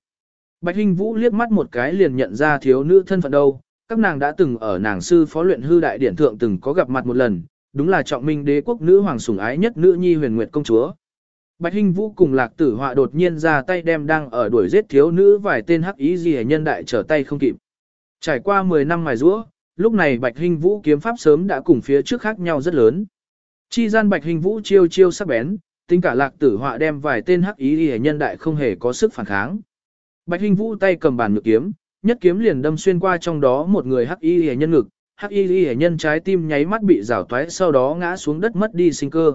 Bạch Hinh Vũ liếc mắt một cái liền nhận ra thiếu nữ thân phận đâu, các nàng đã từng ở nàng sư phó luyện hư đại điển thượng từng có gặp mặt một lần, đúng là trọng minh đế quốc nữ hoàng sủng ái nhất nữ nhi huyền nguyệt công chúa. Bạch Hinh Vũ cùng Lạc Tử Họa đột nhiên ra tay đem đang ở đuổi giết thiếu nữ vài tên hắc ý gì nhân đại trở tay không kịp. Trải qua 10 năm mài giũa, lúc này Bạch Hinh Vũ kiếm pháp sớm đã cùng phía trước khác nhau rất lớn. Chi gian Bạch Hinh Vũ chiêu chiêu sắc bén, tính cả Lạc Tử Họa đem vài tên hắc ý gì nhân đại không hề có sức phản kháng. Bạch Hinh Vũ tay cầm bàn ngược kiếm, nhất kiếm liền đâm xuyên qua trong đó một người hắc y hề nhân ngực, hắc y hề nhân trái tim nháy mắt bị rào toái sau đó ngã xuống đất mất đi sinh cơ.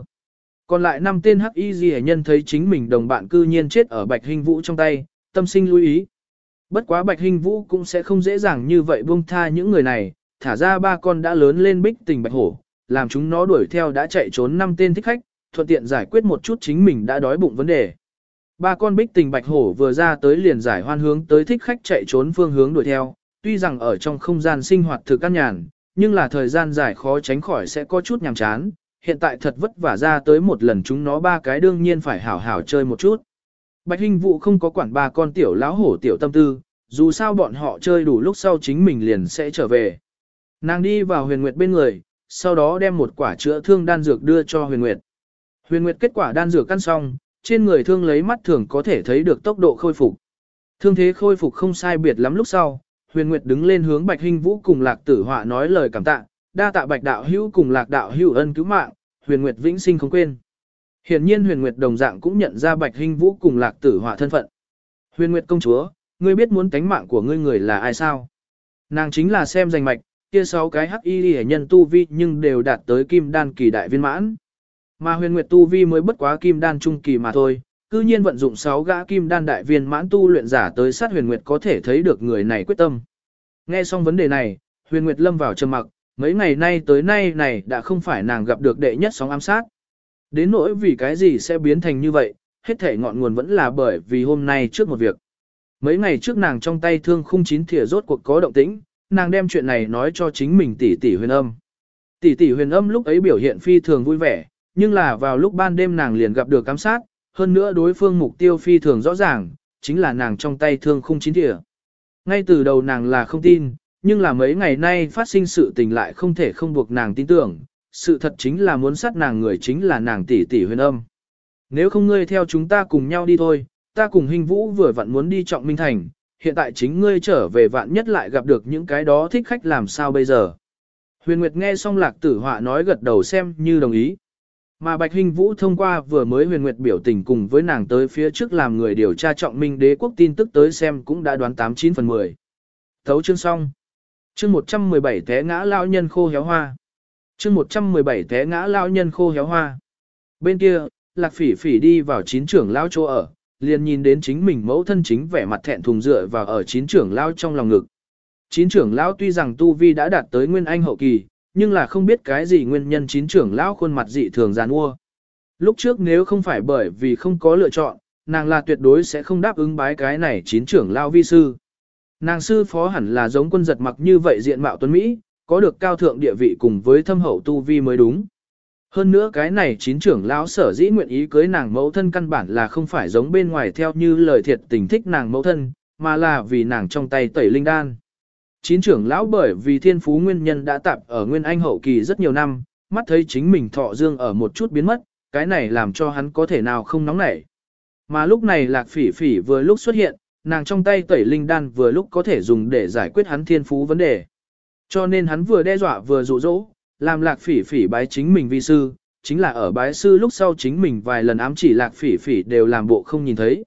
Còn lại năm tên hắc y hề nhân thấy chính mình đồng bạn cư nhiên chết ở bạch Hinh vũ trong tay, tâm sinh lưu ý. Bất quá Bạch Hinh Vũ cũng sẽ không dễ dàng như vậy buông tha những người này, thả ra ba con đã lớn lên bích tình bạch hổ, làm chúng nó đuổi theo đã chạy trốn năm tên thích khách, thuận tiện giải quyết một chút chính mình đã đói bụng vấn đề. Ba con bích tình bạch hổ vừa ra tới liền giải hoan hướng tới thích khách chạy trốn phương hướng đuổi theo, tuy rằng ở trong không gian sinh hoạt thực căn nhàn, nhưng là thời gian dài khó tránh khỏi sẽ có chút nhàm chán, hiện tại thật vất vả ra tới một lần chúng nó ba cái đương nhiên phải hảo hảo chơi một chút. Bạch Hinh Vũ không có quản ba con tiểu lão hổ tiểu tâm tư, dù sao bọn họ chơi đủ lúc sau chính mình liền sẽ trở về. Nàng đi vào huyền nguyệt bên người, sau đó đem một quả chữa thương đan dược đưa cho huyền nguyệt. Huyền nguyệt kết quả đan dược căn xong, trên người thương lấy mắt thường có thể thấy được tốc độ khôi phục. Thương thế khôi phục không sai biệt lắm lúc sau, huyền nguyệt đứng lên hướng bạch hinh vũ cùng lạc tử họa nói lời cảm tạ, đa tạ bạch đạo hữu cùng lạc đạo hữu ân cứu mạng, huyền nguyệt vĩnh sinh không quên. Hiển nhiên huyền nguyệt đồng dạng cũng nhận ra bạch hinh vũ cùng lạc tử họa thân phận. Huyền nguyệt công chúa, ngươi biết muốn tánh mạng của ngươi người là ai sao? Nàng chính là xem danh mạch, kia sáu cái hắc y hệ nhân tu vi nhưng đều đạt tới kim đan kỳ đại viên mãn. Mà huyền nguyệt tu vi mới bất quá kim đan trung kỳ mà thôi, cư nhiên vận dụng sáu gã kim đan đại viên mãn tu luyện giả tới sát huyền nguyệt có thể thấy được người này quyết tâm. Nghe xong vấn đề này, huyền nguyệt lâm vào trầm mặc, mấy ngày nay tới nay này đã không phải nàng gặp được đệ nhất sóng ám sát. Đến nỗi vì cái gì sẽ biến thành như vậy, hết thể ngọn nguồn vẫn là bởi vì hôm nay trước một việc. Mấy ngày trước nàng trong tay thương khung chín thìa rốt cuộc có động tĩnh, nàng đem chuyện này nói cho chính mình tỷ tỷ huyền âm. Tỷ tỷ huyền âm lúc ấy biểu hiện phi thường vui vẻ, nhưng là vào lúc ban đêm nàng liền gặp được cám sát, hơn nữa đối phương mục tiêu phi thường rõ ràng, chính là nàng trong tay thương khung chín thìa. Ngay từ đầu nàng là không tin, nhưng là mấy ngày nay phát sinh sự tình lại không thể không buộc nàng tin tưởng, sự thật chính là muốn sát nàng người chính là nàng tỷ tỷ huyền âm. Nếu không ngươi theo chúng ta cùng nhau đi thôi, ta cùng hình vũ vừa vặn muốn đi trọng minh thành, hiện tại chính ngươi trở về vạn nhất lại gặp được những cái đó thích khách làm sao bây giờ. Huyền Nguyệt nghe xong lạc tử họa nói gật đầu xem như đồng ý. Mà Bạch Hình Vũ thông qua vừa mới huyền nguyệt biểu tình cùng với nàng tới phía trước làm người điều tra trọng minh đế quốc tin tức tới xem cũng đã đoán 89 phần 10. Thấu chương xong. Chương 117 té ngã lao nhân khô héo hoa. Chương 117 té ngã lao nhân khô héo hoa. Bên kia, Lạc Phỉ Phỉ đi vào chín trưởng lao chỗ ở, liền nhìn đến chính mình mẫu thân chính vẻ mặt thẹn thùng dựa vào ở chín trưởng lao trong lòng ngực. Chín trưởng lão tuy rằng tu vi đã đạt tới nguyên anh hậu kỳ, nhưng là không biết cái gì nguyên nhân chín trưởng lão khuôn mặt dị thường giàn mua. Lúc trước nếu không phải bởi vì không có lựa chọn, nàng là tuyệt đối sẽ không đáp ứng bái cái này chín trưởng lão vi sư. Nàng sư phó hẳn là giống quân giật mặc như vậy diện mạo tuấn Mỹ, có được cao thượng địa vị cùng với thâm hậu tu vi mới đúng. Hơn nữa cái này chín trưởng lão sở dĩ nguyện ý cưới nàng mẫu thân căn bản là không phải giống bên ngoài theo như lời thiệt tình thích nàng mẫu thân, mà là vì nàng trong tay tẩy linh đan. Chín trưởng lão bởi vì thiên phú nguyên nhân đã tạp ở nguyên anh hậu kỳ rất nhiều năm, mắt thấy chính mình thọ dương ở một chút biến mất, cái này làm cho hắn có thể nào không nóng nảy. Mà lúc này lạc phỉ phỉ vừa lúc xuất hiện, nàng trong tay tẩy linh đan vừa lúc có thể dùng để giải quyết hắn thiên phú vấn đề. Cho nên hắn vừa đe dọa vừa dụ dỗ, làm lạc phỉ phỉ bái chính mình vi sư, chính là ở bái sư lúc sau chính mình vài lần ám chỉ lạc phỉ phỉ đều làm bộ không nhìn thấy.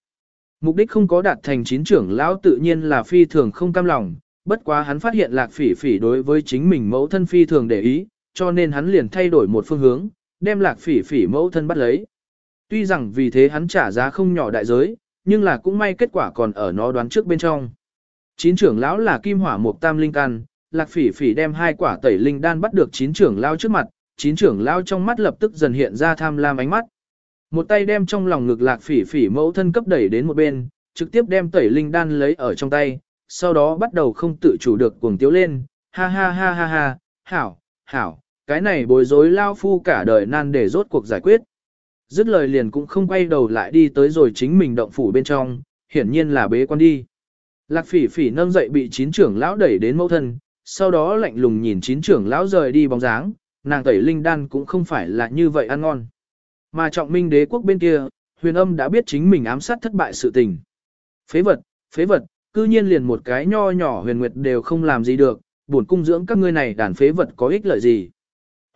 Mục đích không có đạt thành chín trưởng lão tự nhiên là phi thường không cam lòng, bất quá hắn phát hiện lạc phỉ phỉ đối với chính mình mẫu thân phi thường để ý, cho nên hắn liền thay đổi một phương hướng, đem lạc phỉ phỉ mẫu thân bắt lấy. Tuy rằng vì thế hắn trả giá không nhỏ đại giới, nhưng là cũng may kết quả còn ở nó đoán trước bên trong. Chín trưởng lão là kim hỏa một tam linh căn, lạc phỉ phỉ đem hai quả tẩy linh đan bắt được chín trưởng lão trước mặt, chín trưởng lão trong mắt lập tức dần hiện ra tham lam ánh mắt. Một tay đem trong lòng ngực lạc phỉ phỉ mẫu thân cấp đẩy đến một bên, trực tiếp đem tẩy linh đan lấy ở trong tay, sau đó bắt đầu không tự chủ được cuồng tiếu lên, ha ha ha ha ha, hảo, hảo, cái này bối rối lao phu cả đời nan để rốt cuộc giải quyết. Dứt lời liền cũng không quay đầu lại đi tới rồi chính mình động phủ bên trong, hiển nhiên là bế quan đi. Lạc phỉ phỉ nâng dậy bị chín trưởng lão đẩy đến mẫu thân, sau đó lạnh lùng nhìn chín trưởng lão rời đi bóng dáng, nàng tẩy linh đan cũng không phải là như vậy ăn ngon. Mà trọng minh đế quốc bên kia, huyền âm đã biết chính mình ám sát thất bại sự tình. Phế vật, phế vật, cư nhiên liền một cái nho nhỏ huyền nguyệt đều không làm gì được, buồn cung dưỡng các ngươi này đàn phế vật có ích lợi gì.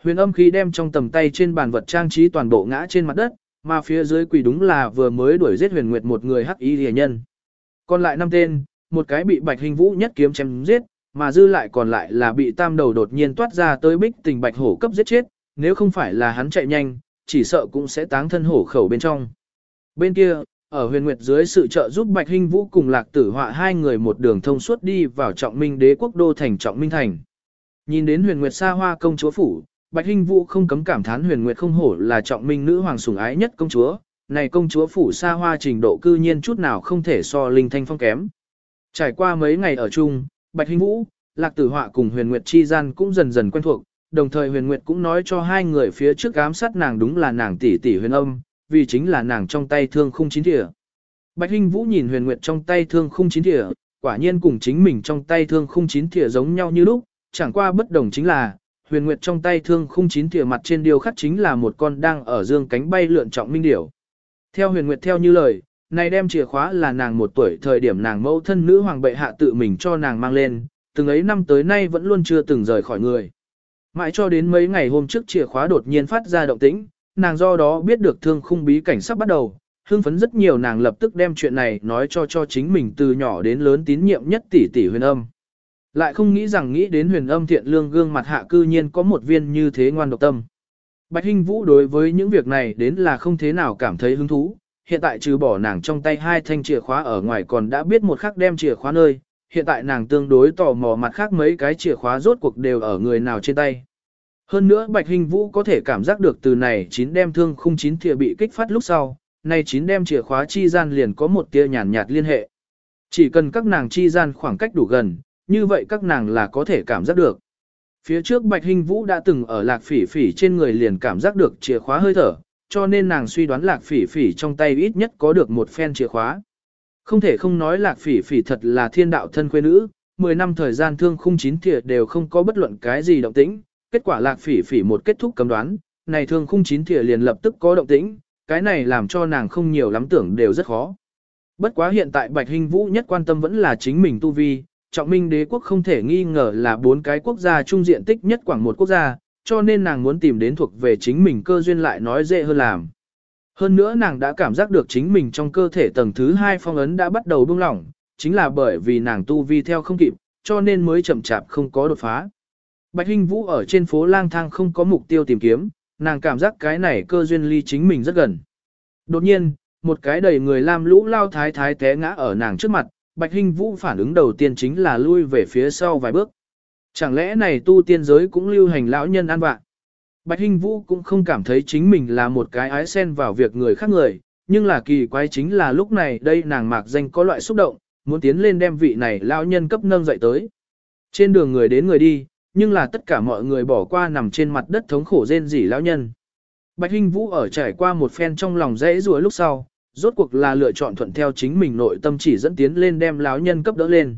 Huyền âm khí đem trong tầm tay trên bàn vật trang trí toàn bộ ngã trên mặt đất, mà phía dưới quỷ đúng là vừa mới đuổi giết huyền nguyệt một người hắc y rìa nhân. Còn lại năm tên, một cái bị bạch hình vũ nhất kiếm chém giết, mà dư lại còn lại là bị tam đầu đột nhiên toát ra tới bích tình bạch hổ cấp giết chết, nếu không phải là hắn chạy nhanh, chỉ sợ cũng sẽ táng thân hổ khẩu bên trong. Bên kia, ở huyền nguyệt dưới sự trợ giúp Bạch Hinh Vũ cùng Lạc Tử Họa hai người một đường thông suốt đi vào trọng minh đế quốc đô thành trọng minh thành. Nhìn đến huyền nguyệt xa hoa công chúa phủ, Bạch Hinh Vũ không cấm cảm thán huyền nguyệt không hổ là trọng minh nữ hoàng sủng ái nhất công chúa, này công chúa phủ xa hoa trình độ cư nhiên chút nào không thể so linh thanh phong kém. Trải qua mấy ngày ở chung, Bạch Hinh Vũ, Lạc Tử Họa cùng huyền nguyệt chi gian cũng dần dần quen thuộc, đồng thời huyền nguyệt cũng nói cho hai người phía trước ám sát nàng đúng là nàng tỷ tỷ huyền âm, vì chính là nàng trong tay thương khung chín thìa. Bạch Hinh Vũ nhìn huyền nguyệt trong tay thương khung chín thìa, quả nhiên cùng chính mình trong tay thương khung chín thìa giống nhau như lúc, chẳng qua bất đồng chính là, huyền nguyệt trong tay thương khung chín thìa mặt trên điều khắc chính là một con đang ở dương cánh bay lượn trọng minh điểu. Theo huyền nguyệt theo như lời, này đem chìa khóa là nàng một tuổi thời điểm nàng mẫu thân nữ hoàng bệ hạ tự mình cho nàng mang lên, từng ấy năm tới nay vẫn luôn chưa từng rời khỏi người. Mãi cho đến mấy ngày hôm trước chìa khóa đột nhiên phát ra động tĩnh, nàng do đó biết được thương khung bí cảnh sắp bắt đầu, hưng phấn rất nhiều nàng lập tức đem chuyện này nói cho cho chính mình từ nhỏ đến lớn tín nhiệm nhất tỷ tỷ huyền âm. Lại không nghĩ rằng nghĩ đến huyền âm thiện lương gương mặt hạ cư nhiên có một viên như thế ngoan độc tâm. Bạch Hinh Vũ đối với những việc này đến là không thế nào cảm thấy hứng thú, hiện tại trừ bỏ nàng trong tay hai thanh chìa khóa ở ngoài còn đã biết một khắc đem chìa khóa nơi, hiện tại nàng tương đối tò mò mặt khác mấy cái chìa khóa rốt cuộc đều ở người nào trên tay. Hơn nữa Bạch Hình Vũ có thể cảm giác được từ này chín đem thương khung chín thìa bị kích phát lúc sau, nay chín đem chìa khóa chi gian liền có một tia nhàn nhạt liên hệ. Chỉ cần các nàng chi gian khoảng cách đủ gần, như vậy các nàng là có thể cảm giác được. Phía trước Bạch Hình Vũ đã từng ở lạc phỉ phỉ trên người liền cảm giác được chìa khóa hơi thở, cho nên nàng suy đoán lạc phỉ phỉ trong tay ít nhất có được một phen chìa khóa. Không thể không nói lạc phỉ phỉ thật là thiên đạo thân quê nữ, 10 năm thời gian thương khung chín thìa đều không có bất luận cái gì động tĩnh, kết quả lạc phỉ phỉ một kết thúc cấm đoán, này thương khung chín thìa liền lập tức có động tĩnh, cái này làm cho nàng không nhiều lắm tưởng đều rất khó. Bất quá hiện tại Bạch Hình Vũ nhất quan tâm vẫn là chính mình tu vi, trọng minh đế quốc không thể nghi ngờ là bốn cái quốc gia trung diện tích nhất quảng một quốc gia, cho nên nàng muốn tìm đến thuộc về chính mình cơ duyên lại nói dễ hơn làm. Hơn nữa nàng đã cảm giác được chính mình trong cơ thể tầng thứ hai phong ấn đã bắt đầu buông lỏng, chính là bởi vì nàng tu vi theo không kịp, cho nên mới chậm chạp không có đột phá. Bạch Hinh Vũ ở trên phố lang thang không có mục tiêu tìm kiếm, nàng cảm giác cái này cơ duyên ly chính mình rất gần. Đột nhiên, một cái đầy người lam lũ lao thái thái té ngã ở nàng trước mặt, Bạch Hinh Vũ phản ứng đầu tiên chính là lui về phía sau vài bước. Chẳng lẽ này tu tiên giới cũng lưu hành lão nhân an vạn? Bạch Hinh Vũ cũng không cảm thấy chính mình là một cái ái sen vào việc người khác người, nhưng là kỳ quái chính là lúc này đây nàng mạc danh có loại xúc động, muốn tiến lên đem vị này lão nhân cấp nâng dậy tới. Trên đường người đến người đi, nhưng là tất cả mọi người bỏ qua nằm trên mặt đất thống khổ rên rỉ lão nhân. Bạch Hinh Vũ ở trải qua một phen trong lòng dễ rùa lúc sau, rốt cuộc là lựa chọn thuận theo chính mình nội tâm chỉ dẫn tiến lên đem lão nhân cấp đỡ lên.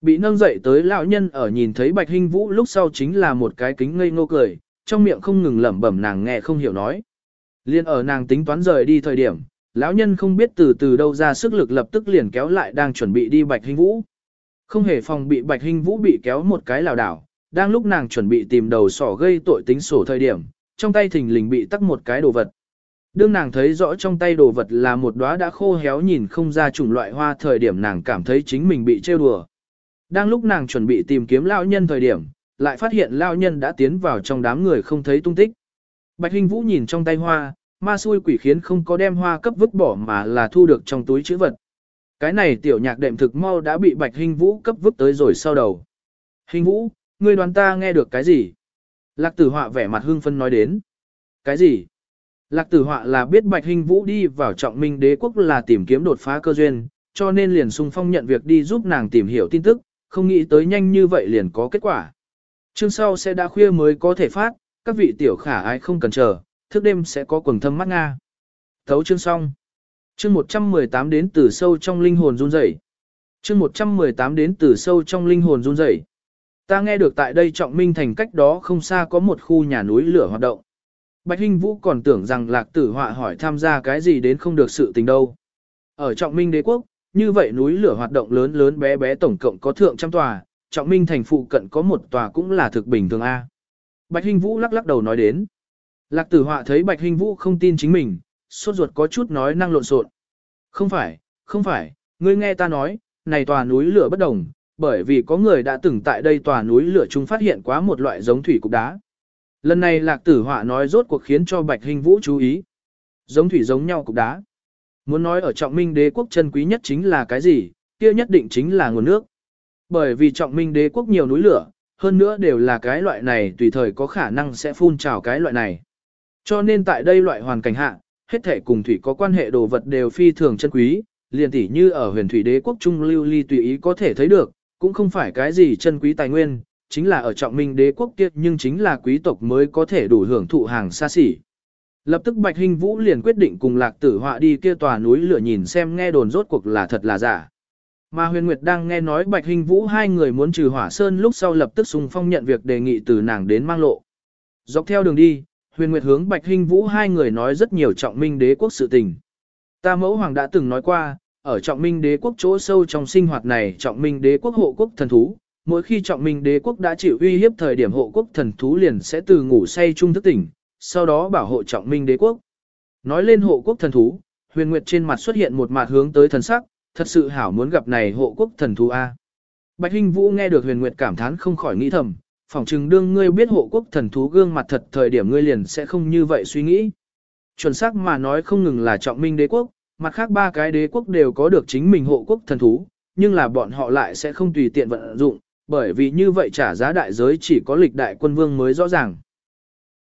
Bị nâng dậy tới lão nhân ở nhìn thấy Bạch Hinh Vũ lúc sau chính là một cái kính ngây ngô cười, trong miệng không ngừng lẩm bẩm nàng nghe không hiểu nói. Liên ở nàng tính toán rời đi thời điểm, lão nhân không biết từ từ đâu ra sức lực lập tức liền kéo lại đang chuẩn bị đi Bạch Hinh Vũ. Không hề phòng bị Bạch Hinh Vũ bị kéo một cái lảo đảo, đang lúc nàng chuẩn bị tìm đầu sỏ gây tội tính sổ thời điểm, trong tay thình lình bị tắc một cái đồ vật. Đương nàng thấy rõ trong tay đồ vật là một đóa đã khô héo nhìn không ra chủng loại hoa thời điểm nàng cảm thấy chính mình bị trêu đùa. Đang lúc nàng chuẩn bị tìm kiếm lão nhân thời điểm, lại phát hiện lão nhân đã tiến vào trong đám người không thấy tung tích. Bạch Hinh Vũ nhìn trong tay hoa, ma xui quỷ khiến không có đem hoa cấp vứt bỏ mà là thu được trong túi chữ vật. Cái này tiểu nhạc đệm thực mau đã bị Bạch Hinh Vũ cấp vứt tới rồi sau đầu. Hinh Vũ, ngươi đoán ta nghe được cái gì? Lạc tử họa vẻ mặt hưng phân nói đến. Cái gì? Lạc tử họa là biết Bạch Hinh Vũ đi vào trọng minh đế quốc là tìm kiếm đột phá cơ duyên, cho nên liền sung phong nhận việc đi giúp nàng tìm hiểu tin tức, không nghĩ tới nhanh như vậy liền có kết quả. Chương sau sẽ đã khuya mới có thể phát, các vị tiểu khả ai không cần chờ, thức đêm sẽ có quần thâm mắt Nga. Thấu chương xong. Chương 118 đến từ sâu trong linh hồn run rẩy. Chương 118 đến từ sâu trong linh hồn run rẩy. Ta nghe được tại đây trọng minh thành cách đó không xa có một khu nhà núi lửa hoạt động. Bạch Hinh Vũ còn tưởng rằng lạc tử họa hỏi tham gia cái gì đến không được sự tình đâu. Ở trọng minh đế quốc, như vậy núi lửa hoạt động lớn lớn bé bé tổng cộng có thượng trăm tòa, trọng minh thành phụ cận có một tòa cũng là thực bình thường A. Bạch Hinh Vũ lắc lắc đầu nói đến. Lạc tử họa thấy Bạch Hinh Vũ không tin chính mình, sốt ruột có chút nói năng lộn xộn. Không phải, không phải, ngươi nghe ta nói, này tòa núi lửa bất đồng, bởi vì có người đã từng tại đây tòa núi lửa chúng phát hiện quá một loại giống thủy cục đá. Lần này lạc tử họa nói rốt cuộc khiến cho Bạch hình Vũ chú ý. Giống thủy giống nhau cục đá. Muốn nói ở trọng minh đế quốc chân quý nhất chính là cái gì, kia nhất định chính là nguồn nước. Bởi vì trọng minh đế quốc nhiều núi lửa, hơn nữa đều là cái loại này tùy thời có khả năng sẽ phun trào cái loại này. Cho nên tại đây loại hoàn cảnh hạ, hết thể cùng thủy có quan hệ đồ vật đều phi thường chân quý, liền tỉ như ở huyền thủy đế quốc trung lưu ly tùy ý có thể thấy được, cũng không phải cái gì chân quý tài nguyên, chính là ở trọng minh đế quốc kia nhưng chính là quý tộc mới có thể đủ hưởng thụ hàng xa xỉ. Lập tức Bạch Hinh Vũ liền quyết định cùng lạc tử họa đi kia tòa núi lửa nhìn xem nghe đồn rốt cuộc là thật là giả. Mà huyền Nguyệt đang nghe nói Bạch Hinh Vũ hai người muốn trừ hỏa sơn lúc sau lập tức xung phong nhận việc đề nghị từ nàng đến mang lộ. Dọc theo đường đi, huyền Nguyệt hướng Bạch Hinh Vũ hai người nói rất nhiều trọng minh đế quốc sự tình. Ta mẫu hoàng đã từng nói qua, ở trọng minh đế quốc chỗ sâu trong sinh hoạt này trọng minh đế quốc hộ quốc thần thú, mỗi khi trọng minh đế quốc đã chịu uy hiếp thời điểm hộ quốc thần thú liền sẽ từ ngủ say trung thức tỉnh, sau đó bảo hộ trọng minh đế quốc. Nói lên hộ quốc thần thú, huyền nguyệt trên mặt xuất hiện một mặt hướng tới thần sắc, thật sự hảo muốn gặp này hộ quốc thần thú A. Bạch Hinh Vũ nghe được huyền nguyệt cảm thán không khỏi nghĩ thầm, phỏng chừng đương ngươi biết hộ quốc thần thú gương mặt thật thời điểm ngươi liền sẽ không như vậy suy nghĩ. Chuẩn xác mà nói không ngừng là trọng minh đế quốc, mặt khác ba cái đế quốc đều có được chính mình hộ quốc thần thú, nhưng là bọn họ lại sẽ không tùy tiện vận dụng, bởi vì như vậy trả giá đại giới chỉ có lịch đại quân vương mới rõ ràng.